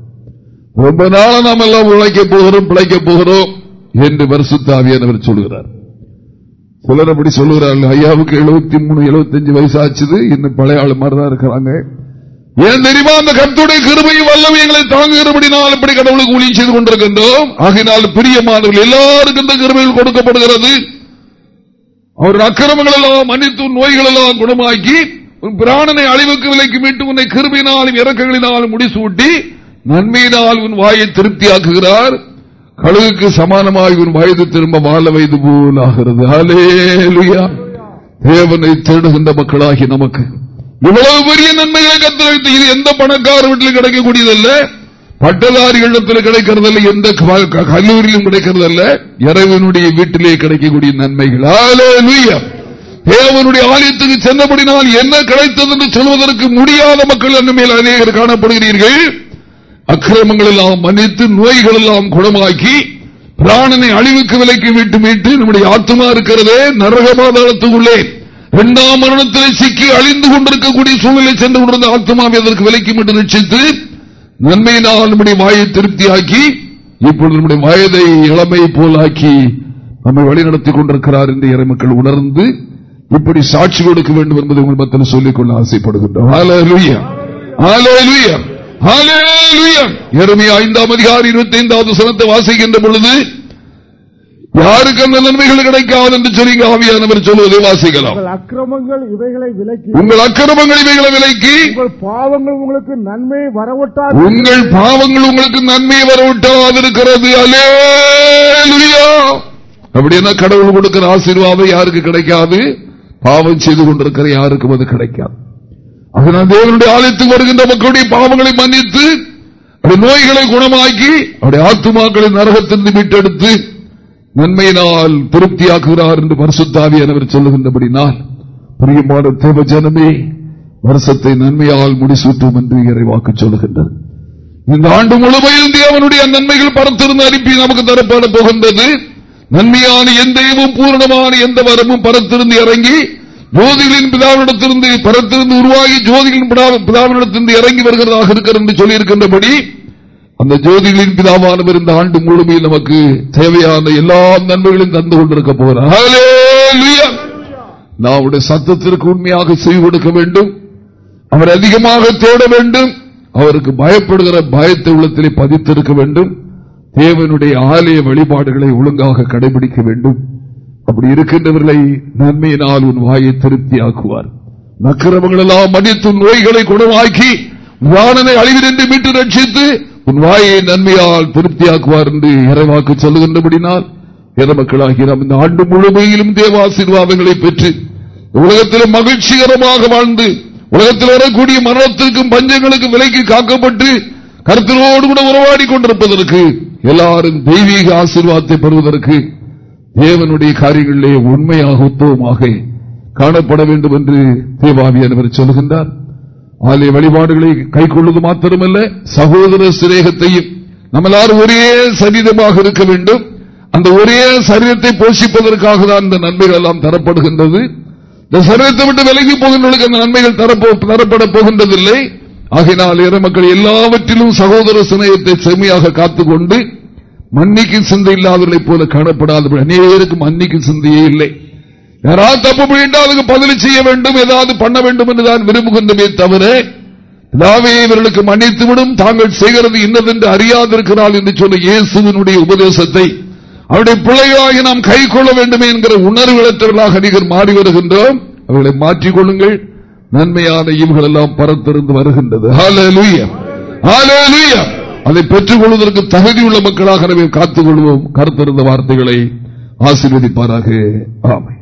ரொம்ப நாள நாம் எல்லாம் உழைக்க போகிறோம் பிழைக்க போகிறோம் என்று வருஷத்தாவியானவர் சொல்கிறார். சிலர் அப்படி சொல்லுகிறார்கள் ஐயாவுக்கு எழுபத்தி மூணு எழுபத்தஞ்சு வயசாச்சுது இன்னும் பழைய ஆள் மாதிரிதான் இருக்கிறாங்க. ஏன் தெரியுமா அந்த கருத்துடைய கிருமையும் வல்லமை எங்களை தாங்குகிறபடினால் இப்படி கடவுளுக்கு ஊழியம் செய்து கொண்டிருக்கின்றோம்? ஆகினால் பிரியமானவர்கள் எல்லாருக்கும் இந்த கிருமையில் கொடுக்கப்படுகிறது. அவர் அக்கிரமங்கள் எல்லாம் மன்னித்து நோய்கள் எல்லாம் குணமாக்கி பிராணனை அழிவுக்கு விலைக்கு மீட்டு உன்னை கிருமினாலும் இறக்கங்களினாலும் முடிசூட்டி நன்மையினால் உன் வாயை திருப்தியாக்குகிறார். கழுகுக்கு சமானமாக உன் வயது திரும்ப வாழ வயது போல் ஆகிறது தேவனை தேடுகின்ற மக்களாகி நமக்கு. இவ்வளவு பெரிய நன்மைகளை கத்தளித்து இது எந்த பணக்கார வீட்டிலும் கிடைக்கக்கூடியதல்ல. பட்டதாரிகளிடத்தில் கிடைக்கிறதல்ல. எந்த கல்லூரியிலும் கிடைக்கிறதல்ல. இறைவனுடைய வீட்டிலே கிடைக்கக்கூடிய நன்மைகள். தேவனுடைய ஆலயத்துக்கு சென்றபடினால் என்ன கிடைத்தது என்று சொல்வதற்கு முடியாத மக்கள் மேல் அநேகர் காணப்படுகிறீர்கள். அக்கிரமங்கள் எல்லாம் மன்னித்து நோய்கள் எல்லாம் குணமாக்கி பிராணனை அழிவுக்கு விலைக்கு மீட்டு மீட்டு நம்முடைய ஆத்மா இருக்கிறதே நரகமாதளத்துக்குள்ளே இரண்டாம் மரணத்திலே சிக்கி அழிந்து கொண்டிருக்கக்கூடிய சூழ்நிலை சென்று கொண்டிருந்த ஆத்மாவை அதற்கு விலைக்கு மீட்டு ரட்சித்து நன்மையினால் நம்முடைய வாயை திருப்தியாக்கி இப்பொழுது நம்முடைய வயதை இளமை போலாக்கி நம்மை வழிநடத்திக் கொண்டிருக்கிறார் என்று இறைமக்கள் உணர்ந்து இப்படி சாட்சி கொடுக்க வேண்டும் என்பதை உங்கள் மத்தியில் சொல்லிக்கொள்ள ஆசைப்படுகின்றோம். ஐந்தாம் அதிகாரி இருபத்தி ஐந்தாவது சனத்தை வாசிக்கின்ற பொழுது யாருக்கு அந்த நன்மைகள் கிடைக்காது என்று சொல்லி ஆவியானவர் சொல்வதை வாசிக்கலாம். அக்கிரமங்கள் இவைகளை விலக்கி உங்கள் அக்கிரமங்கள் இவைகளை விலக்கி உங்கள் பாவங்கள் உங்களுக்கு நன்மை வரவிட்டால் உங்கள் பாவங்கள் உங்களுக்கு நன்மை வரவிட்டாது இருக்கிறது அலே அப்படின்னா கடவுள் கொடுக்கிற ஆசீர்வாதம் யாருக்கு கிடைக்காது? பாவம் செய்து கொண்டிருக்கிற யாருக்கும் அது கிடைக்காது. அதனால் தேவனுடைய ஆலயத்துக்கு வருகின்ற மக்களுடைய பாவங்களை மன்னித்து நோய்களை குணமாக்கி அவருடைய ஆத்துமாக்களை நரகத்திலிருந்து மீட்டெடுத்து நன்மையினால் திருப்தியாக்குகிறார் என்று வருஷத்தாவியானவர் சொல்லுகின்றபடினால் பிரியமான தேவ ஜனமே வருஷத்தை நன்மையால் முடிசூட்டும் என்று இறைவாக்கு சொல்லுகின்றது. இந்த ஆண்டு முழுமையில் தேவனுடைய நன்மைகள் பரத்திருந்து அனுப்பி நமக்கு தரப்பட போகின்றது. நன்மையான எந்த பூரணமான எந்த வரமும் பரத்திருந்து இறங்கி ஜோதிகளின் பிதாவிடத்திலிருந்து பரத்திலிருந்து உருவாகி ஜோதிகளின் பிதாவிடத்திலிருந்து இறங்கி வருகிறதாக இருக்கிறது என்று சொல்லியிருக்கின்றபடி அந்த ஜோதிகளின் பிதாவானவர் இந்த ஆண்டு முழுமையில் நமக்கு தேவையான எல்லா நன்மைகளையும் தந்து கொண்டிருக்க போகிறார். நான் சத்தத்திற்கு உண்மையாக செய்து கொடுக்க வேண்டும். அவர் அதிகமாக தேட வேண்டும். அவருக்கு பயப்படுகிற பயத்தை உள்ளத்திலே பதித்திருக்க வேண்டும். தேவனுடைய ஆலய வழிபாடுகளை ஒழுங்காக கடைபிடிக்க வேண்டும். அப்படி இருக்கின்றவர்களை நன்மையினால் உன் வாயை திருப்தியாக்குவார். நக்கிரமங்கள் எல்லாம் மன்னித்து நோய்களை குணமாக்கி வானனை அழிவிருந்து மீட்டு ரட்சித்து உன் வாயை நன்மையால் திருப்தியாக்குவார் என்று இறைவாக்கு சொல்லுகின்றபடினால் மக்களாகி நாம் இந்த ஆண்டு முழுமையிலும் தேவாசீர்வாதங்களை பெற்று உலகத்தில் மகிழ்ச்சிகரமாக வாழ்ந்து உலகத்தில் வரக்கூடிய மரணத்திற்கும் பஞ்சங்களுக்கும் விலைக்கு காக்கப்பட்டு கருத்திலோடு கூட உறவாடி கொண்டிருப்பதற்கு எல்லாரும் தெய்வீக ஆசீர்வாதத்தை பெறுவதற்கு தேவனுடைய காரியங்களிலே உண்மையாக உத்தவமாக காணப்பட வேண்டும் என்று தேவாமியானவர் சொல்கின்றார் ஆலய வழிபாடுகளை கை கொள்வது மாத்திரமல்ல சகோதர சிநேகத்தையும் நம்மளால் ஒரே சரீரமாக இருக்க வேண்டும். அந்த ஒரே சரீரத்தை போஷிப்பதற்காக தான் இந்த நன்மைகள் எல்லாம் தரப்படுகின்றது. இந்த சரீரத்தை விட்டு விலகி போகின்றவர்களுக்கு அந்த நன்மைகள் தரப்பட போகின்றதில்லை. ஆகினால் மக்கள் எல்லாவற்றிலும் சகோதர சிநேகத்தை செம்மையாக காத்துக்கொண்டு மன்னிக்கு சிந்தை இல்லாதவர்களைப் போல காணப்படாதபடி அநேகருக்கு மன்னிக்கு சிந்தையே இல்லை. யாராவது தப்பு பண்ணிட்டா அதுக்கு பதில் செய்ய வேண்டும் ஏதாவது பண்ண வேண்டும் என்றுதான் விரும்புகின்றமே தவிர இதாவே இவர்களுக்கு மன்னித்துவிடும். தாங்கள் செய்கிறது இன்னதென்று அறியாதிருக்கிறாள் என்று சொன்ன இயேசுவினுடைய உபதேசத்தை அவருடைய பிள்ளைகளாகி நாம் கை கொள்ள வேண்டுமே என்கிற உணர்வுகளற்றவர்களாக அநேகர் மாறி வருகின்றோம். அவர்களை மாற்றிக் கொள்ளுங்கள். நன்மையான இவர்கள் எல்லாம் பரத்திருந்து வருகின்றது. அதை பெற்றுக் கொள்வதற்கு தகுதியுள்ள மக்களாக காத்துக் கொள்வோம். கருத்திருந்த வார்த்தைகளை ஆசீர்வதிப்பாராக. ஆமை